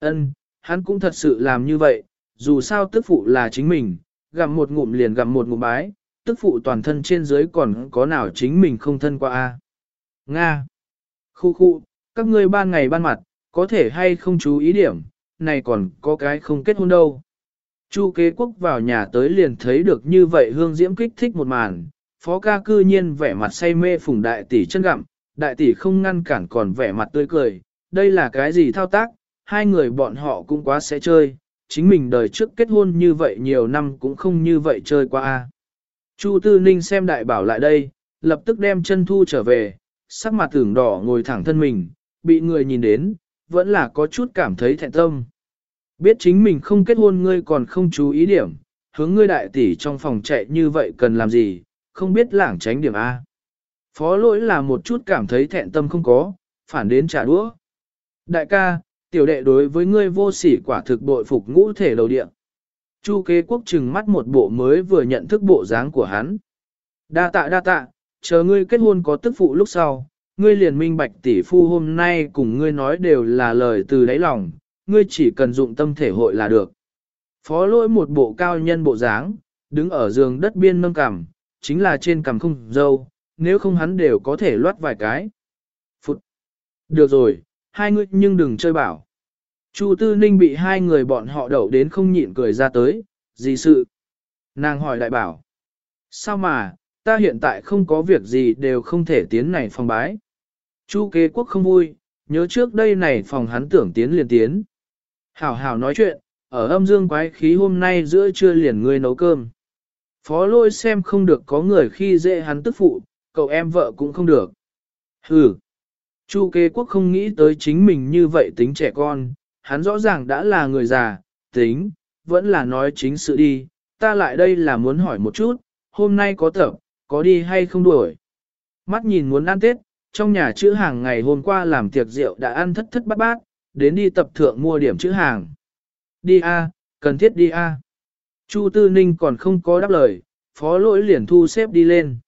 Ân, hắn cũng thật sự làm như vậy, dù sao tức phụ là chính mình, gặm một ngụm liền gặm một ngụm bái, tức phụ toàn thân trên dưới còn có nào chính mình không thân qua a Nga. Khu khu, các ngươi ban ngày ban mặt, có thể hay không chú ý điểm, này còn có cái không kết hôn đâu. Chu kế quốc vào nhà tới liền thấy được như vậy hương diễm kích thích một màn, phó ca cư nhiên vẻ mặt say mê phùng đại tỷ chân gặm, đại tỷ không ngăn cản còn vẻ mặt tươi cười, đây là cái gì thao tác, hai người bọn họ cũng quá sẽ chơi, chính mình đời trước kết hôn như vậy nhiều năm cũng không như vậy chơi qua a. Chu Tư Ninh xem đại bảo lại đây, lập tức đem chân thu trở về, sắc mặt tưởng đỏ ngồi thẳng thân mình, bị người nhìn đến, vẫn là có chút cảm thấy thẹn tâm. Biết chính mình không kết hôn ngươi còn không chú ý điểm, hướng ngươi đại tỷ trong phòng chạy như vậy cần làm gì, không biết lảng tránh điểm A. Phó lỗi là một chút cảm thấy thẹn tâm không có, phản đến trả đũa. Đại ca, tiểu đệ đối với ngươi vô sỉ quả thực bội phục ngũ thể đầu địa. Chu kế quốc trừng mắt một bộ mới vừa nhận thức bộ dáng của hắn. Đa tạ đa tạ, chờ ngươi kết hôn có tức phụ lúc sau, ngươi liền minh bạch tỷ phu hôm nay cùng ngươi nói đều là lời từ đáy lòng, ngươi chỉ cần dụng tâm thể hội là được. Phó lỗi một bộ cao nhân bộ dáng, đứng ở giường đất biên nâng cằm, chính là trên cằm không dâu, nếu không hắn đều có thể loát vài cái. Phụt! Được rồi, hai ngươi nhưng đừng chơi bảo. Chu Tư Ninh bị hai người bọn họ đậu đến không nhịn cười ra tới, gì sự? Nàng hỏi đại bảo. Sao mà, ta hiện tại không có việc gì đều không thể tiến này phòng bái. Chu kế quốc không vui, nhớ trước đây này phòng hắn tưởng tiến liền tiến. Hảo hảo nói chuyện, ở âm dương quái khí hôm nay giữa trưa liền ngươi nấu cơm. Phó lôi xem không được có người khi dễ hắn tức phụ, cậu em vợ cũng không được. Hừ. Chu kế quốc không nghĩ tới chính mình như vậy tính trẻ con, hắn rõ ràng đã là người già, tính, vẫn là nói chính sự đi, ta lại đây là muốn hỏi một chút, hôm nay có tập, có đi hay không đuổi. Mắt nhìn muốn ăn Tết, trong nhà chữ hàng ngày hôm qua làm tiệc rượu đã ăn thất thất bát bát, đến đi tập thượng mua điểm chữ hàng. Đi a, cần thiết đi a. Chu Tư Ninh còn không có đáp lời, phó lỗi liền thu xếp đi lên.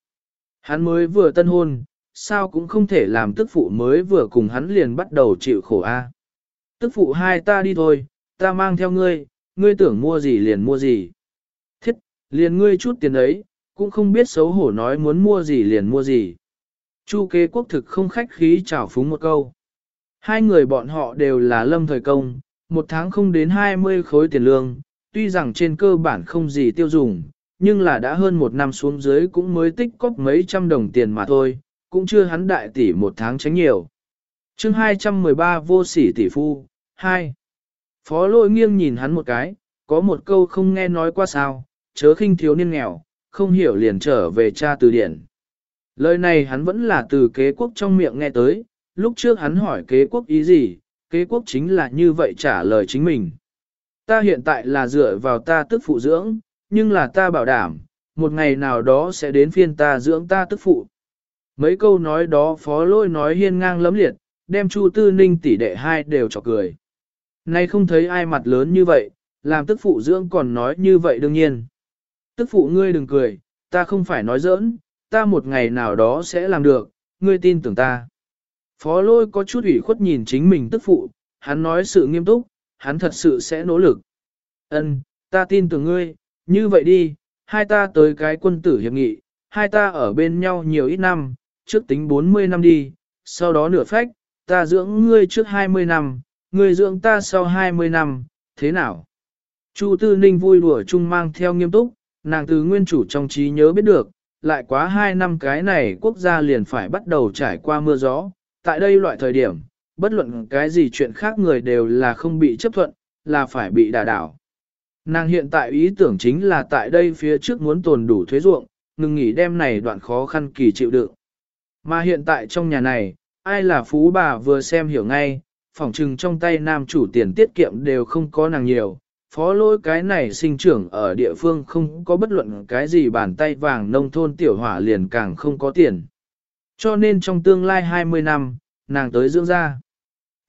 Hắn mới vừa tân hôn, sao cũng không thể làm tức phụ mới vừa cùng hắn liền bắt đầu chịu khổ a. Tức phụ hai ta đi thôi, ta mang theo ngươi, ngươi tưởng mua gì liền mua gì. Thiết, liền ngươi chút tiền ấy, cũng không biết xấu hổ nói muốn mua gì liền mua gì. Chu kế quốc thực không khách khí chào phúng một câu. Hai người bọn họ đều là lâm thời công, một tháng không đến 20 khối tiền lương, tuy rằng trên cơ bản không gì tiêu dùng, nhưng là đã hơn một năm xuống dưới cũng mới tích cóp mấy trăm đồng tiền mà thôi, cũng chưa hắn đại tỷ một tháng tránh nhiều. chương 213 vô sỉ tỷ phu, 2. Phó lôi nghiêng nhìn hắn một cái, có một câu không nghe nói qua sao, chớ khinh thiếu niên nghèo, không hiểu liền trở về cha từ điển. Lời này hắn vẫn là từ kế quốc trong miệng nghe tới, lúc trước hắn hỏi kế quốc ý gì, kế quốc chính là như vậy trả lời chính mình. Ta hiện tại là dựa vào ta tức phụ dưỡng, nhưng là ta bảo đảm, một ngày nào đó sẽ đến phiên ta dưỡng ta tức phụ. Mấy câu nói đó phó lôi nói hiên ngang lấm liệt, đem Chu Tư Ninh tỷ đệ hai đều cho cười. Nay không thấy ai mặt lớn như vậy, làm tức phụ dưỡng còn nói như vậy đương nhiên. Tức phụ ngươi đừng cười, ta không phải nói giỡn, ta một ngày nào đó sẽ làm được, ngươi tin tưởng ta. Phó lôi có chút ủy khuất nhìn chính mình tức phụ, hắn nói sự nghiêm túc, hắn thật sự sẽ nỗ lực. Ân, ta tin tưởng ngươi, như vậy đi, hai ta tới cái quân tử hiệp nghị, hai ta ở bên nhau nhiều ít năm, trước tính 40 năm đi, sau đó nửa phách, ta dưỡng ngươi trước 20 năm, ngươi dưỡng ta sau 20 năm, thế nào? Chu Tư Ninh vui đùa chung mang theo nghiêm túc, nàng từ nguyên chủ trong trí nhớ biết được, lại quá 2 năm cái này quốc gia liền phải bắt đầu trải qua mưa gió, tại đây loại thời điểm, bất luận cái gì chuyện khác người đều là không bị chấp thuận, là phải bị đả đảo. Nàng hiện tại ý tưởng chính là tại đây phía trước muốn tồn đủ thuế ruộng, ngừng nghỉ đem này đoạn khó khăn kỳ chịu đựng. Mà hiện tại trong nhà này, ai là phú bà vừa xem hiểu ngay, phỏng trừng trong tay nam chủ tiền tiết kiệm đều không có nàng nhiều. Phó lôi cái này sinh trưởng ở địa phương không có bất luận cái gì bàn tay vàng nông thôn tiểu hỏa liền càng không có tiền. Cho nên trong tương lai 20 năm, nàng tới dưỡng ra.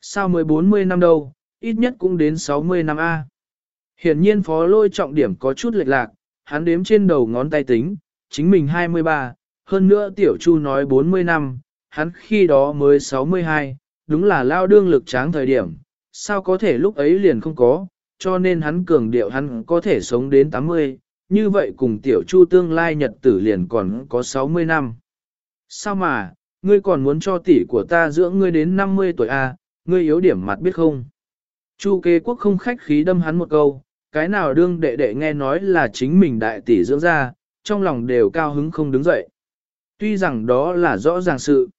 Sao mới 40 năm đâu, ít nhất cũng đến 60 năm A. Hiển nhiên phó lôi trọng điểm có chút lệch lạc, hắn đếm trên đầu ngón tay tính, chính mình 23, hơn nữa tiểu chu nói 40 năm, hắn khi đó mới 62, đúng là lao đương lực tráng thời điểm, sao có thể lúc ấy liền không có, cho nên hắn cường điệu hắn có thể sống đến 80, như vậy cùng tiểu chu tương lai nhật tử liền còn có 60 năm. Sao mà, ngươi còn muốn cho tỷ của ta dưỡng ngươi đến 50 tuổi à, ngươi yếu điểm mặt biết không? Chu kế quốc không khách khí đâm hắn một câu, cái nào đương đệ đệ nghe nói là chính mình đại tỷ dưỡng ra, trong lòng đều cao hứng không đứng dậy. Tuy rằng đó là rõ ràng sự.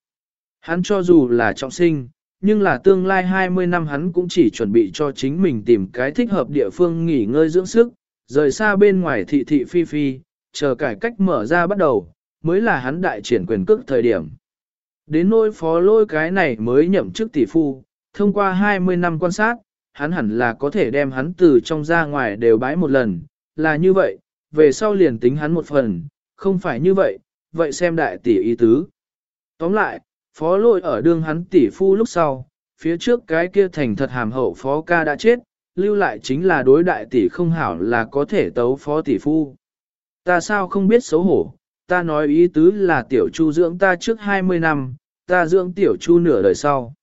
Hắn cho dù là trọng sinh, nhưng là tương lai 20 năm hắn cũng chỉ chuẩn bị cho chính mình tìm cái thích hợp địa phương nghỉ ngơi dưỡng sức, rời xa bên ngoài thị thị phi phi, chờ cải cách mở ra bắt đầu, mới là hắn đại triển quyền cước thời điểm. Đến nỗi phó lôi cái này mới nhậm chức tỷ phu, thông qua 20 năm quan sát, hắn hẳn là có thể đem hắn từ trong ra ngoài đều bái một lần, là như vậy, về sau liền tính hắn một phần, không phải như vậy, vậy xem đại tỷ ý tứ. Tóm lại, phó lôi ở đương hắn tỷ phu lúc sau, phía trước cái kia thành thật hàm hậu phó ca đã chết, lưu lại chính là đối đại tỷ không hảo là có thể tấu phó tỷ phu. Ta sao không biết xấu hổ, ta nói ý tứ là tiểu chu dưỡng ta trước 20 năm, ta dưỡng tiểu chu nửa đời sau.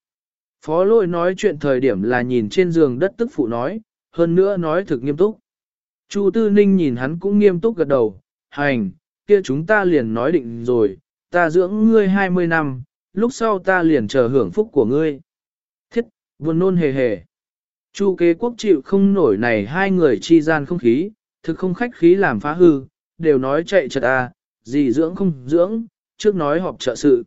Phó lôi nói chuyện thời điểm là nhìn trên giường đất tức phụ nói, hơn nữa nói thực nghiêm túc. Chu Tư Ninh nhìn hắn cũng nghiêm túc gật đầu, hành, kia chúng ta liền nói định rồi, ta dưỡng ngươi 20 năm, lúc sau ta liền chờ hưởng phúc của ngươi. Thiết, buồn nôn hề hề. Chu kế quốc chịu không nổi này hai người chi gian không khí, thực không khách khí làm phá hư, đều nói chạy chật à, gì dưỡng không dưỡng, trước nói họp trợ sự.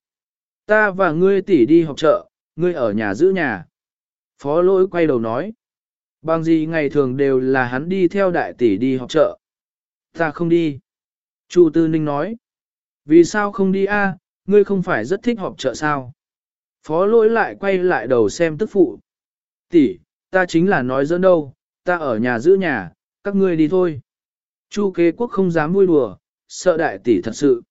Ta và ngươi tỷ đi họp chợ, ngươi ở nhà giữ nhà. Phó lỗi quay đầu nói. Bằng gì ngày thường đều là hắn đi theo đại tỷ đi họp chợ. Ta không đi. Chu Tư Ninh nói. Vì sao không đi a? Ngươi không phải rất thích họp chợ sao? Phó lỗi lại quay lại đầu xem tức phụ. Tỷ, ta chính là nói dẫn đâu, ta ở nhà giữ nhà, các ngươi đi thôi. Chu kế quốc không dám vui đùa, sợ đại tỷ thật sự.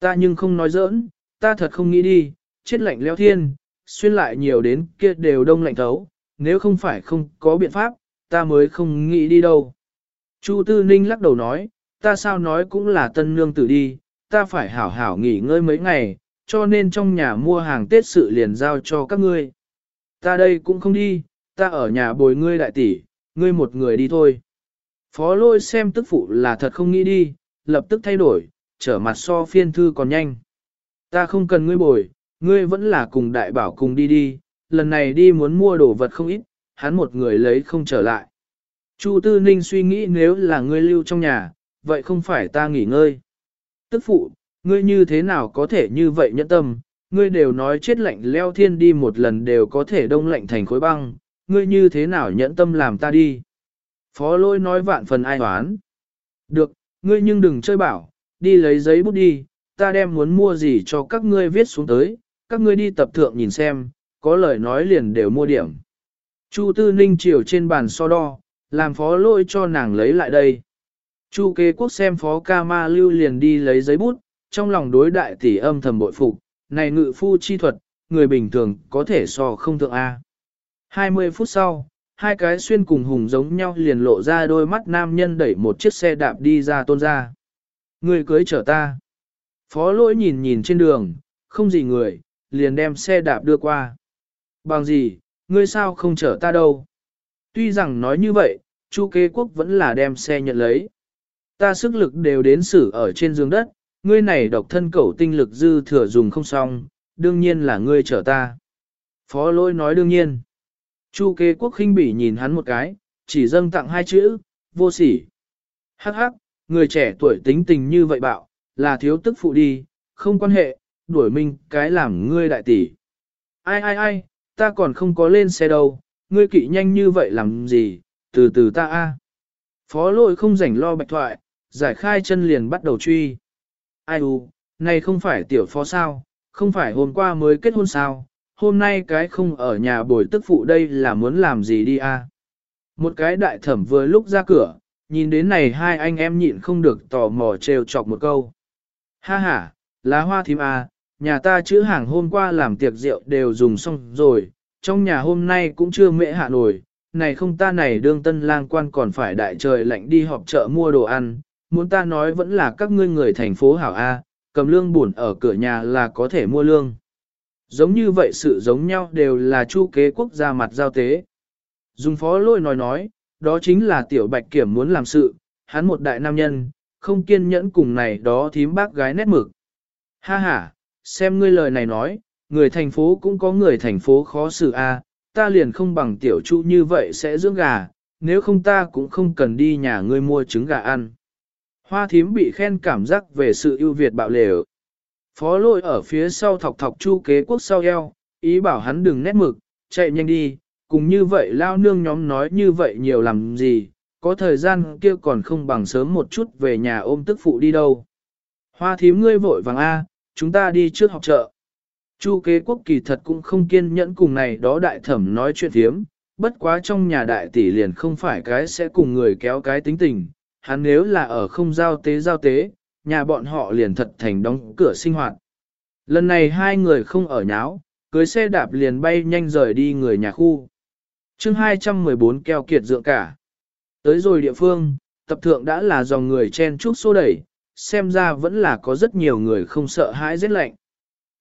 Ta nhưng không nói giỡn, ta thật không nghĩ đi, chết lạnh leo thiên, xuyên lại nhiều đến kia đều đông lạnh thấu, nếu không phải không có biện pháp, ta mới không nghĩ đi đâu. Chu Tư Ninh lắc đầu nói, ta sao nói cũng là tân nương tử đi, ta phải hảo hảo nghỉ ngơi mấy ngày, cho nên trong nhà mua hàng Tết sự liền giao cho các ngươi. Ta đây cũng không đi, ta ở nhà bồi ngươi đại tỷ, ngươi một người đi thôi. Phó lôi xem tức phụ là thật không nghĩ đi, lập tức thay đổi, trở mặt so phiên thư còn nhanh. Ta không cần ngươi bồi, ngươi vẫn là cùng đại bảo cùng đi đi, lần này đi muốn mua đồ vật không ít, hắn một người lấy không trở lại. Chu Tư Ninh suy nghĩ nếu là ngươi lưu trong nhà, vậy không phải ta nghỉ ngơi. Tức phụ, ngươi như thế nào có thể như vậy nhẫn tâm, ngươi đều nói chết lạnh leo thiên đi một lần đều có thể đông lạnh thành khối băng, ngươi như thế nào nhẫn tâm làm ta đi. Phó lôi nói vạn phần ai hoán. Được, ngươi nhưng đừng chơi bảo, đi lấy giấy bút đi, ta đem muốn mua gì cho các ngươi viết xuống tới, các ngươi đi tập thượng nhìn xem, có lời nói liền đều mua điểm. Chu Tư Ninh chiều trên bàn so đo, làm phó lôi cho nàng lấy lại đây. Chu kế quốc xem phó ca ma lưu liền đi lấy giấy bút, trong lòng đối đại tỷ âm thầm bội phục, này ngự phu chi thuật, người bình thường có thể so không thượng A. 20 phút sau, hai cái xuyên cùng hùng giống nhau liền lộ ra đôi mắt nam nhân đẩy một chiếc xe đạp đi ra tôn ra. Người cưới chở ta. Phó lỗi nhìn nhìn trên đường, không gì người, liền đem xe đạp đưa qua. Bằng gì, ngươi sao không chở ta đâu? Tuy rằng nói như vậy, Chu kế quốc vẫn là đem xe nhận lấy. Ta sức lực đều đến xử ở trên giường đất, ngươi này độc thân cẩu tinh lực dư thừa dùng không xong, đương nhiên là ngươi trở ta. Phó lôi nói đương nhiên. Chu kế quốc khinh bỉ nhìn hắn một cái, chỉ dâng tặng hai chữ, vô sỉ. Hắc hắc, người trẻ tuổi tính tình như vậy bạo, là thiếu tức phụ đi, không quan hệ, đuổi minh cái làm ngươi đại tỷ. Ai ai ai, ta còn không có lên xe đâu, ngươi kỵ nhanh như vậy làm gì, từ từ ta a. Phó lôi không rảnh lo bạch thoại, giải khai chân liền bắt đầu truy. Ai u, này không phải tiểu phó sao, không phải hôm qua mới kết hôn sao, hôm nay cái không ở nhà bồi tức phụ đây là muốn làm gì đi a? Một cái đại thẩm vừa lúc ra cửa, nhìn đến này hai anh em nhịn không được tò mò trêu chọc một câu. Ha ha, lá hoa thím a, nhà ta chữ hàng hôm qua làm tiệc rượu đều dùng xong rồi, trong nhà hôm nay cũng chưa mễ hạ nổi, này không ta này đương tân lang quan còn phải đại trời lạnh đi họp chợ mua đồ ăn, muốn ta nói vẫn là các ngươi người thành phố hảo A, cầm lương buồn ở cửa nhà là có thể mua lương. Giống như vậy sự giống nhau đều là chu kế quốc gia mặt giao tế. Dùng phó lôi nói nói, đó chính là tiểu bạch kiểm muốn làm sự, hắn một đại nam nhân, không kiên nhẫn cùng này đó thím bác gái nét mực. Ha ha, xem ngươi lời này nói, người thành phố cũng có người thành phố khó xử a, ta liền không bằng tiểu chu như vậy sẽ dưỡng gà, nếu không ta cũng không cần đi nhà ngươi mua trứng gà ăn. Hoa thím bị khen cảm giác về sự ưu việt bạo lều. Phó lôi ở phía sau thọc thọc chu kế quốc sau eo, ý bảo hắn đừng nét mực, chạy nhanh đi, cùng như vậy lao nương nhóm nói như vậy nhiều làm gì, có thời gian kia còn không bằng sớm một chút về nhà ôm tức phụ đi đâu. Hoa thím ngươi vội vàng A, chúng ta đi trước học chợ. Chu kế quốc kỳ thật cũng không kiên nhẫn cùng này đó đại thẩm nói chuyện thiếm, bất quá trong nhà đại tỷ liền không phải cái sẽ cùng người kéo cái tính tình, hắn nếu là ở không giao tế giao tế, nhà bọn họ liền thật thành đóng cửa sinh hoạt. Lần này hai người không ở nháo, cưới xe đạp liền bay nhanh rời đi người nhà khu. chương 214 keo kiệt dựa cả. Tới rồi địa phương, tập thượng đã là dòng người chen chúc xô đẩy, xem ra vẫn là có rất nhiều người không sợ hãi rét lạnh.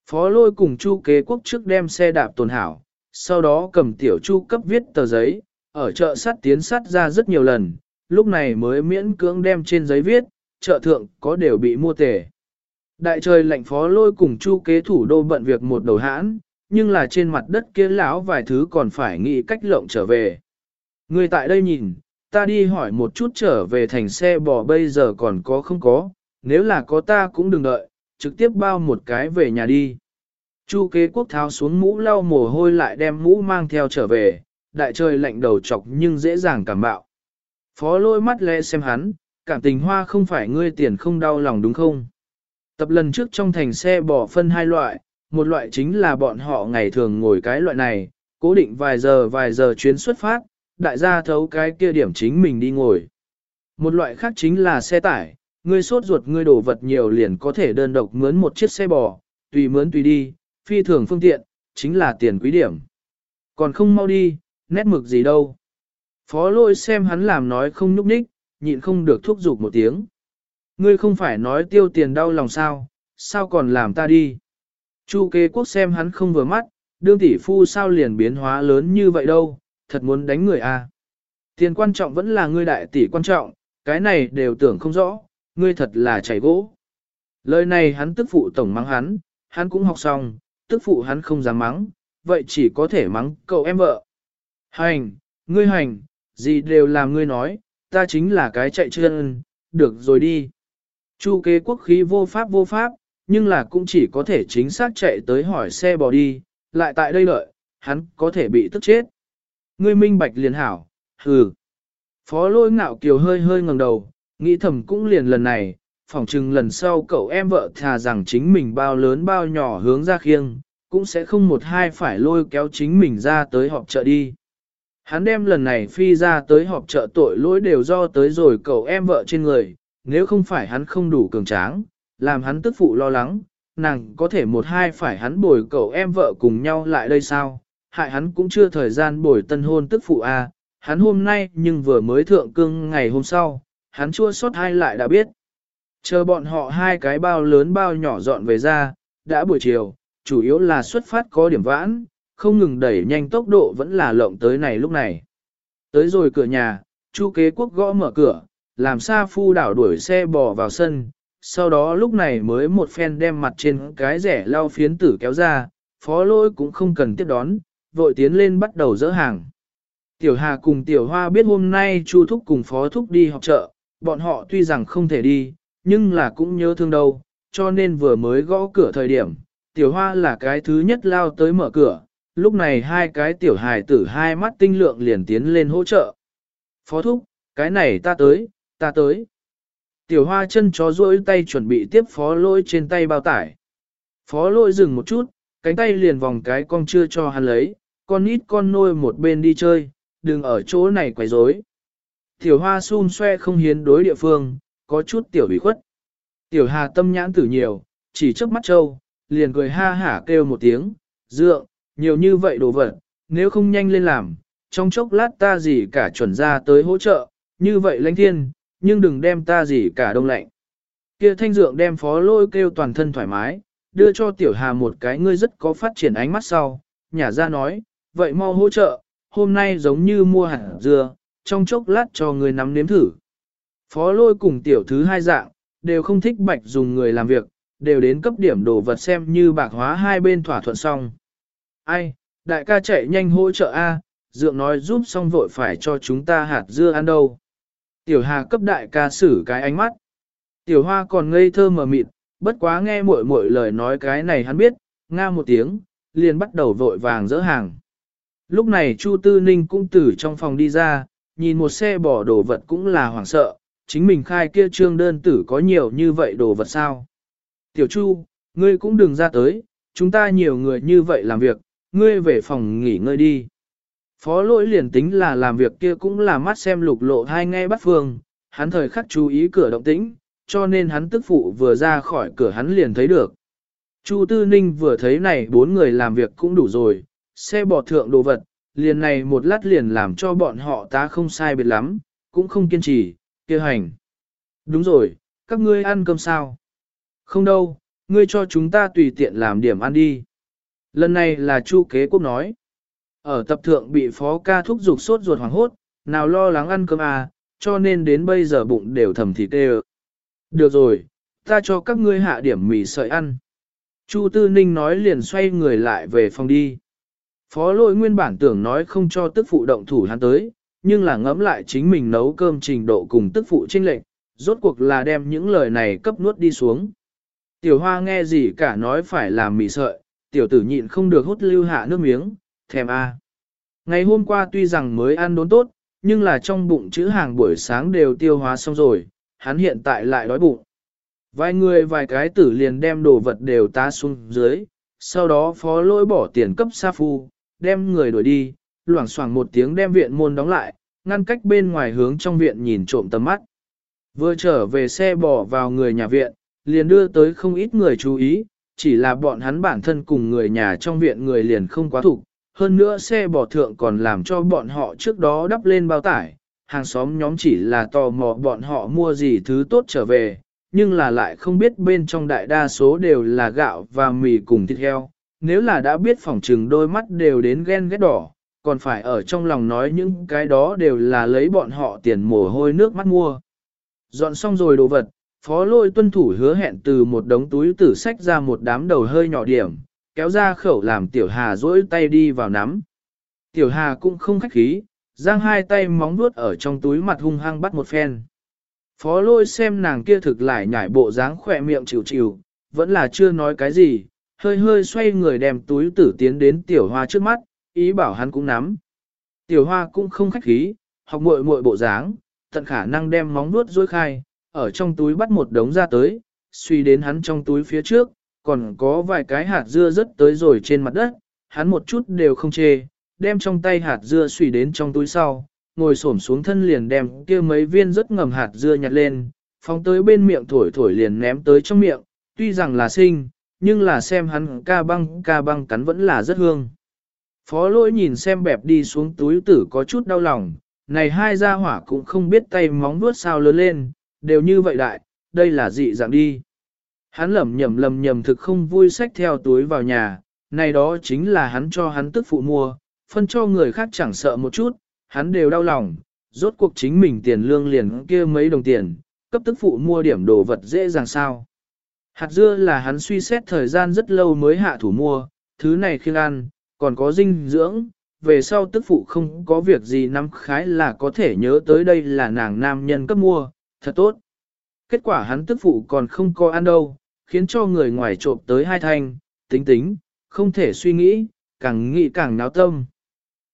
Phó lôi cùng chu kế quốc trước đem xe đạp tồn hảo, sau đó cầm tiểu chu cấp viết tờ giấy, ở chợ sắt tiến sắt ra rất nhiều lần, lúc này mới miễn cưỡng đem trên giấy viết, chợ thượng có đều bị mua tể. Đại trời lạnh phó lôi cùng chu kế thủ đô bận việc một đầu hãn, nhưng là trên mặt đất kia lão vài thứ còn phải nghĩ cách lộng trở về. Người tại đây nhìn, ta đi hỏi một chút trở về thành xe bò bây giờ còn có không có, nếu là có ta cũng đừng đợi, trực tiếp bao một cái về nhà đi. Chu kế quốc tháo xuống mũ lau mồ hôi lại đem mũ mang theo trở về, đại trời lạnh đầu chọc nhưng dễ dàng cảm bạo. Phó lôi mắt lẽ xem hắn, cảm tình hoa không phải ngươi tiền không đau lòng đúng không? Tập lần trước trong thành xe bỏ phân hai loại, một loại chính là bọn họ ngày thường ngồi cái loại này, cố định vài giờ vài giờ chuyến xuất phát, đại gia thấu cái kia điểm chính mình đi ngồi. Một loại khác chính là xe tải, ngươi sốt ruột ngươi đổ vật nhiều liền có thể đơn độc mướn một chiếc xe bò, tùy mướn tùy đi, phi thường phương tiện, chính là tiền quý điểm. Còn không mau đi, nét mực gì đâu. Phó lôi xem hắn làm nói không nhúc nhích, nhịn không được thúc giục một tiếng. Ngươi không phải nói tiêu tiền đau lòng sao, sao còn làm ta đi. Chu kế quốc xem hắn không vừa mắt, đương tỷ phu sao liền biến hóa lớn như vậy đâu, thật muốn đánh người à. Tiền quan trọng vẫn là ngươi đại tỷ quan trọng, cái này đều tưởng không rõ, ngươi thật là chảy gỗ. Lời này hắn tức phụ tổng mắng hắn, hắn cũng học xong, tức phụ hắn không dám mắng, vậy chỉ có thể mắng cậu em vợ. Hành, ngươi hành, gì đều làm ngươi nói, ta chính là cái chạy chân, được rồi đi. Chu kế quốc khí vô pháp vô pháp, nhưng là cũng chỉ có thể chính xác chạy tới hỏi xe bò đi, lại tại đây lợi, hắn có thể bị tức chết. Ngươi minh bạch liền hảo, hừ. Phó lôi ngạo kiều hơi hơi ngẩng đầu, nghĩ thầm cũng liền lần này, phỏng chừng lần sau cậu em vợ thà rằng chính mình bao lớn bao nhỏ hướng ra khiêng, cũng sẽ không một hai phải lôi kéo chính mình ra tới họp chợ đi. Hắn đem lần này phi ra tới họp chợ tội lỗi đều do tới rồi cậu em vợ trên người, nếu không phải hắn không đủ cường tráng, làm hắn tức phụ lo lắng, nàng có thể một hai phải hắn bồi cậu em vợ cùng nhau lại đây sao, hại hắn cũng chưa thời gian bồi tân hôn tức phụ a à. hắn hôm nay nhưng vừa mới thượng cương ngày hôm sau, hắn chua sót hai lại đã biết. Chờ bọn họ hai cái bao lớn bao nhỏ dọn về ra, đã buổi chiều, chủ yếu là xuất phát có điểm vãn, không ngừng đẩy nhanh tốc độ vẫn là lộng tới này lúc này. Tới rồi cửa nhà, Chu kế quốc gõ mở cửa, làm xa phu đảo đuổi xe bò vào sân, sau đó lúc này mới một phen đem mặt trên cái rẻ lau phiến tử kéo ra, phó lôi cũng không cần tiếp đón, vội tiến lên bắt đầu dỡ hàng. Tiểu Hà cùng Tiểu Hoa biết hôm nay Chu Thúc cùng Phó Thúc đi học chợ, bọn họ tuy rằng không thể đi, nhưng là cũng nhớ thương đâu, cho nên vừa mới gõ cửa thời điểm, Tiểu Hoa là cái thứ nhất lao tới mở cửa, lúc này hai cái Tiểu Hài tử hai mắt tinh lượng liền tiến lên hỗ trợ. Phó Thúc, cái này ta tới, ta tới. Tiểu Hoa chân chó duỗi tay chuẩn bị tiếp Phó Lôi trên tay bao tải. Phó Lôi dừng một chút, cánh tay liền vòng cái con chưa cho hắn lấy, con ít con nôi một bên đi chơi, đừng ở chỗ này quấy rối. Tiểu hoa xun xoe không hiến đối địa phương, có chút tiểu bị khuất. Tiểu hà tâm nhãn tử nhiều, chỉ trước mắt trâu, liền cười ha hả kêu một tiếng, dượng, nhiều như vậy đồ vật, nếu không nhanh lên làm, trong chốc lát ta gì cả chuẩn ra tới hỗ trợ, như vậy lãnh thiên, nhưng đừng đem ta gì cả đông lạnh. Kia thanh dượng đem phó lôi kêu toàn thân thoải mái, đưa cho tiểu hà một cái ngươi rất có phát triển ánh mắt sau, nhà ra nói, vậy mau hỗ trợ, hôm nay giống như mua hạt dưa, trong chốc lát cho người nắm nếm thử. Phó lôi cùng tiểu thứ hai dạng, đều không thích bạch dùng người làm việc, đều đến cấp điểm đồ vật xem như bạc hóa hai bên thỏa thuận xong. Ai, đại ca chạy nhanh hỗ trợ A, dượng nói giúp xong vội phải cho chúng ta hạt dưa ăn đâu. Tiểu hà cấp đại ca xử cái ánh mắt. Tiểu hoa còn ngây thơ mờ mịt, bất quá nghe muội muội lời nói cái này hắn biết, nga một tiếng, liền bắt đầu vội vàng dỡ hàng. Lúc này Chu Tư Ninh cũng từ trong phòng đi ra, nhìn một xe bỏ đồ vật cũng là hoảng sợ, chính mình khai kia trương đơn tử có nhiều như vậy đồ vật sao. Tiểu Chu, ngươi cũng đừng ra tới, chúng ta nhiều người như vậy làm việc, ngươi về phòng nghỉ ngơi đi. Phó lỗi liền tính là làm việc kia cũng là mắt xem lục lộ hai nghe bắt phương, hắn thời khắc chú ý cửa động tĩnh, cho nên hắn tức phụ vừa ra khỏi cửa hắn liền thấy được. Chu Tư Ninh vừa thấy này bốn người làm việc cũng đủ rồi, xe bỏ thượng đồ vật, liền này một lát liền làm cho bọn họ ta không sai biệt lắm, cũng không kiên trì, kia hành. Đúng rồi, các ngươi ăn cơm sao? Không đâu, ngươi cho chúng ta tùy tiện làm điểm ăn đi. Lần này là Chu Kế Quốc nói. Ở tập thượng bị phó ca thúc giục sốt ruột hoảng hốt, nào lo lắng ăn cơm à, cho nên đến bây giờ bụng đều thầm thịt tê Được rồi, ta cho các ngươi hạ điểm mì sợi ăn. Chu Tư Ninh nói liền xoay người lại về phòng đi. Phó lôi nguyên bản tưởng nói không cho tức phụ động thủ hắn tới, nhưng là ngẫm lại chính mình nấu cơm trình độ cùng tức phụ trinh lệnh, rốt cuộc là đem những lời này cấp nuốt đi xuống. Tiểu hoa nghe gì cả nói phải làm mì sợi, tiểu tử nhịn không được hút lưu hạ nước miếng, thèm a. Ngày hôm qua tuy rằng mới ăn đốn tốt, nhưng là trong bụng chữ hàng buổi sáng đều tiêu hóa xong rồi, hắn hiện tại lại đói bụng. Vài người vài cái tử liền đem đồ vật đều ta xuống dưới, sau đó phó lỗi bỏ tiền cấp sa phu, đem người đuổi đi, loảng xoảng một tiếng đem viện môn đóng lại, ngăn cách bên ngoài hướng trong viện nhìn trộm tầm mắt. Vừa trở về xe bỏ vào người nhà viện, liền đưa tới không ít người chú ý, chỉ là bọn hắn bản thân cùng người nhà trong viện người liền không quá thủ. Hơn nữa xe bò thượng còn làm cho bọn họ trước đó đắp lên bao tải, hàng xóm nhóm chỉ là tò mò bọn họ mua gì thứ tốt trở về, nhưng là lại không biết bên trong đại đa số đều là gạo và mì cùng thịt heo, nếu là đã biết phòng trừng đôi mắt đều đến ghen ghét đỏ, còn phải ở trong lòng nói những cái đó đều là lấy bọn họ tiền mồ hôi nước mắt mua. Dọn xong rồi đồ vật, phó lôi tuân thủ hứa hẹn từ một đống túi tử sách ra một đám đầu hơi nhỏ điểm, kéo ra khẩu làm tiểu hà dỗi tay đi vào nắm. Tiểu hà cũng không khách khí, giang hai tay móng vuốt ở trong túi mặt hung hăng bắt một phen. Phó lôi xem nàng kia thực lại nhảy bộ dáng khỏe miệng chịu chịu, vẫn là chưa nói cái gì, hơi hơi xoay người đem túi tử tiến đến tiểu hoa trước mắt, ý bảo hắn cũng nắm. Tiểu hoa cũng không khách khí, học muội muội bộ dáng, tận khả năng đem móng nuốt rối khai, ở trong túi bắt một đống ra tới, suy đến hắn trong túi phía trước, còn có vài cái hạt dưa rớt tới rồi trên mặt đất, hắn một chút đều không chê, đem trong tay hạt dưa suy đến trong túi sau, ngồi xổm xuống thân liền đem kia mấy viên rất ngầm hạt dưa nhặt lên, phóng tới bên miệng thổi thổi liền ném tới trong miệng, tuy rằng là sinh, nhưng là xem hắn ca băng ca băng cắn vẫn là rất hương. Phó lỗi nhìn xem bẹp đi xuống túi tử có chút đau lòng, này hai gia hỏa cũng không biết tay móng vuốt sao lớn lên, đều như vậy đại, đây là dị dạng đi. Hắn lầm nhầm lầm nhầm thực không vui sách theo túi vào nhà, này đó chính là hắn cho hắn tức phụ mua, phân cho người khác chẳng sợ một chút, hắn đều đau lòng, rốt cuộc chính mình tiền lương liền kia mấy đồng tiền, cấp tức phụ mua điểm đồ vật dễ dàng sao. Hạt dưa là hắn suy xét thời gian rất lâu mới hạ thủ mua, thứ này khi ăn, còn có dinh dưỡng, về sau tức phụ không có việc gì nắm khái là có thể nhớ tới đây là nàng nam nhân cấp mua, thật tốt. Kết quả hắn tức phụ còn không có ăn đâu, khiến cho người ngoài trộm tới hai thanh, tính tính, không thể suy nghĩ, càng nghĩ càng náo tâm.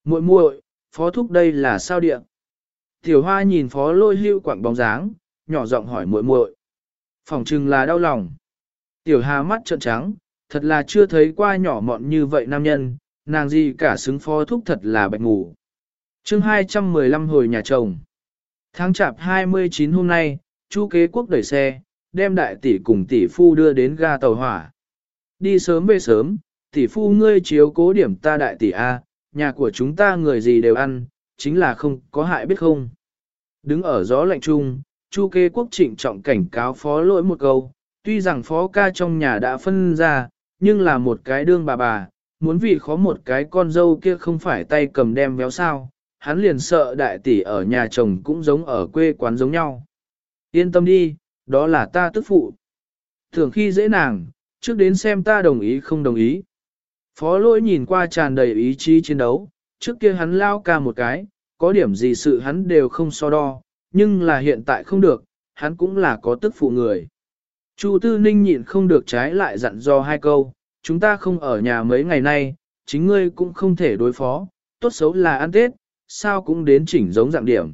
muội muội, phó thúc đây là sao điện? Tiểu hoa nhìn phó lôi hưu quảng bóng dáng, nhỏ giọng hỏi muội muội. Phòng trừng là đau lòng. Tiểu hà mắt trợn trắng, thật là chưa thấy qua nhỏ mọn như vậy nam nhân, nàng gì cả xứng phó thúc thật là bệnh ngủ. chương 215 hồi nhà chồng. Tháng chạp 29 hôm nay, chu kế quốc đẩy xe, đem đại tỷ cùng tỷ phu đưa đến ga tàu hỏa. Đi sớm về sớm, tỷ phu ngươi chiếu cố điểm ta đại tỷ A, nhà của chúng ta người gì đều ăn, chính là không có hại biết không. Đứng ở gió lạnh chung, chu kế quốc trịnh trọng cảnh cáo phó lỗi một câu, tuy rằng phó ca trong nhà đã phân ra, nhưng là một cái đương bà bà, muốn vì khó một cái con dâu kia không phải tay cầm đem véo sao, hắn liền sợ đại tỷ ở nhà chồng cũng giống ở quê quán giống nhau. Yên tâm đi, đó là ta tức phụ. Thường khi dễ nàng, trước đến xem ta đồng ý không đồng ý. Phó lỗi nhìn qua tràn đầy ý chí chiến đấu, trước kia hắn lao ca một cái, có điểm gì sự hắn đều không so đo, nhưng là hiện tại không được, hắn cũng là có tức phụ người. Chu Tư Ninh nhịn không được trái lại dặn do hai câu, chúng ta không ở nhà mấy ngày nay, chính ngươi cũng không thể đối phó, tốt xấu là ăn Tết, sao cũng đến chỉnh giống dạng điểm.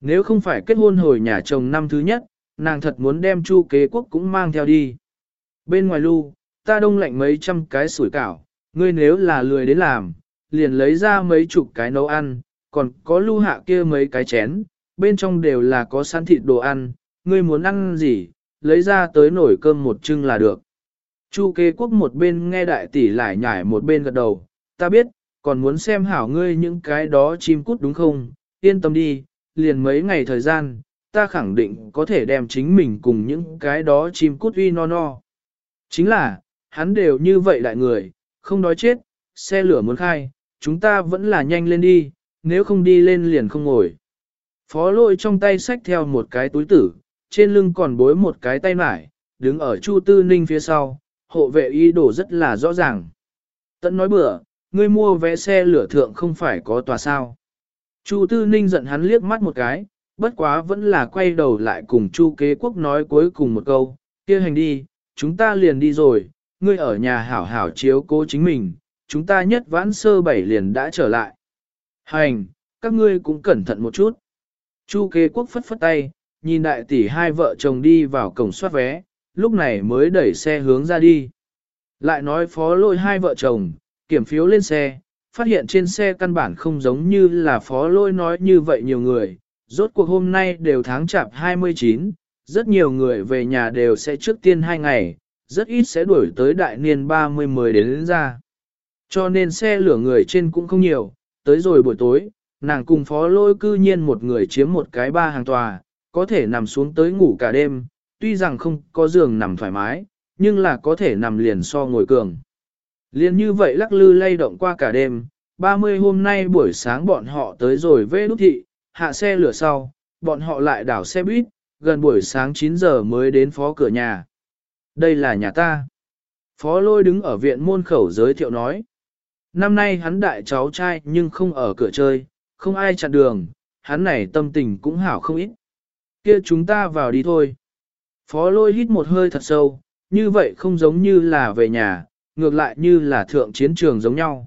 Nếu không phải kết hôn hồi nhà chồng năm thứ nhất, nàng thật muốn đem chu kế quốc cũng mang theo đi. Bên ngoài lưu, ta đông lạnh mấy trăm cái sủi cảo, ngươi nếu là lười đến làm, liền lấy ra mấy chục cái nấu ăn, còn có lưu hạ kia mấy cái chén, bên trong đều là có sẵn thịt đồ ăn, ngươi muốn ăn gì, lấy ra tới nổi cơm một chưng là được. Chu kế quốc một bên nghe đại tỷ lại nhải một bên gật đầu, ta biết, còn muốn xem hảo ngươi những cái đó chim cút đúng không, yên tâm đi, liền mấy ngày thời gian, ta khẳng định có thể đem chính mình cùng những cái đó chim cút uy no no. Chính là, hắn đều như vậy lại người, không đói chết, xe lửa muốn khai, chúng ta vẫn là nhanh lên đi, nếu không đi lên liền không ngồi. Phó lôi trong tay xách theo một cái túi tử, trên lưng còn bối một cái tay mải, đứng ở Chu Tư Ninh phía sau, hộ vệ ý đồ rất là rõ ràng. Tận nói bừa, ngươi mua vé xe lửa thượng không phải có tòa sao. Chu Tư Ninh giận hắn liếc mắt một cái, bất quá vẫn là quay đầu lại cùng Chu Kế Quốc nói cuối cùng một câu, kia hành đi, chúng ta liền đi rồi, ngươi ở nhà hảo hảo chiếu cố chính mình, chúng ta nhất vãn sơ bảy liền đã trở lại. Hành, các ngươi cũng cẩn thận một chút. Chu Kế Quốc phất phất tay, nhìn đại tỷ hai vợ chồng đi vào cổng soát vé, lúc này mới đẩy xe hướng ra đi. Lại nói phó lôi hai vợ chồng, kiểm phiếu lên xe, phát hiện trên xe căn bản không giống như là phó lôi nói như vậy nhiều người, rốt cuộc hôm nay đều tháng chạp 29, rất nhiều người về nhà đều sẽ trước tiên hai ngày, rất ít sẽ đuổi tới đại niên 30 mới đến, đến ra. Cho nên xe lửa người trên cũng không nhiều, tới rồi buổi tối, nàng cùng phó lôi cư nhiên một người chiếm một cái ba hàng tòa, có thể nằm xuống tới ngủ cả đêm, tuy rằng không có giường nằm thoải mái, nhưng là có thể nằm liền so ngồi cường. Liên như vậy lắc lư lay động qua cả đêm, 30 hôm nay buổi sáng bọn họ tới rồi về đúc thị, hạ xe lửa sau, bọn họ lại đảo xe buýt, gần buổi sáng 9 giờ mới đến phó cửa nhà. Đây là nhà ta. Phó lôi đứng ở viện môn khẩu giới thiệu nói. Năm nay hắn đại cháu trai nhưng không ở cửa chơi, không ai chặn đường, hắn này tâm tình cũng hảo không ít. Kia chúng ta vào đi thôi. Phó lôi hít một hơi thật sâu, như vậy không giống như là về nhà, ngược lại như là thượng chiến trường giống nhau.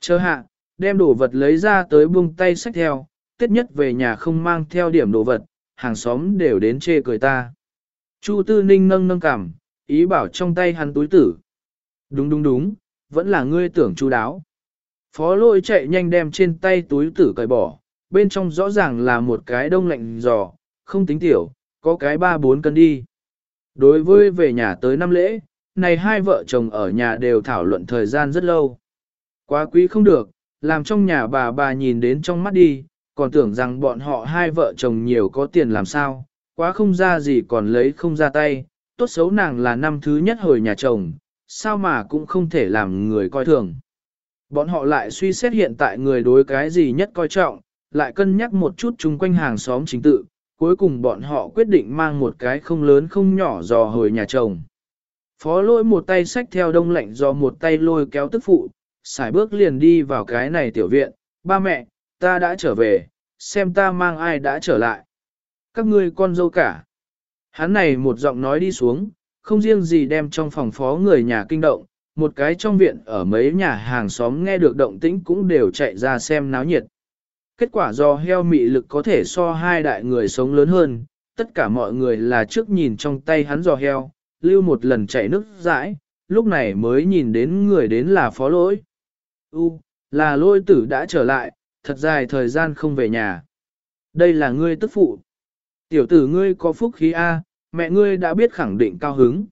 Chờ hạ, đem đồ vật lấy ra tới buông tay sách theo, tết nhất về nhà không mang theo điểm đồ vật, hàng xóm đều đến chê cười ta. Chu Tư Ninh nâng nâng cảm, ý bảo trong tay hắn túi tử. Đúng đúng đúng, vẫn là ngươi tưởng chu đáo. Phó lôi chạy nhanh đem trên tay túi tử cởi bỏ, bên trong rõ ràng là một cái đông lạnh giò, không tính tiểu, có cái ba bốn cân đi. Đối với về nhà tới năm lễ, này hai vợ chồng ở nhà đều thảo luận thời gian rất lâu. Quá quý không được, làm trong nhà bà bà nhìn đến trong mắt đi, còn tưởng rằng bọn họ hai vợ chồng nhiều có tiền làm sao, quá không ra gì còn lấy không ra tay, tốt xấu nàng là năm thứ nhất hồi nhà chồng, sao mà cũng không thể làm người coi thường. Bọn họ lại suy xét hiện tại người đối cái gì nhất coi trọng, lại cân nhắc một chút chung quanh hàng xóm chính tự, cuối cùng bọn họ quyết định mang một cái không lớn không nhỏ dò hồi nhà chồng. Phó lỗi một tay xách theo đông lạnh do một tay lôi kéo tức phụ, xài bước liền đi vào cái này tiểu viện, ba mẹ, ta đã trở về, xem ta mang ai đã trở lại. Các ngươi con dâu cả. Hắn này một giọng nói đi xuống, không riêng gì đem trong phòng phó người nhà kinh động, một cái trong viện ở mấy nhà hàng xóm nghe được động tĩnh cũng đều chạy ra xem náo nhiệt. Kết quả do heo mị lực có thể so hai đại người sống lớn hơn, tất cả mọi người là trước nhìn trong tay hắn giò heo, lưu một lần chạy nước dãi, lúc này mới nhìn đến người đến là phó lỗi. U, là lôi tử đã trở lại, thật dài thời gian không về nhà. Đây là ngươi tức phụ. Tiểu tử ngươi có phúc khí A, mẹ ngươi đã biết khẳng định cao hứng.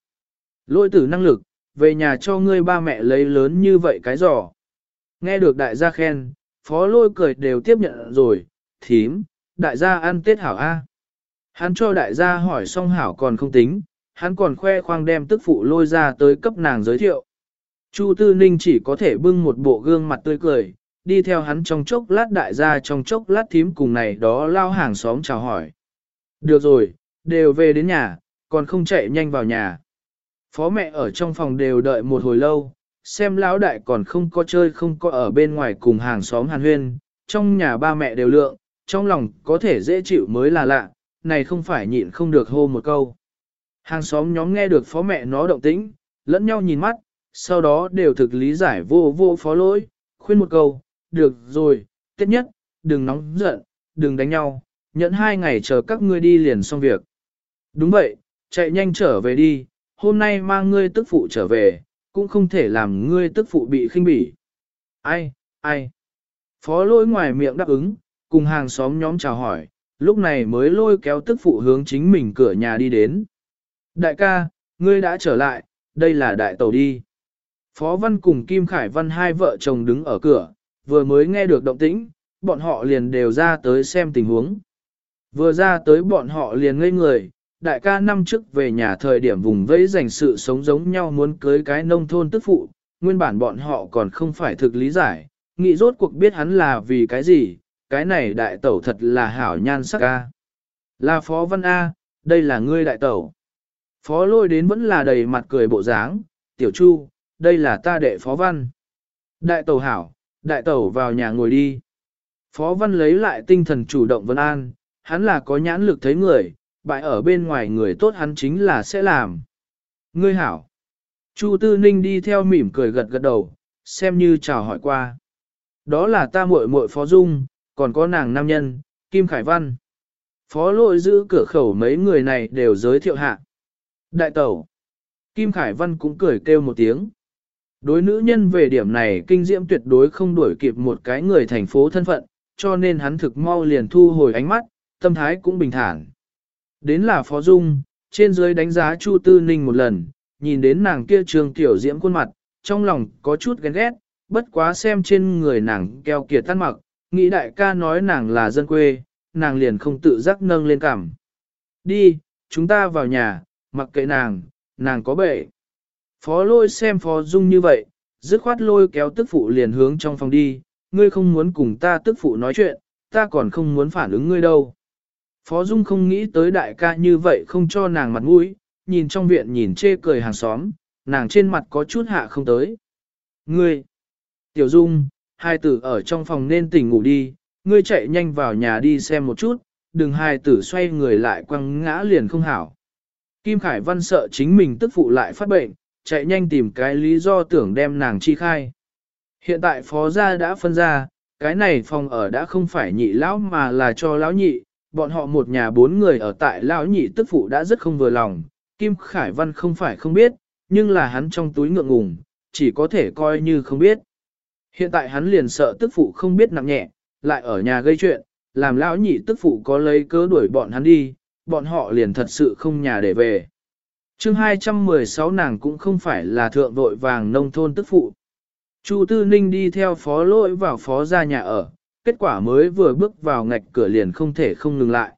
Lôi tử năng lực, về nhà cho ngươi ba mẹ lấy lớn như vậy cái giỏ. Nghe được đại gia khen, phó lôi cười đều tiếp nhận rồi, thím, đại gia ăn tết hảo A. Hắn cho đại gia hỏi xong hảo còn không tính, hắn còn khoe khoang đem tức phụ lôi ra tới cấp nàng giới thiệu. Chu Tư Ninh chỉ có thể bưng một bộ gương mặt tươi cười, đi theo hắn trong chốc lát đại gia trong chốc lát thím cùng này đó lao hàng xóm chào hỏi. Được rồi, đều về đến nhà, còn không chạy nhanh vào nhà. Phó mẹ ở trong phòng đều đợi một hồi lâu, xem lão đại còn không có chơi không có ở bên ngoài cùng hàng xóm hàn huyên, trong nhà ba mẹ đều lượng, trong lòng có thể dễ chịu mới là lạ, này không phải nhịn không được hô một câu. Hàng xóm nhóm nghe được phó mẹ nó động tĩnh, lẫn nhau nhìn mắt, sau đó đều thực lý giải vô vô phó lỗi, khuyên một câu, được rồi, tiết nhất, đừng nóng giận, đừng đánh nhau, nhẫn hai ngày chờ các ngươi đi liền xong việc. Đúng vậy, chạy nhanh trở về đi, hôm nay mang ngươi tức phụ trở về, cũng không thể làm ngươi tức phụ bị khinh bỉ. Ai, ai? Phó lỗi ngoài miệng đáp ứng, cùng hàng xóm nhóm chào hỏi, lúc này mới lôi kéo tức phụ hướng chính mình cửa nhà đi đến. Đại ca, ngươi đã trở lại, đây là đại tàu đi. Phó Văn cùng Kim Khải Văn hai vợ chồng đứng ở cửa, vừa mới nghe được động tĩnh, bọn họ liền đều ra tới xem tình huống. Vừa ra tới bọn họ liền ngây người, đại ca năm trước về nhà thời điểm vùng vẫy dành sự sống giống nhau muốn cưới cái nông thôn tức phụ, nguyên bản bọn họ còn không phải thực lý giải, nghĩ rốt cuộc biết hắn là vì cái gì, cái này đại tẩu thật là hảo nhan sắc ca. Là Phó Văn A, đây là ngươi đại tẩu. Phó lôi đến vẫn là đầy mặt cười bộ dáng, tiểu chu, đây là ta đệ Phó Văn. Đại tẩu hảo, đại tẩu vào nhà ngồi đi. Phó Văn lấy lại tinh thần chủ động vân an, hắn là có nhãn lực thấy người, bại ở bên ngoài người tốt hắn chính là sẽ làm. Ngươi hảo. Chu Tư Ninh đi theo mỉm cười gật gật đầu, xem như chào hỏi qua. Đó là ta muội muội Phó Dung, còn có nàng nam nhân, Kim Khải Văn. Phó lội giữ cửa khẩu mấy người này đều giới thiệu hạ. Đại tẩu. Kim Khải Văn cũng cười kêu một tiếng. Đối nữ nhân về điểm này kinh diễm tuyệt đối không đuổi kịp một cái người thành phố thân phận, cho nên hắn thực mau liền thu hồi ánh mắt, tâm thái cũng bình thản. Đến là Phó Dung, trên dưới đánh giá Chu Tư Ninh một lần, nhìn đến nàng kia trường tiểu diễm khuôn mặt, trong lòng có chút ghen ghét, bất quá xem trên người nàng keo kiệt tắt mặc, nghĩ đại ca nói nàng là dân quê, nàng liền không tự giác nâng lên cảm. Đi, chúng ta vào nhà, mặc kệ nàng, nàng có bệ. Phó lôi xem phó dung như vậy, dứt khoát lôi kéo tức phụ liền hướng trong phòng đi, ngươi không muốn cùng ta tức phụ nói chuyện, ta còn không muốn phản ứng ngươi đâu. Phó Dung không nghĩ tới đại ca như vậy không cho nàng mặt mũi, nhìn trong viện nhìn chê cười hàng xóm, nàng trên mặt có chút hạ không tới. Ngươi, Tiểu Dung, hai tử ở trong phòng nên tỉnh ngủ đi, ngươi chạy nhanh vào nhà đi xem một chút, đừng hai tử xoay người lại quăng ngã liền không hảo. Kim Khải Văn sợ chính mình tức phụ lại phát bệnh, chạy nhanh tìm cái lý do tưởng đem nàng chi khai. Hiện tại phó gia đã phân ra, cái này phòng ở đã không phải nhị lão mà là cho lão nhị, bọn họ một nhà bốn người ở tại lão nhị tức phụ đã rất không vừa lòng, Kim Khải Văn không phải không biết, nhưng là hắn trong túi ngượng ngùng, chỉ có thể coi như không biết. Hiện tại hắn liền sợ tức phụ không biết nặng nhẹ, lại ở nhà gây chuyện, làm lão nhị tức phụ có lấy cớ đuổi bọn hắn đi, bọn họ liền thật sự không nhà để về. chương 216 nàng cũng không phải là thượng vội vàng nông thôn tức phụ. Chu Tư Ninh đi theo phó lỗi vào phó ra nhà ở, kết quả mới vừa bước vào ngạch cửa liền không thể không ngừng lại.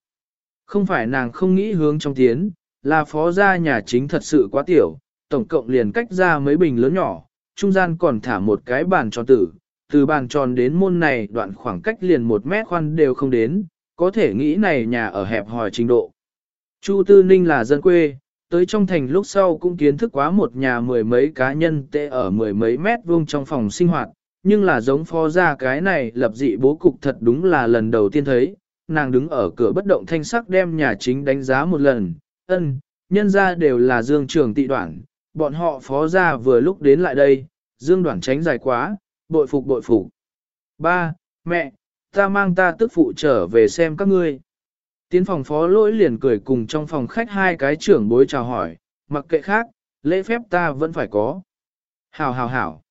Không phải nàng không nghĩ hướng trong tiến, là phó gia nhà chính thật sự quá tiểu, tổng cộng liền cách ra mấy bình lớn nhỏ, trung gian còn thả một cái bàn tròn tử, từ bàn tròn đến môn này đoạn khoảng cách liền một mét khoan đều không đến, có thể nghĩ này nhà ở hẹp hòi trình độ. Chu Tư Ninh là dân quê, tới trong thành lúc sau cũng kiến thức quá một nhà mười mấy cá nhân tệ ở mười mấy mét vuông trong phòng sinh hoạt, nhưng là giống phó gia cái này lập dị bố cục thật đúng là lần đầu tiên thấy, nàng đứng ở cửa bất động thanh sắc đem nhà chính đánh giá một lần, ân, nhân ra đều là dương trường tị đoạn, bọn họ phó gia vừa lúc đến lại đây, dương đoạn tránh dài quá, bội phục bội phục. Ba, mẹ, ta mang ta tức phụ trở về xem các ngươi. Tiến phòng phó lỗi liền cười cùng trong phòng khách hai cái trưởng bối chào hỏi, mặc kệ khác, lễ phép ta vẫn phải có. Hảo hảo hảo.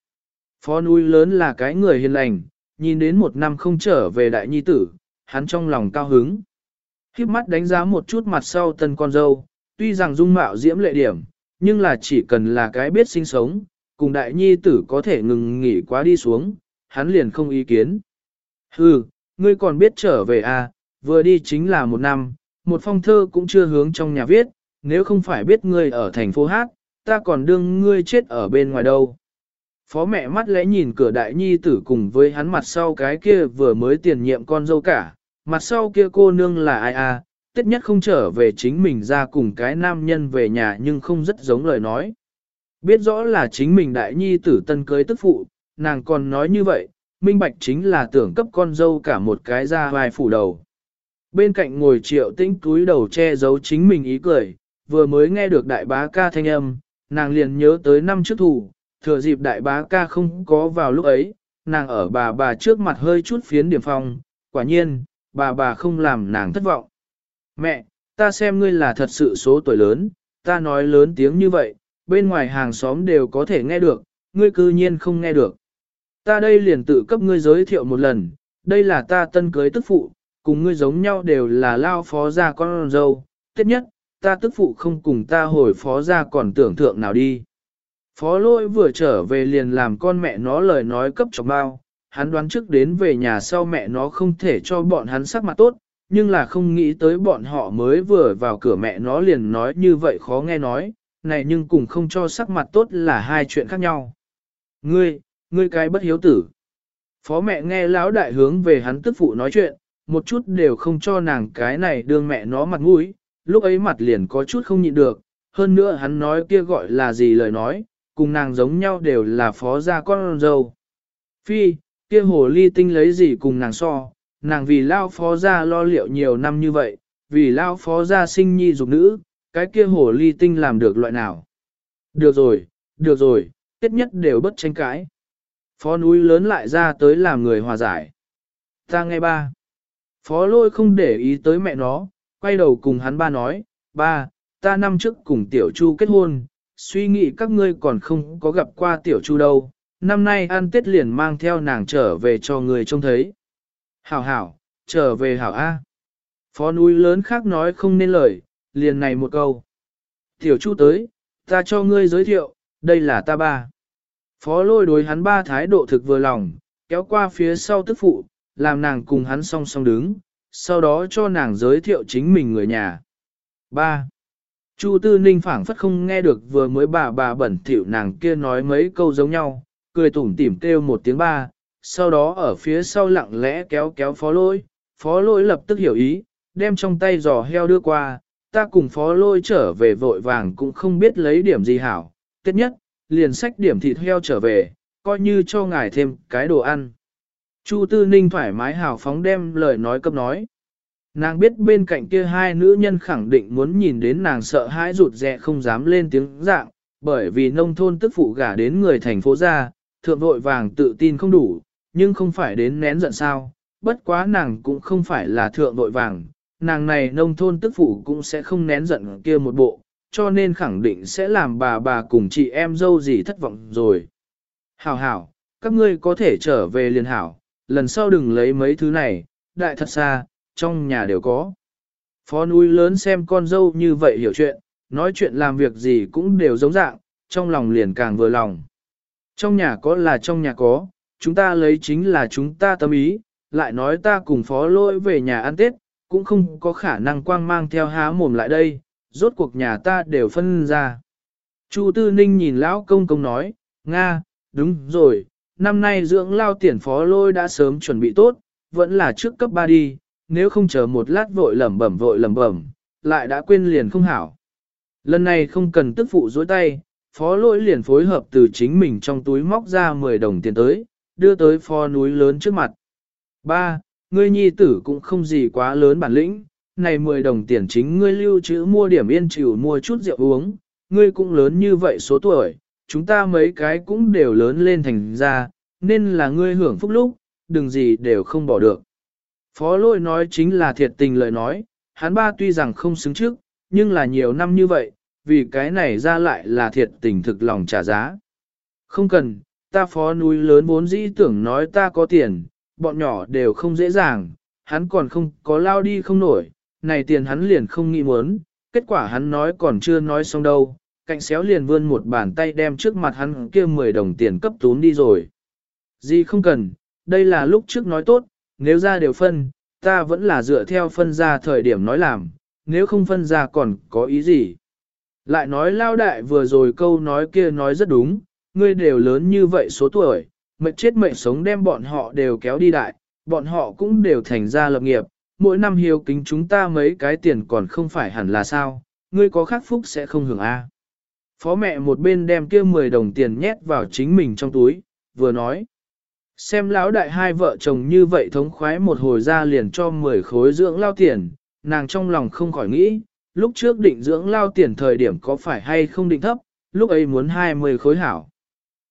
Phó núi lớn là cái người hiền lành, nhìn đến một năm không trở về đại nhi tử, hắn trong lòng cao hứng. Khiếp mắt đánh giá một chút mặt sau tân con dâu, tuy rằng dung mạo diễm lệ điểm, nhưng là chỉ cần là cái biết sinh sống, cùng đại nhi tử có thể ngừng nghỉ quá đi xuống, hắn liền không ý kiến. Hừ, ngươi còn biết trở về à, vừa đi chính là một năm, một phong thơ cũng chưa hướng trong nhà viết, nếu không phải biết ngươi ở thành phố Hát, ta còn đương ngươi chết ở bên ngoài đâu. Phó mẹ mắt lẽ nhìn cửa đại nhi tử cùng với hắn mặt sau cái kia vừa mới tiền nhiệm con dâu cả, mặt sau kia cô nương là ai à, tất nhất không trở về chính mình ra cùng cái nam nhân về nhà nhưng không rất giống lời nói. Biết rõ là chính mình đại nhi tử tân cưới tức phụ, nàng còn nói như vậy, minh bạch chính là tưởng cấp con dâu cả một cái ra vai phủ đầu. Bên cạnh ngồi triệu tĩnh túi đầu che giấu chính mình ý cười, vừa mới nghe được đại bá ca thanh âm, nàng liền nhớ tới năm trước thủ, thừa dịp đại bá ca không có vào lúc ấy, nàng ở bà bà trước mặt hơi chút phiến điểm phòng quả nhiên, bà bà không làm nàng thất vọng. Mẹ, ta xem ngươi là thật sự số tuổi lớn, ta nói lớn tiếng như vậy, bên ngoài hàng xóm đều có thể nghe được, ngươi cư nhiên không nghe được. Ta đây liền tự cấp ngươi giới thiệu một lần, đây là ta tân cưới tức phụ, cùng ngươi giống nhau đều là lao phó gia con dâu, tiếp nhất, ta tức phụ không cùng ta hồi phó gia còn tưởng thượng nào đi. Phó lôi vừa trở về liền làm con mẹ nó lời nói cấp chọc bao, hắn đoán trước đến về nhà sau mẹ nó không thể cho bọn hắn sắc mặt tốt, nhưng là không nghĩ tới bọn họ mới vừa vào cửa mẹ nó liền nói như vậy khó nghe nói, này nhưng cùng không cho sắc mặt tốt là hai chuyện khác nhau. Ngươi, ngươi cái bất hiếu tử. Phó mẹ nghe lão đại hướng về hắn tức phụ nói chuyện, một chút đều không cho nàng cái này đương mẹ nó mặt mũi, lúc ấy mặt liền có chút không nhịn được, hơn nữa hắn nói kia gọi là gì lời nói, cùng nàng giống nhau đều là phó gia con dâu. Phi, kia hồ ly tinh lấy gì cùng nàng so, nàng vì lao phó gia lo liệu nhiều năm như vậy, vì lao phó gia sinh nhi dục nữ, cái kia hồ ly tinh làm được loại nào. Được rồi, được rồi, tiết nhất đều bất tranh cãi. Phó núi lớn lại ra tới làm người hòa giải. Ta nghe ba. Phó lôi không để ý tới mẹ nó, quay đầu cùng hắn ba nói, ba, ta năm trước cùng tiểu chu kết hôn, suy nghĩ các ngươi còn không có gặp qua tiểu chu đâu, năm nay ăn tết liền mang theo nàng trở về cho người trông thấy. Hảo hảo, trở về hảo A. Phó núi lớn khác nói không nên lời, liền này một câu. Tiểu chu tới, ta cho ngươi giới thiệu, đây là ta ba. Phó lôi đối hắn ba thái độ thực vừa lòng, kéo qua phía sau tức phụ, làm nàng cùng hắn song song đứng, sau đó cho nàng giới thiệu chính mình người nhà. 3. Chu Tư Ninh phảng phất không nghe được vừa mới bà bà bẩn thỉu nàng kia nói mấy câu giống nhau, cười tủm tỉm kêu một tiếng ba, sau đó ở phía sau lặng lẽ kéo kéo phó lôi, phó lôi lập tức hiểu ý, đem trong tay giò heo đưa qua, ta cùng phó lôi trở về vội vàng cũng không biết lấy điểm gì hảo, tiết nhất, liền sách điểm thịt heo trở về, coi như cho ngài thêm cái đồ ăn. Chu Tư Ninh thoải mái hào phóng đem lời nói cấp nói. Nàng biết bên cạnh kia hai nữ nhân khẳng định muốn nhìn đến nàng sợ hãi rụt rè không dám lên tiếng dạng, bởi vì nông thôn tức phụ gả đến người thành phố ra, thượng vội vàng tự tin không đủ, nhưng không phải đến nén giận sao, bất quá nàng cũng không phải là thượng vội vàng, nàng này nông thôn tức phụ cũng sẽ không nén giận kia một bộ, cho nên khẳng định sẽ làm bà bà cùng chị em dâu gì thất vọng rồi. Hảo hảo, các ngươi có thể trở về liền hảo, lần sau đừng lấy mấy thứ này, đại thật xa, trong nhà đều có. Phó núi lớn xem con dâu như vậy hiểu chuyện, nói chuyện làm việc gì cũng đều giống dạng, trong lòng liền càng vừa lòng. Trong nhà có là trong nhà có, chúng ta lấy chính là chúng ta tâm ý, lại nói ta cùng phó lỗi về nhà ăn Tết, cũng không có khả năng quang mang theo há mồm lại đây, rốt cuộc nhà ta đều phân ra. Chu Tư Ninh nhìn lão công công nói, Nga, đúng rồi, năm nay dưỡng lao tiền phó lôi đã sớm chuẩn bị tốt, vẫn là trước cấp 3 đi, nếu không chờ một lát vội lẩm bẩm vội lẩm bẩm, lại đã quên liền không hảo. Lần này không cần tức phụ dối tay, phó lỗi liền phối hợp từ chính mình trong túi móc ra 10 đồng tiền tới, đưa tới phó núi lớn trước mặt. Ba, ngươi nhi tử cũng không gì quá lớn bản lĩnh, này 10 đồng tiền chính ngươi lưu trữ mua điểm yên chịu mua chút rượu uống, ngươi cũng lớn như vậy số tuổi, chúng ta mấy cái cũng đều lớn lên thành ra, nên là ngươi hưởng phúc lúc, đừng gì đều không bỏ được. Phó lôi nói chính là thiệt tình lời nói, hắn ba tuy rằng không xứng trước, nhưng là nhiều năm như vậy, vì cái này ra lại là thiệt tình thực lòng trả giá. Không cần, ta phó núi lớn vốn dĩ tưởng nói ta có tiền, bọn nhỏ đều không dễ dàng, hắn còn không có lao đi không nổi, này tiền hắn liền không nghĩ muốn, kết quả hắn nói còn chưa nói xong đâu, cạnh xéo liền vươn một bàn tay đem trước mặt hắn kia 10 đồng tiền cấp tún đi rồi. Gì không cần, đây là lúc trước nói tốt, nếu ra đều phân, ta vẫn là dựa theo phân ra thời điểm nói làm, nếu không phân ra còn có ý gì. Lại nói lao đại vừa rồi câu nói kia nói rất đúng, ngươi đều lớn như vậy số tuổi, mệnh chết mệnh sống đem bọn họ đều kéo đi đại, bọn họ cũng đều thành ra lập nghiệp, mỗi năm hiếu kính chúng ta mấy cái tiền còn không phải hẳn là sao, ngươi có khắc phúc sẽ không hưởng A. Phó mẹ một bên đem kia 10 đồng tiền nhét vào chính mình trong túi, vừa nói. Xem lão đại hai vợ chồng như vậy thống khoái một hồi ra liền cho 10 khối dưỡng lao tiền, nàng trong lòng không khỏi nghĩ, lúc trước định dưỡng lao tiền thời điểm có phải hay không định thấp, lúc ấy muốn 20 khối hảo.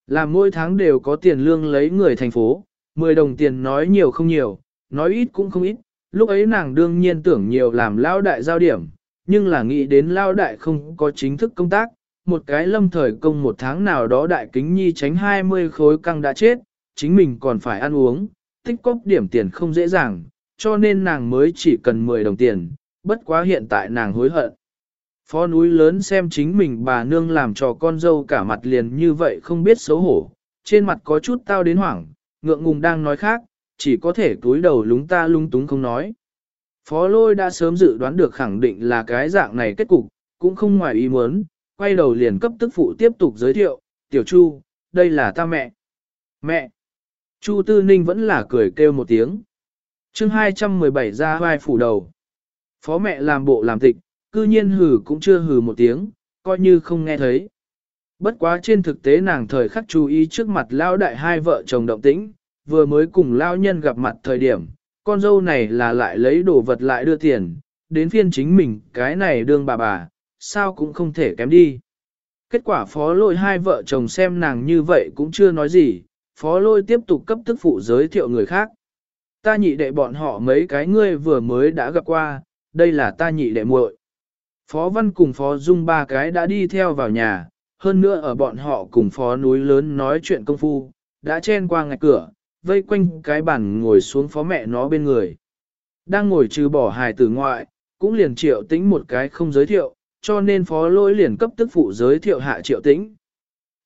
Làm mỗi tháng đều có tiền lương lấy người thành phố, 10 đồng tiền nói nhiều không nhiều, nói ít cũng không ít, lúc ấy nàng đương nhiên tưởng nhiều làm lao đại giao điểm, nhưng là nghĩ đến lao đại không có chính thức công tác, một cái lâm thời công một tháng nào đó đại kính nhi tránh 20 khối căng đã chết, chính mình còn phải ăn uống, tích cóp điểm tiền không dễ dàng, cho nên nàng mới chỉ cần 10 đồng tiền, bất quá hiện tại nàng hối hận. Phó núi lớn xem chính mình bà nương làm cho con dâu cả mặt liền như vậy không biết xấu hổ, trên mặt có chút tao đến hoảng, ngượng ngùng đang nói khác, chỉ có thể túi đầu lúng ta lung túng không nói. Phó lôi đã sớm dự đoán được khẳng định là cái dạng này kết cục, cũng không ngoài ý muốn, quay đầu liền cấp tức phụ tiếp tục giới thiệu, tiểu chu, đây là ta mẹ. Mẹ! Chu Tư Ninh vẫn là cười kêu một tiếng. chương 217 ra vai phủ đầu. Phó mẹ làm bộ làm tịch, cư nhiên hừ cũng chưa hừ một tiếng, coi như không nghe thấy. Bất quá trên thực tế nàng thời khắc chú ý trước mặt lao đại hai vợ chồng động tĩnh, vừa mới cùng lao nhân gặp mặt thời điểm, con dâu này là lại lấy đồ vật lại đưa tiền, đến phiên chính mình, cái này đương bà bà, sao cũng không thể kém đi. Kết quả phó lôi hai vợ chồng xem nàng như vậy cũng chưa nói gì, phó lôi tiếp tục cấp tức phụ giới thiệu người khác. Ta nhị đệ bọn họ mấy cái ngươi vừa mới đã gặp qua, đây là ta nhị đệ muội. Phó Văn cùng Phó Dung ba cái đã đi theo vào nhà, hơn nữa ở bọn họ cùng Phó núi lớn nói chuyện công phu, đã chen qua ngạch cửa, vây quanh cái bàn ngồi xuống phó mẹ nó bên người. Đang ngồi trừ bỏ hài tử ngoại, cũng liền triệu tĩnh một cái không giới thiệu, cho nên phó lôi liền cấp tức phụ giới thiệu hạ triệu tĩnh.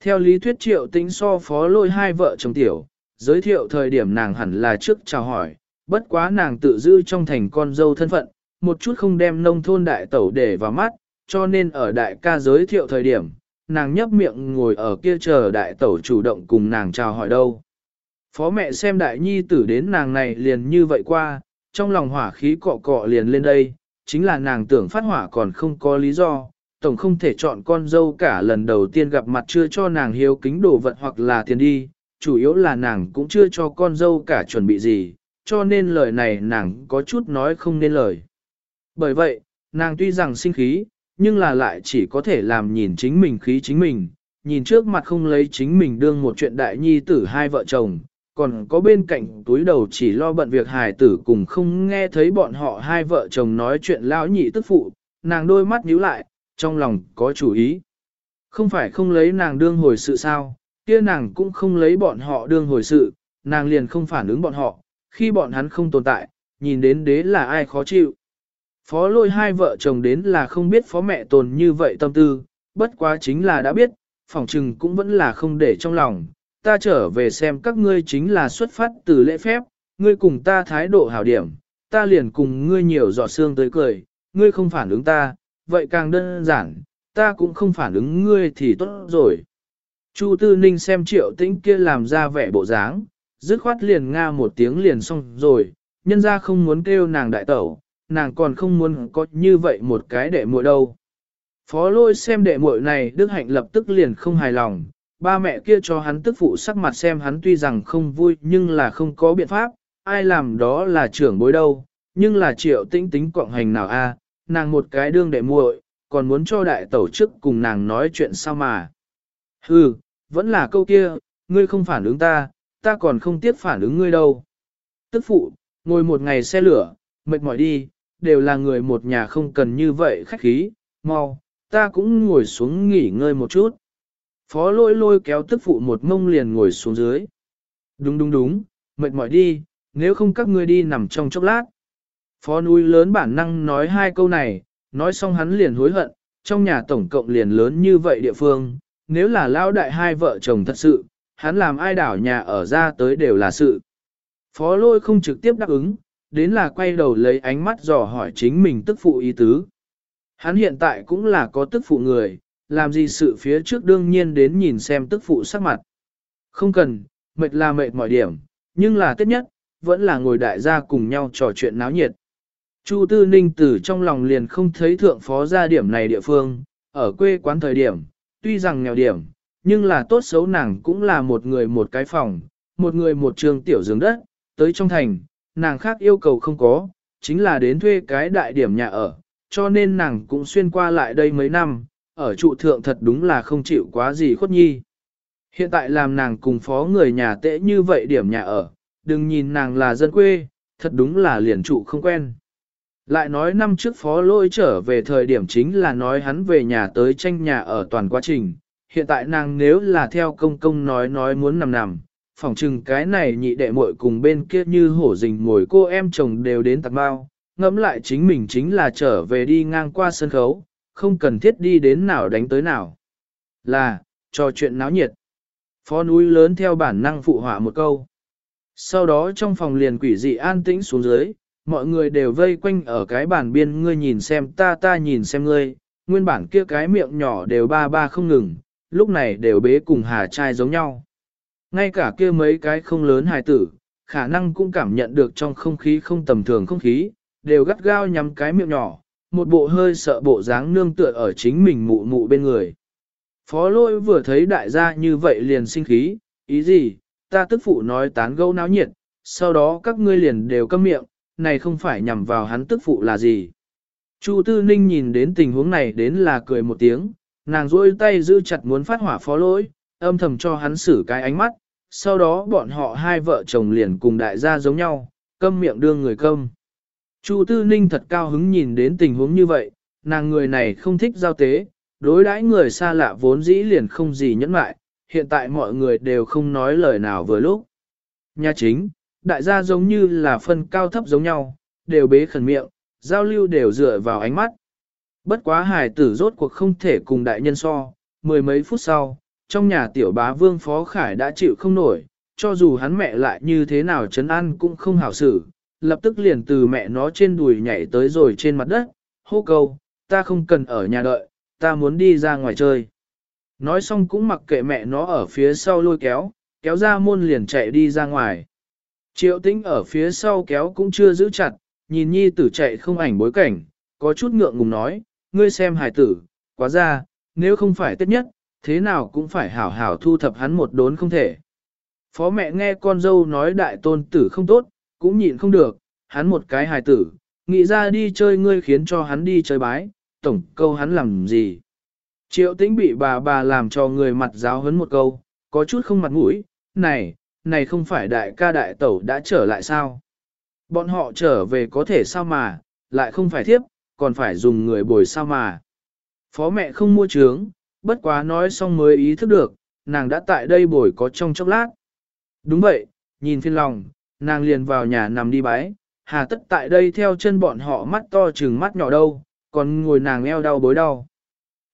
Theo lý thuyết triệu tính so phó lôi hai vợ chồng tiểu, giới thiệu thời điểm nàng hẳn là trước chào hỏi, bất quá nàng tự giữ trong thành con dâu thân phận, một chút không đem nông thôn đại tẩu để vào mắt, cho nên ở đại ca giới thiệu thời điểm, nàng nhấp miệng ngồi ở kia chờ đại tẩu chủ động cùng nàng chào hỏi đâu. Phó mẹ xem đại nhi tử đến nàng này liền như vậy qua, trong lòng hỏa khí cọ cọ liền lên đây, chính là nàng tưởng phát hỏa còn không có lý do, tổng không thể chọn con dâu cả lần đầu tiên gặp mặt chưa cho nàng hiếu kính đồ vật hoặc là tiền đi, chủ yếu là nàng cũng chưa cho con dâu cả chuẩn bị gì, cho nên lời này nàng có chút nói không nên lời. Bởi vậy, nàng tuy rằng sinh khí, nhưng là lại chỉ có thể làm nhìn chính mình khí chính mình, nhìn trước mặt không lấy chính mình đương một chuyện đại nhi tử hai vợ chồng, còn có bên cạnh túi đầu chỉ lo bận việc hài tử cùng không nghe thấy bọn họ hai vợ chồng nói chuyện lão nhị tức phụ, nàng đôi mắt nhíu lại, trong lòng có chủ ý. Không phải không lấy nàng đương hồi sự sao, kia nàng cũng không lấy bọn họ đương hồi sự, nàng liền không phản ứng bọn họ, khi bọn hắn không tồn tại, nhìn đến đế là ai khó chịu. Phó lôi hai vợ chồng đến là không biết phó mẹ tồn như vậy tâm tư, bất quá chính là đã biết, phỏng trừng cũng vẫn là không để trong lòng. Ta trở về xem các ngươi chính là xuất phát từ lễ phép, ngươi cùng ta thái độ hảo điểm, ta liền cùng ngươi nhiều giọt xương tới cười, ngươi không phản ứng ta, vậy càng đơn giản, ta cũng không phản ứng ngươi thì tốt rồi. Chu Tư Ninh xem triệu tĩnh kia làm ra vẻ bộ dáng, dứt khoát liền nga một tiếng liền xong rồi, nhân ra không muốn kêu nàng đại tẩu, nàng còn không muốn có như vậy một cái đệ muội đâu. Phó lôi xem đệ muội này Đức Hạnh lập tức liền không hài lòng, ba mẹ kia cho hắn tức phụ sắc mặt xem hắn tuy rằng không vui nhưng là không có biện pháp, ai làm đó là trưởng bối đâu, nhưng là triệu tĩnh tính cộng hành nào a nàng một cái đương đệ muội còn muốn cho đại tẩu chức cùng nàng nói chuyện sao mà. Hừ, vẫn là câu kia, ngươi không phản ứng ta, ta còn không tiếc phản ứng ngươi đâu. Tức phụ, ngồi một ngày xe lửa, mệt mỏi đi, đều là người một nhà không cần như vậy khách khí, mau, ta cũng ngồi xuống nghỉ ngơi một chút. Phó lôi lôi kéo tức phụ một mông liền ngồi xuống dưới. Đúng đúng đúng, mệt mỏi đi, nếu không các ngươi đi nằm trong chốc lát. Phó núi lớn bản năng nói hai câu này, nói xong hắn liền hối hận, trong nhà tổng cộng liền lớn như vậy địa phương, nếu là lão đại hai vợ chồng thật sự, hắn làm ai đảo nhà ở ra tới đều là sự. Phó lôi không trực tiếp đáp ứng, đến là quay đầu lấy ánh mắt dò hỏi chính mình tức phụ ý tứ. Hắn hiện tại cũng là có tức phụ người, làm gì sự phía trước đương nhiên đến nhìn xem tức phụ sắc mặt. Không cần, mệt là mệt mọi điểm, nhưng là tất nhất, vẫn là ngồi đại gia cùng nhau trò chuyện náo nhiệt. Chu Tư Ninh từ trong lòng liền không thấy thượng phó gia điểm này địa phương, ở quê quán thời điểm, tuy rằng nghèo điểm, nhưng là tốt xấu nàng cũng là một người một cái phòng, một người một trường tiểu giường đất, tới trong thành, nàng khác yêu cầu không có, chính là đến thuê cái đại điểm nhà ở, cho nên nàng cũng xuyên qua lại đây mấy năm, ở trụ thượng thật đúng là không chịu quá gì khuất nhi. Hiện tại làm nàng cùng phó người nhà tệ như vậy điểm nhà ở, đừng nhìn nàng là dân quê, thật đúng là liền trụ không quen. Lại nói năm trước phó lôi trở về thời điểm chính là nói hắn về nhà tới tranh nhà ở toàn quá trình. Hiện tại nàng nếu là theo công công nói nói muốn nằm nằm, phỏng chừng cái này nhị đệ muội cùng bên kia như hổ rình ngồi cô em chồng đều đến tạc bao, ngẫm lại chính mình chính là trở về đi ngang qua sân khấu, không cần thiết đi đến nào đánh tới nào. Là, trò chuyện náo nhiệt. Phó núi lớn theo bản năng phụ họa một câu. Sau đó trong phòng liền quỷ dị an tĩnh xuống dưới, mọi người đều vây quanh ở cái bàn biên ngươi nhìn xem ta ta nhìn xem ngươi, nguyên bản kia cái miệng nhỏ đều ba ba không ngừng, lúc này đều bế cùng hà trai giống nhau. Ngay cả kia mấy cái không lớn hài tử, khả năng cũng cảm nhận được trong không khí không tầm thường không khí, đều gắt gao nhắm cái miệng nhỏ, một bộ hơi sợ bộ dáng nương tựa ở chính mình mụ mụ bên người. Phó lôi vừa thấy đại gia như vậy liền sinh khí, ý gì, ta tức phụ nói tán gẫu náo nhiệt, sau đó các ngươi liền đều câm miệng, này không phải nhằm vào hắn tức phụ là gì. Chu Tư Ninh nhìn đến tình huống này đến là cười một tiếng, nàng duỗi tay giữ chặt muốn phát hỏa phó lỗi, âm thầm cho hắn xử cái ánh mắt, sau đó bọn họ hai vợ chồng liền cùng đại gia giống nhau, câm miệng đương người câm. Chu Tư Ninh thật cao hứng nhìn đến tình huống như vậy, nàng người này không thích giao tế, đối đãi người xa lạ vốn dĩ liền không gì nhẫn mại, hiện tại mọi người đều không nói lời nào vừa lúc. Nhà chính, đại gia giống như là phân cao thấp giống nhau, đều bế khẩn miệng, giao lưu đều dựa vào ánh mắt. Bất quá hài tử rốt cuộc không thể cùng đại nhân so, mười mấy phút sau, trong nhà tiểu bá vương phó khải đã chịu không nổi, cho dù hắn mẹ lại như thế nào chấn ăn cũng không hảo xử, lập tức liền từ mẹ nó trên đùi nhảy tới rồi trên mặt đất, hô câu, ta không cần ở nhà đợi, ta muốn đi ra ngoài chơi. Nói xong cũng mặc kệ mẹ nó ở phía sau lôi kéo, kéo ra môn liền chạy đi ra ngoài. Triệu tĩnh ở phía sau kéo cũng chưa giữ chặt, nhìn nhi tử chạy không ảnh bối cảnh, có chút ngượng ngùng nói, ngươi xem hài tử, quá ra, nếu không phải tết nhất, thế nào cũng phải hảo hảo thu thập hắn một đốn không thể. Phó mẹ nghe con dâu nói đại tôn tử không tốt, cũng nhịn không được, hắn một cái hài tử, nghĩ ra đi chơi ngươi khiến cho hắn đi chơi bái, tổng câu hắn làm gì. Triệu tĩnh bị bà bà làm cho người mặt giáo hấn một câu, có chút không mặt mũi, này, này không phải đại ca đại tẩu đã trở lại sao? Bọn họ trở về có thể sao mà, lại không phải thiếp, còn phải dùng người bồi sao mà. Phó mẹ không mua trướng, bất quá nói xong mới ý thức được, nàng đã tại đây bồi có trong chốc lát. Đúng vậy, nhìn phiên lòng, nàng liền vào nhà nằm đi bái, hà tất tại đây theo chân bọn họ mắt to chừng mắt nhỏ đâu, còn ngồi nàng eo đau bối đau.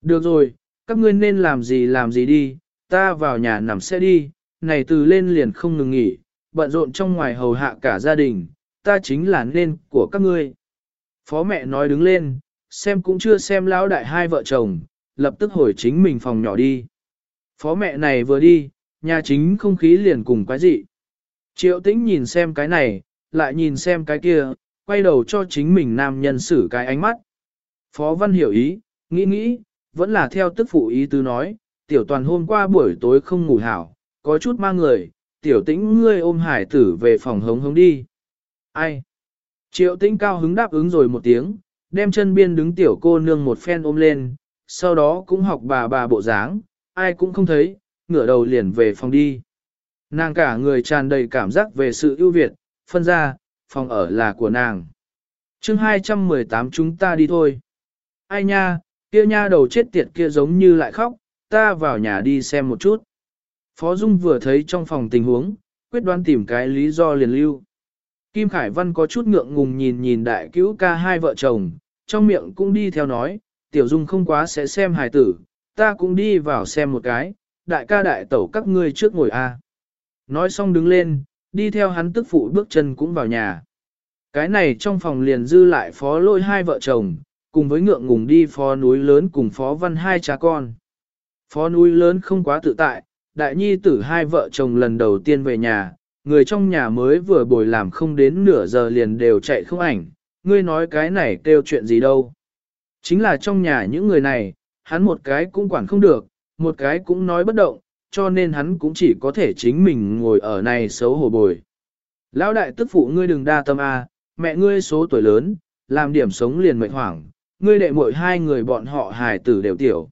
Được rồi, các ngươi nên làm gì làm gì đi, ta vào nhà nằm sẽ đi, này từ lên liền không ngừng nghỉ, bận rộn trong ngoài hầu hạ cả gia đình, ta chính là nên của các ngươi. Phó mẹ nói đứng lên, xem cũng chưa xem lão đại hai vợ chồng, lập tức hồi chính mình phòng nhỏ đi. Phó mẹ này vừa đi, nhà chính không khí liền cùng quái dị. Triệu tĩnh nhìn xem cái này, lại nhìn xem cái kia, quay đầu cho chính mình nam nhân xử cái ánh mắt. Phó Văn hiểu ý, nghĩ nghĩ, vẫn là theo tức phụ ý tứ nói, tiểu toàn hôm qua buổi tối không ngủ hảo, có chút mang người, tiểu tĩnh ngươi ôm hải tử về phòng hống hống đi. Ai? Triệu tĩnh cao hứng đáp ứng rồi một tiếng, đem chân biên đứng tiểu cô nương một phen ôm lên, sau đó cũng học bà bà bộ dáng, ai cũng không thấy, ngửa đầu liền về phòng đi. Nàng cả người tràn đầy cảm giác về sự ưu việt, phân ra, phòng ở là của nàng. chương 218 chúng ta đi thôi. Ai nha, kia nha đầu chết tiệt kia giống như lại khóc, ta vào nhà đi xem một chút. Phó Dung vừa thấy trong phòng tình huống, quyết đoán tìm cái lý do liền lưu. Kim Khải Văn có chút ngượng ngùng nhìn nhìn đại cứu ca hai vợ chồng, trong miệng cũng đi theo nói, Tiểu Dung không quá sẽ xem hài tử, ta cũng đi vào xem một cái, đại ca đại tẩu các ngươi trước ngồi a. Nói xong đứng lên, đi theo hắn tức phụ bước chân cũng vào nhà. Cái này trong phòng liền dư lại phó lôi hai vợ chồng, cùng với ngượng ngùng đi phó núi lớn cùng phó văn hai cha con. Phó núi lớn không quá tự tại, đại nhi tử hai vợ chồng lần đầu tiên về nhà, người trong nhà mới vừa bồi làm không đến nửa giờ liền đều chạy không ảnh, ngươi nói cái này kêu chuyện gì đâu. Chính là trong nhà những người này, hắn một cái cũng quản không được, một cái cũng nói bất động, cho nên hắn cũng chỉ có thể chính mình ngồi ở này xấu hổ bồi. Lão đại tức phụ ngươi đừng đa tâm a, mẹ ngươi số tuổi lớn, làm điểm sống liền mệnh hoảng, ngươi đệ muội hai người bọn họ hài tử đều tiểu.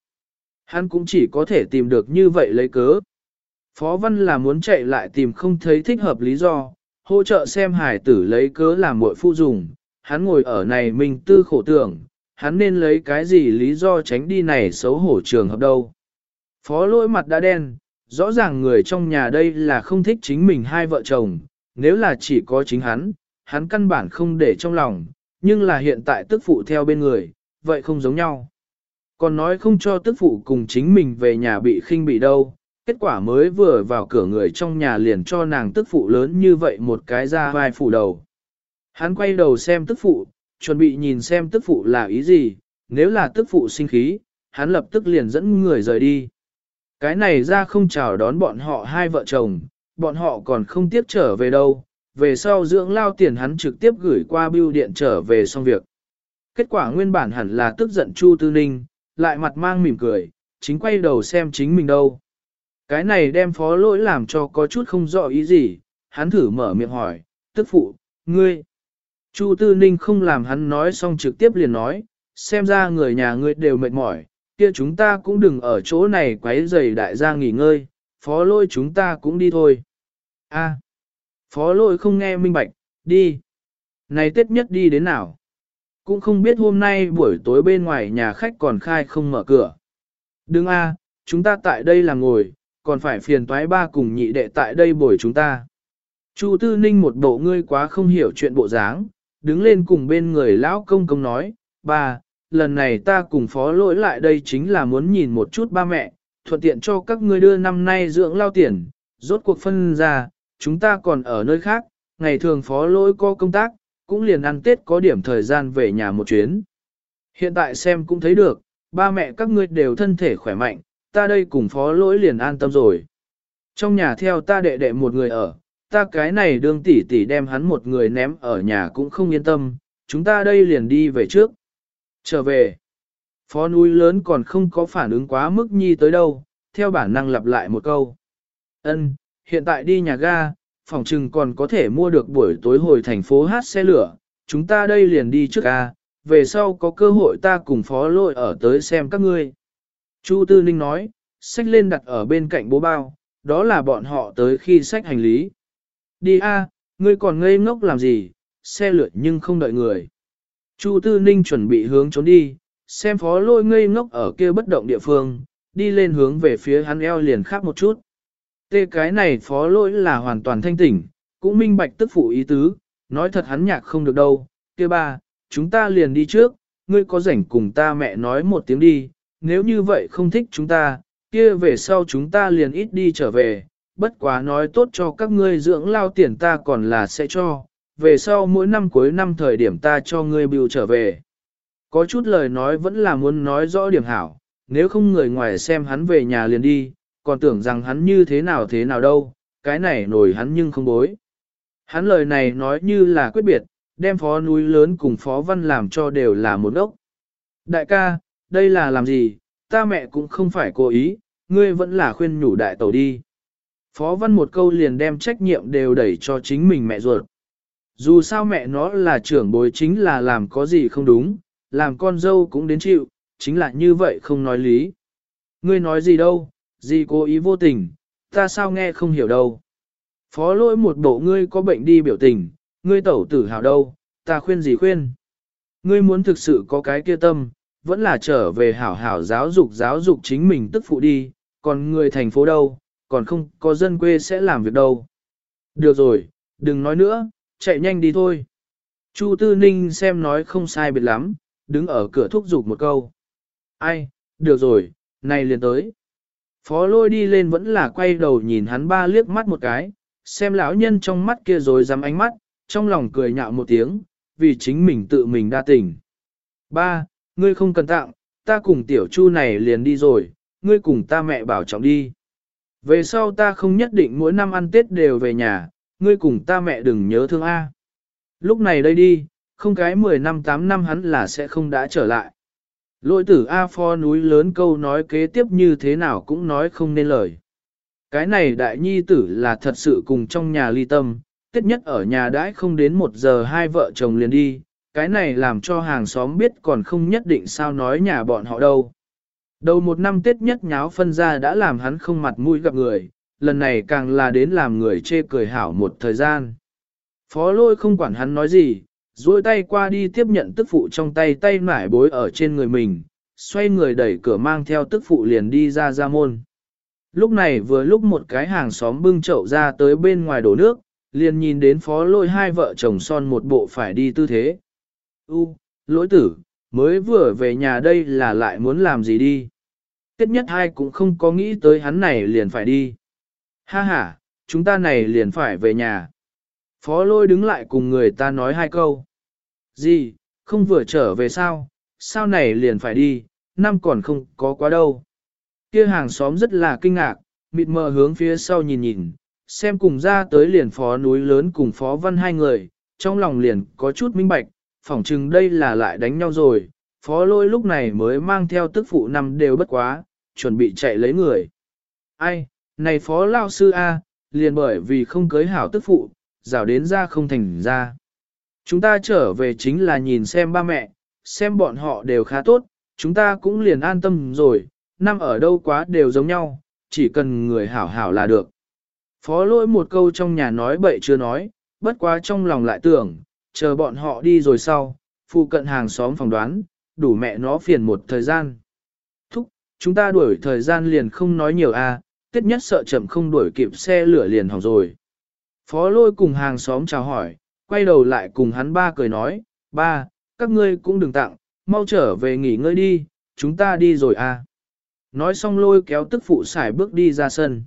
Hắn cũng chỉ có thể tìm được như vậy lấy cớ. Phó Văn là muốn chạy lại tìm không thấy thích hợp lý do, hỗ trợ xem Hải tử lấy cớ làm muội phu dùng, hắn ngồi ở này mình tư khổ tưởng, hắn nên lấy cái gì lý do tránh đi này xấu hổ trường hợp đâu. Phó lỗi mặt đã đen, rõ ràng người trong nhà đây là không thích chính mình hai vợ chồng, nếu là chỉ có chính hắn, hắn căn bản không để trong lòng, nhưng là hiện tại tức phụ theo bên người, vậy không giống nhau. Còn nói không cho tức phụ cùng chính mình về nhà bị khinh bị đâu, kết quả mới vừa vào cửa người trong nhà liền cho nàng tức phụ lớn như vậy một cái ra vai phủ đầu. Hắn quay đầu xem tức phụ, chuẩn bị nhìn xem tức phụ là ý gì, nếu là tức phụ sinh khí, hắn lập tức liền dẫn người rời đi. Cái này ra không chào đón bọn họ hai vợ chồng, bọn họ còn không tiếp trở về đâu, về sau dưỡng lao tiền hắn trực tiếp gửi qua bưu điện trở về xong việc. Kết quả nguyên bản hẳn là tức giận Chu Tư Ninh, lại mặt mang mỉm cười, chính quay đầu xem chính mình đâu. Cái này đem phó lỗi làm cho có chút không rõ ý gì, hắn thử mở miệng hỏi, tức phụ, ngươi. Chu Tư Ninh không làm hắn nói xong trực tiếp liền nói, xem ra người nhà ngươi đều mệt mỏi, kia chúng ta cũng đừng ở chỗ này quấy rầy đại gia nghỉ ngơi, phó lôi chúng ta cũng đi thôi. A, phó lôi không nghe minh bạch, đi. Này Tết nhất đi đến nào? Cũng không biết hôm nay buổi tối bên ngoài nhà khách còn khai không mở cửa. Đừng a, chúng ta tại đây là ngồi, còn phải phiền toái ba cùng nhị đệ tại đây bồi chúng ta. Chu Tư Ninh một bộ ngươi quá không hiểu chuyện bộ dáng, đứng lên cùng bên người lão công công nói, ba, lần này ta cùng phó lỗi lại đây chính là muốn nhìn một chút ba mẹ, thuận tiện cho các ngươi đưa năm nay dưỡng lao tiền, rốt cuộc phân ra, chúng ta còn ở nơi khác, ngày thường phó lỗi có công tác, cũng liền ăn Tết có điểm thời gian về nhà một chuyến. Hiện tại xem cũng thấy được, ba mẹ các ngươi đều thân thể khỏe mạnh, ta đây cùng phó lỗi liền an tâm rồi. Trong nhà theo ta đệ đệ một người ở, ta cái này đương tỷ tỷ đem hắn một người ném ở nhà cũng không yên tâm, chúng ta đây liền đi về trước. Trở về, phó núi lớn còn không có phản ứng quá mức nhi tới đâu, theo bản năng lặp lại một câu. Ân, hiện tại đi nhà ga, phòng trừng còn có thể mua được buổi tối hồi thành phố hát xe lửa, chúng ta đây liền đi trước ga, về sau có cơ hội ta cùng phó lội ở tới xem các ngươi. Chu Tư Ninh nói, sách lên đặt ở bên cạnh bố bao, đó là bọn họ tới khi sách hành lý. Đi a, ngươi còn ngây ngốc làm gì, xe lượt nhưng không đợi người. Chu Tư Ninh chuẩn bị hướng trốn đi, xem phó lôi ngây ngốc ở kia bất động địa phương, đi lên hướng về phía hắn eo liền khác một chút. Tê cái này phó lỗi là hoàn toàn thanh tỉnh, cũng minh bạch tức phụ ý tứ, nói thật hắn nhạc không được đâu, kia ba, chúng ta liền đi trước, ngươi có rảnh cùng ta mẹ nói một tiếng đi, nếu như vậy không thích chúng ta, kia về sau chúng ta liền ít đi trở về, bất quá nói tốt cho các ngươi dưỡng lao tiền ta còn là sẽ cho, về sau mỗi năm cuối năm thời điểm ta cho ngươi bưu trở về. Có chút lời nói vẫn là muốn nói rõ điểm hảo, nếu không người ngoài xem hắn về nhà liền đi, còn tưởng rằng hắn như thế nào thế nào đâu, cái này nổi hắn nhưng không bối. Hắn lời này nói như là quyết biệt, đem phó núi lớn cùng phó văn làm cho đều là một ốc. Đại ca, đây là làm gì, ta mẹ cũng không phải cố ý, ngươi vẫn là khuyên nhủ đại tẩu đi. Phó văn một câu liền đem trách nhiệm đều đẩy cho chính mình mẹ ruột. Dù sao mẹ nó là trưởng bối chính là làm có gì không đúng, làm con dâu cũng đến chịu, chính là như vậy không nói lý. Ngươi nói gì đâu, gì cố ý vô tình, ta sao nghe không hiểu đâu. Phó lỗi một bộ ngươi có bệnh đi biểu tình, ngươi tẩu tử hào đâu, ta khuyên gì khuyên. Ngươi muốn thực sự có cái kia tâm, vẫn là trở về hảo hảo giáo dục giáo dục chính mình tức phụ đi, còn người thành phố đâu, còn không có dân quê sẽ làm việc đâu. Được rồi, đừng nói nữa, chạy nhanh đi thôi. Chu Tư Ninh xem nói không sai biệt lắm, đứng ở cửa thúc giục một câu. Ai, được rồi, này liền tới. Phó lôi đi lên vẫn là quay đầu nhìn hắn ba liếc mắt một cái, xem lão nhân trong mắt kia rồi dám ánh mắt, trong lòng cười nhạo một tiếng, vì chính mình tự mình đa tình. Ba, ngươi không cần tặng, ta cùng tiểu chu này liền đi rồi, ngươi cùng ta mẹ bảo trọng đi. Về sau ta không nhất định mỗi năm ăn Tết đều về nhà, ngươi cùng ta mẹ đừng nhớ thương A. Lúc này đây đi, không cái 10 năm 8 năm hắn là sẽ không đã trở lại. Lỗi tử A pho núi lớn câu nói kế tiếp như thế nào cũng nói không nên lời. Cái này đại nhi tử là thật sự cùng trong nhà ly tâm, tiết nhất ở nhà đãi không đến một giờ hai vợ chồng liền đi, cái này làm cho hàng xóm biết còn không nhất định sao nói nhà bọn họ đâu. Đầu một năm Tết nhất nháo phân ra đã làm hắn không mặt mũi gặp người, lần này càng là đến làm người chê cười hảo một thời gian. Phó lôi không quản hắn nói gì, duỗi tay qua đi tiếp nhận tức phụ trong tay tay nải bối ở trên người mình, xoay người đẩy cửa mang theo tức phụ liền đi ra ra môn. Lúc này vừa lúc một cái hàng xóm bưng chậu ra tới bên ngoài đổ nước, liền nhìn đến phó lôi hai vợ chồng son một bộ phải đi tư thế. U, lỗi tử, mới vừa về nhà đây là lại muốn làm gì đi. Tiết nhất hai cũng không có nghĩ tới hắn này liền phải đi. Ha ha, chúng ta này liền phải về nhà. Phó lôi đứng lại cùng người ta nói hai câu. Gì, không vừa trở về sao, sao này liền phải đi, năm còn không có quá đâu. Kia hàng xóm rất là kinh ngạc, mịt mờ hướng phía sau nhìn nhìn, xem cùng ra tới liền phó núi lớn cùng phó văn hai người, trong lòng liền có chút minh bạch, phỏng chừng đây là lại đánh nhau rồi, phó lôi lúc này mới mang theo tức phụ năm đều bất quá, chuẩn bị chạy lấy người. Ai, này phó lao sư A, liền bởi vì không cưới hảo tức phụ, rào đến ra không thành ra. Chúng ta trở về chính là nhìn xem ba mẹ, xem bọn họ đều khá tốt, chúng ta cũng liền an tâm rồi, năm ở đâu quá đều giống nhau, chỉ cần người hảo hảo là được. Phó lỗi một câu trong nhà nói bậy chưa nói, bất quá trong lòng lại tưởng, chờ bọn họ đi rồi sau, phụ cận hàng xóm phỏng đoán, đủ mẹ nó phiền một thời gian. Thúc, chúng ta đuổi thời gian liền không nói nhiều a, à, tiết nhất sợ chậm không đuổi kịp xe lửa liền hỏng rồi. Phó lôi cùng hàng xóm chào hỏi, quay đầu lại cùng hắn ba cười nói, ba, các ngươi cũng đừng tặng, mau trở về nghỉ ngơi đi, chúng ta đi rồi à. Nói xong lôi kéo tức phụ xài bước đi ra sân.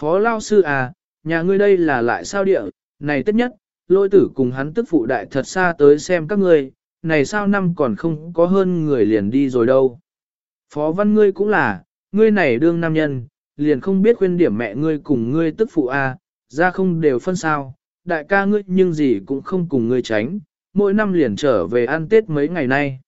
Phó lao sư à, nhà ngươi đây là lại sao địa, này tất nhất, lôi tử cùng hắn tức phụ đại thật xa tới xem các ngươi, này sao năm còn không có hơn người liền đi rồi đâu. Phó văn ngươi cũng là, ngươi này đương nam nhân, liền không biết khuyên điểm mẹ ngươi cùng ngươi tức phụ a, à, ra không đều phân sao, đại ca ngươi nhưng gì cũng không cùng ngươi tránh, mỗi năm liền trở về ăn Tết mấy ngày nay.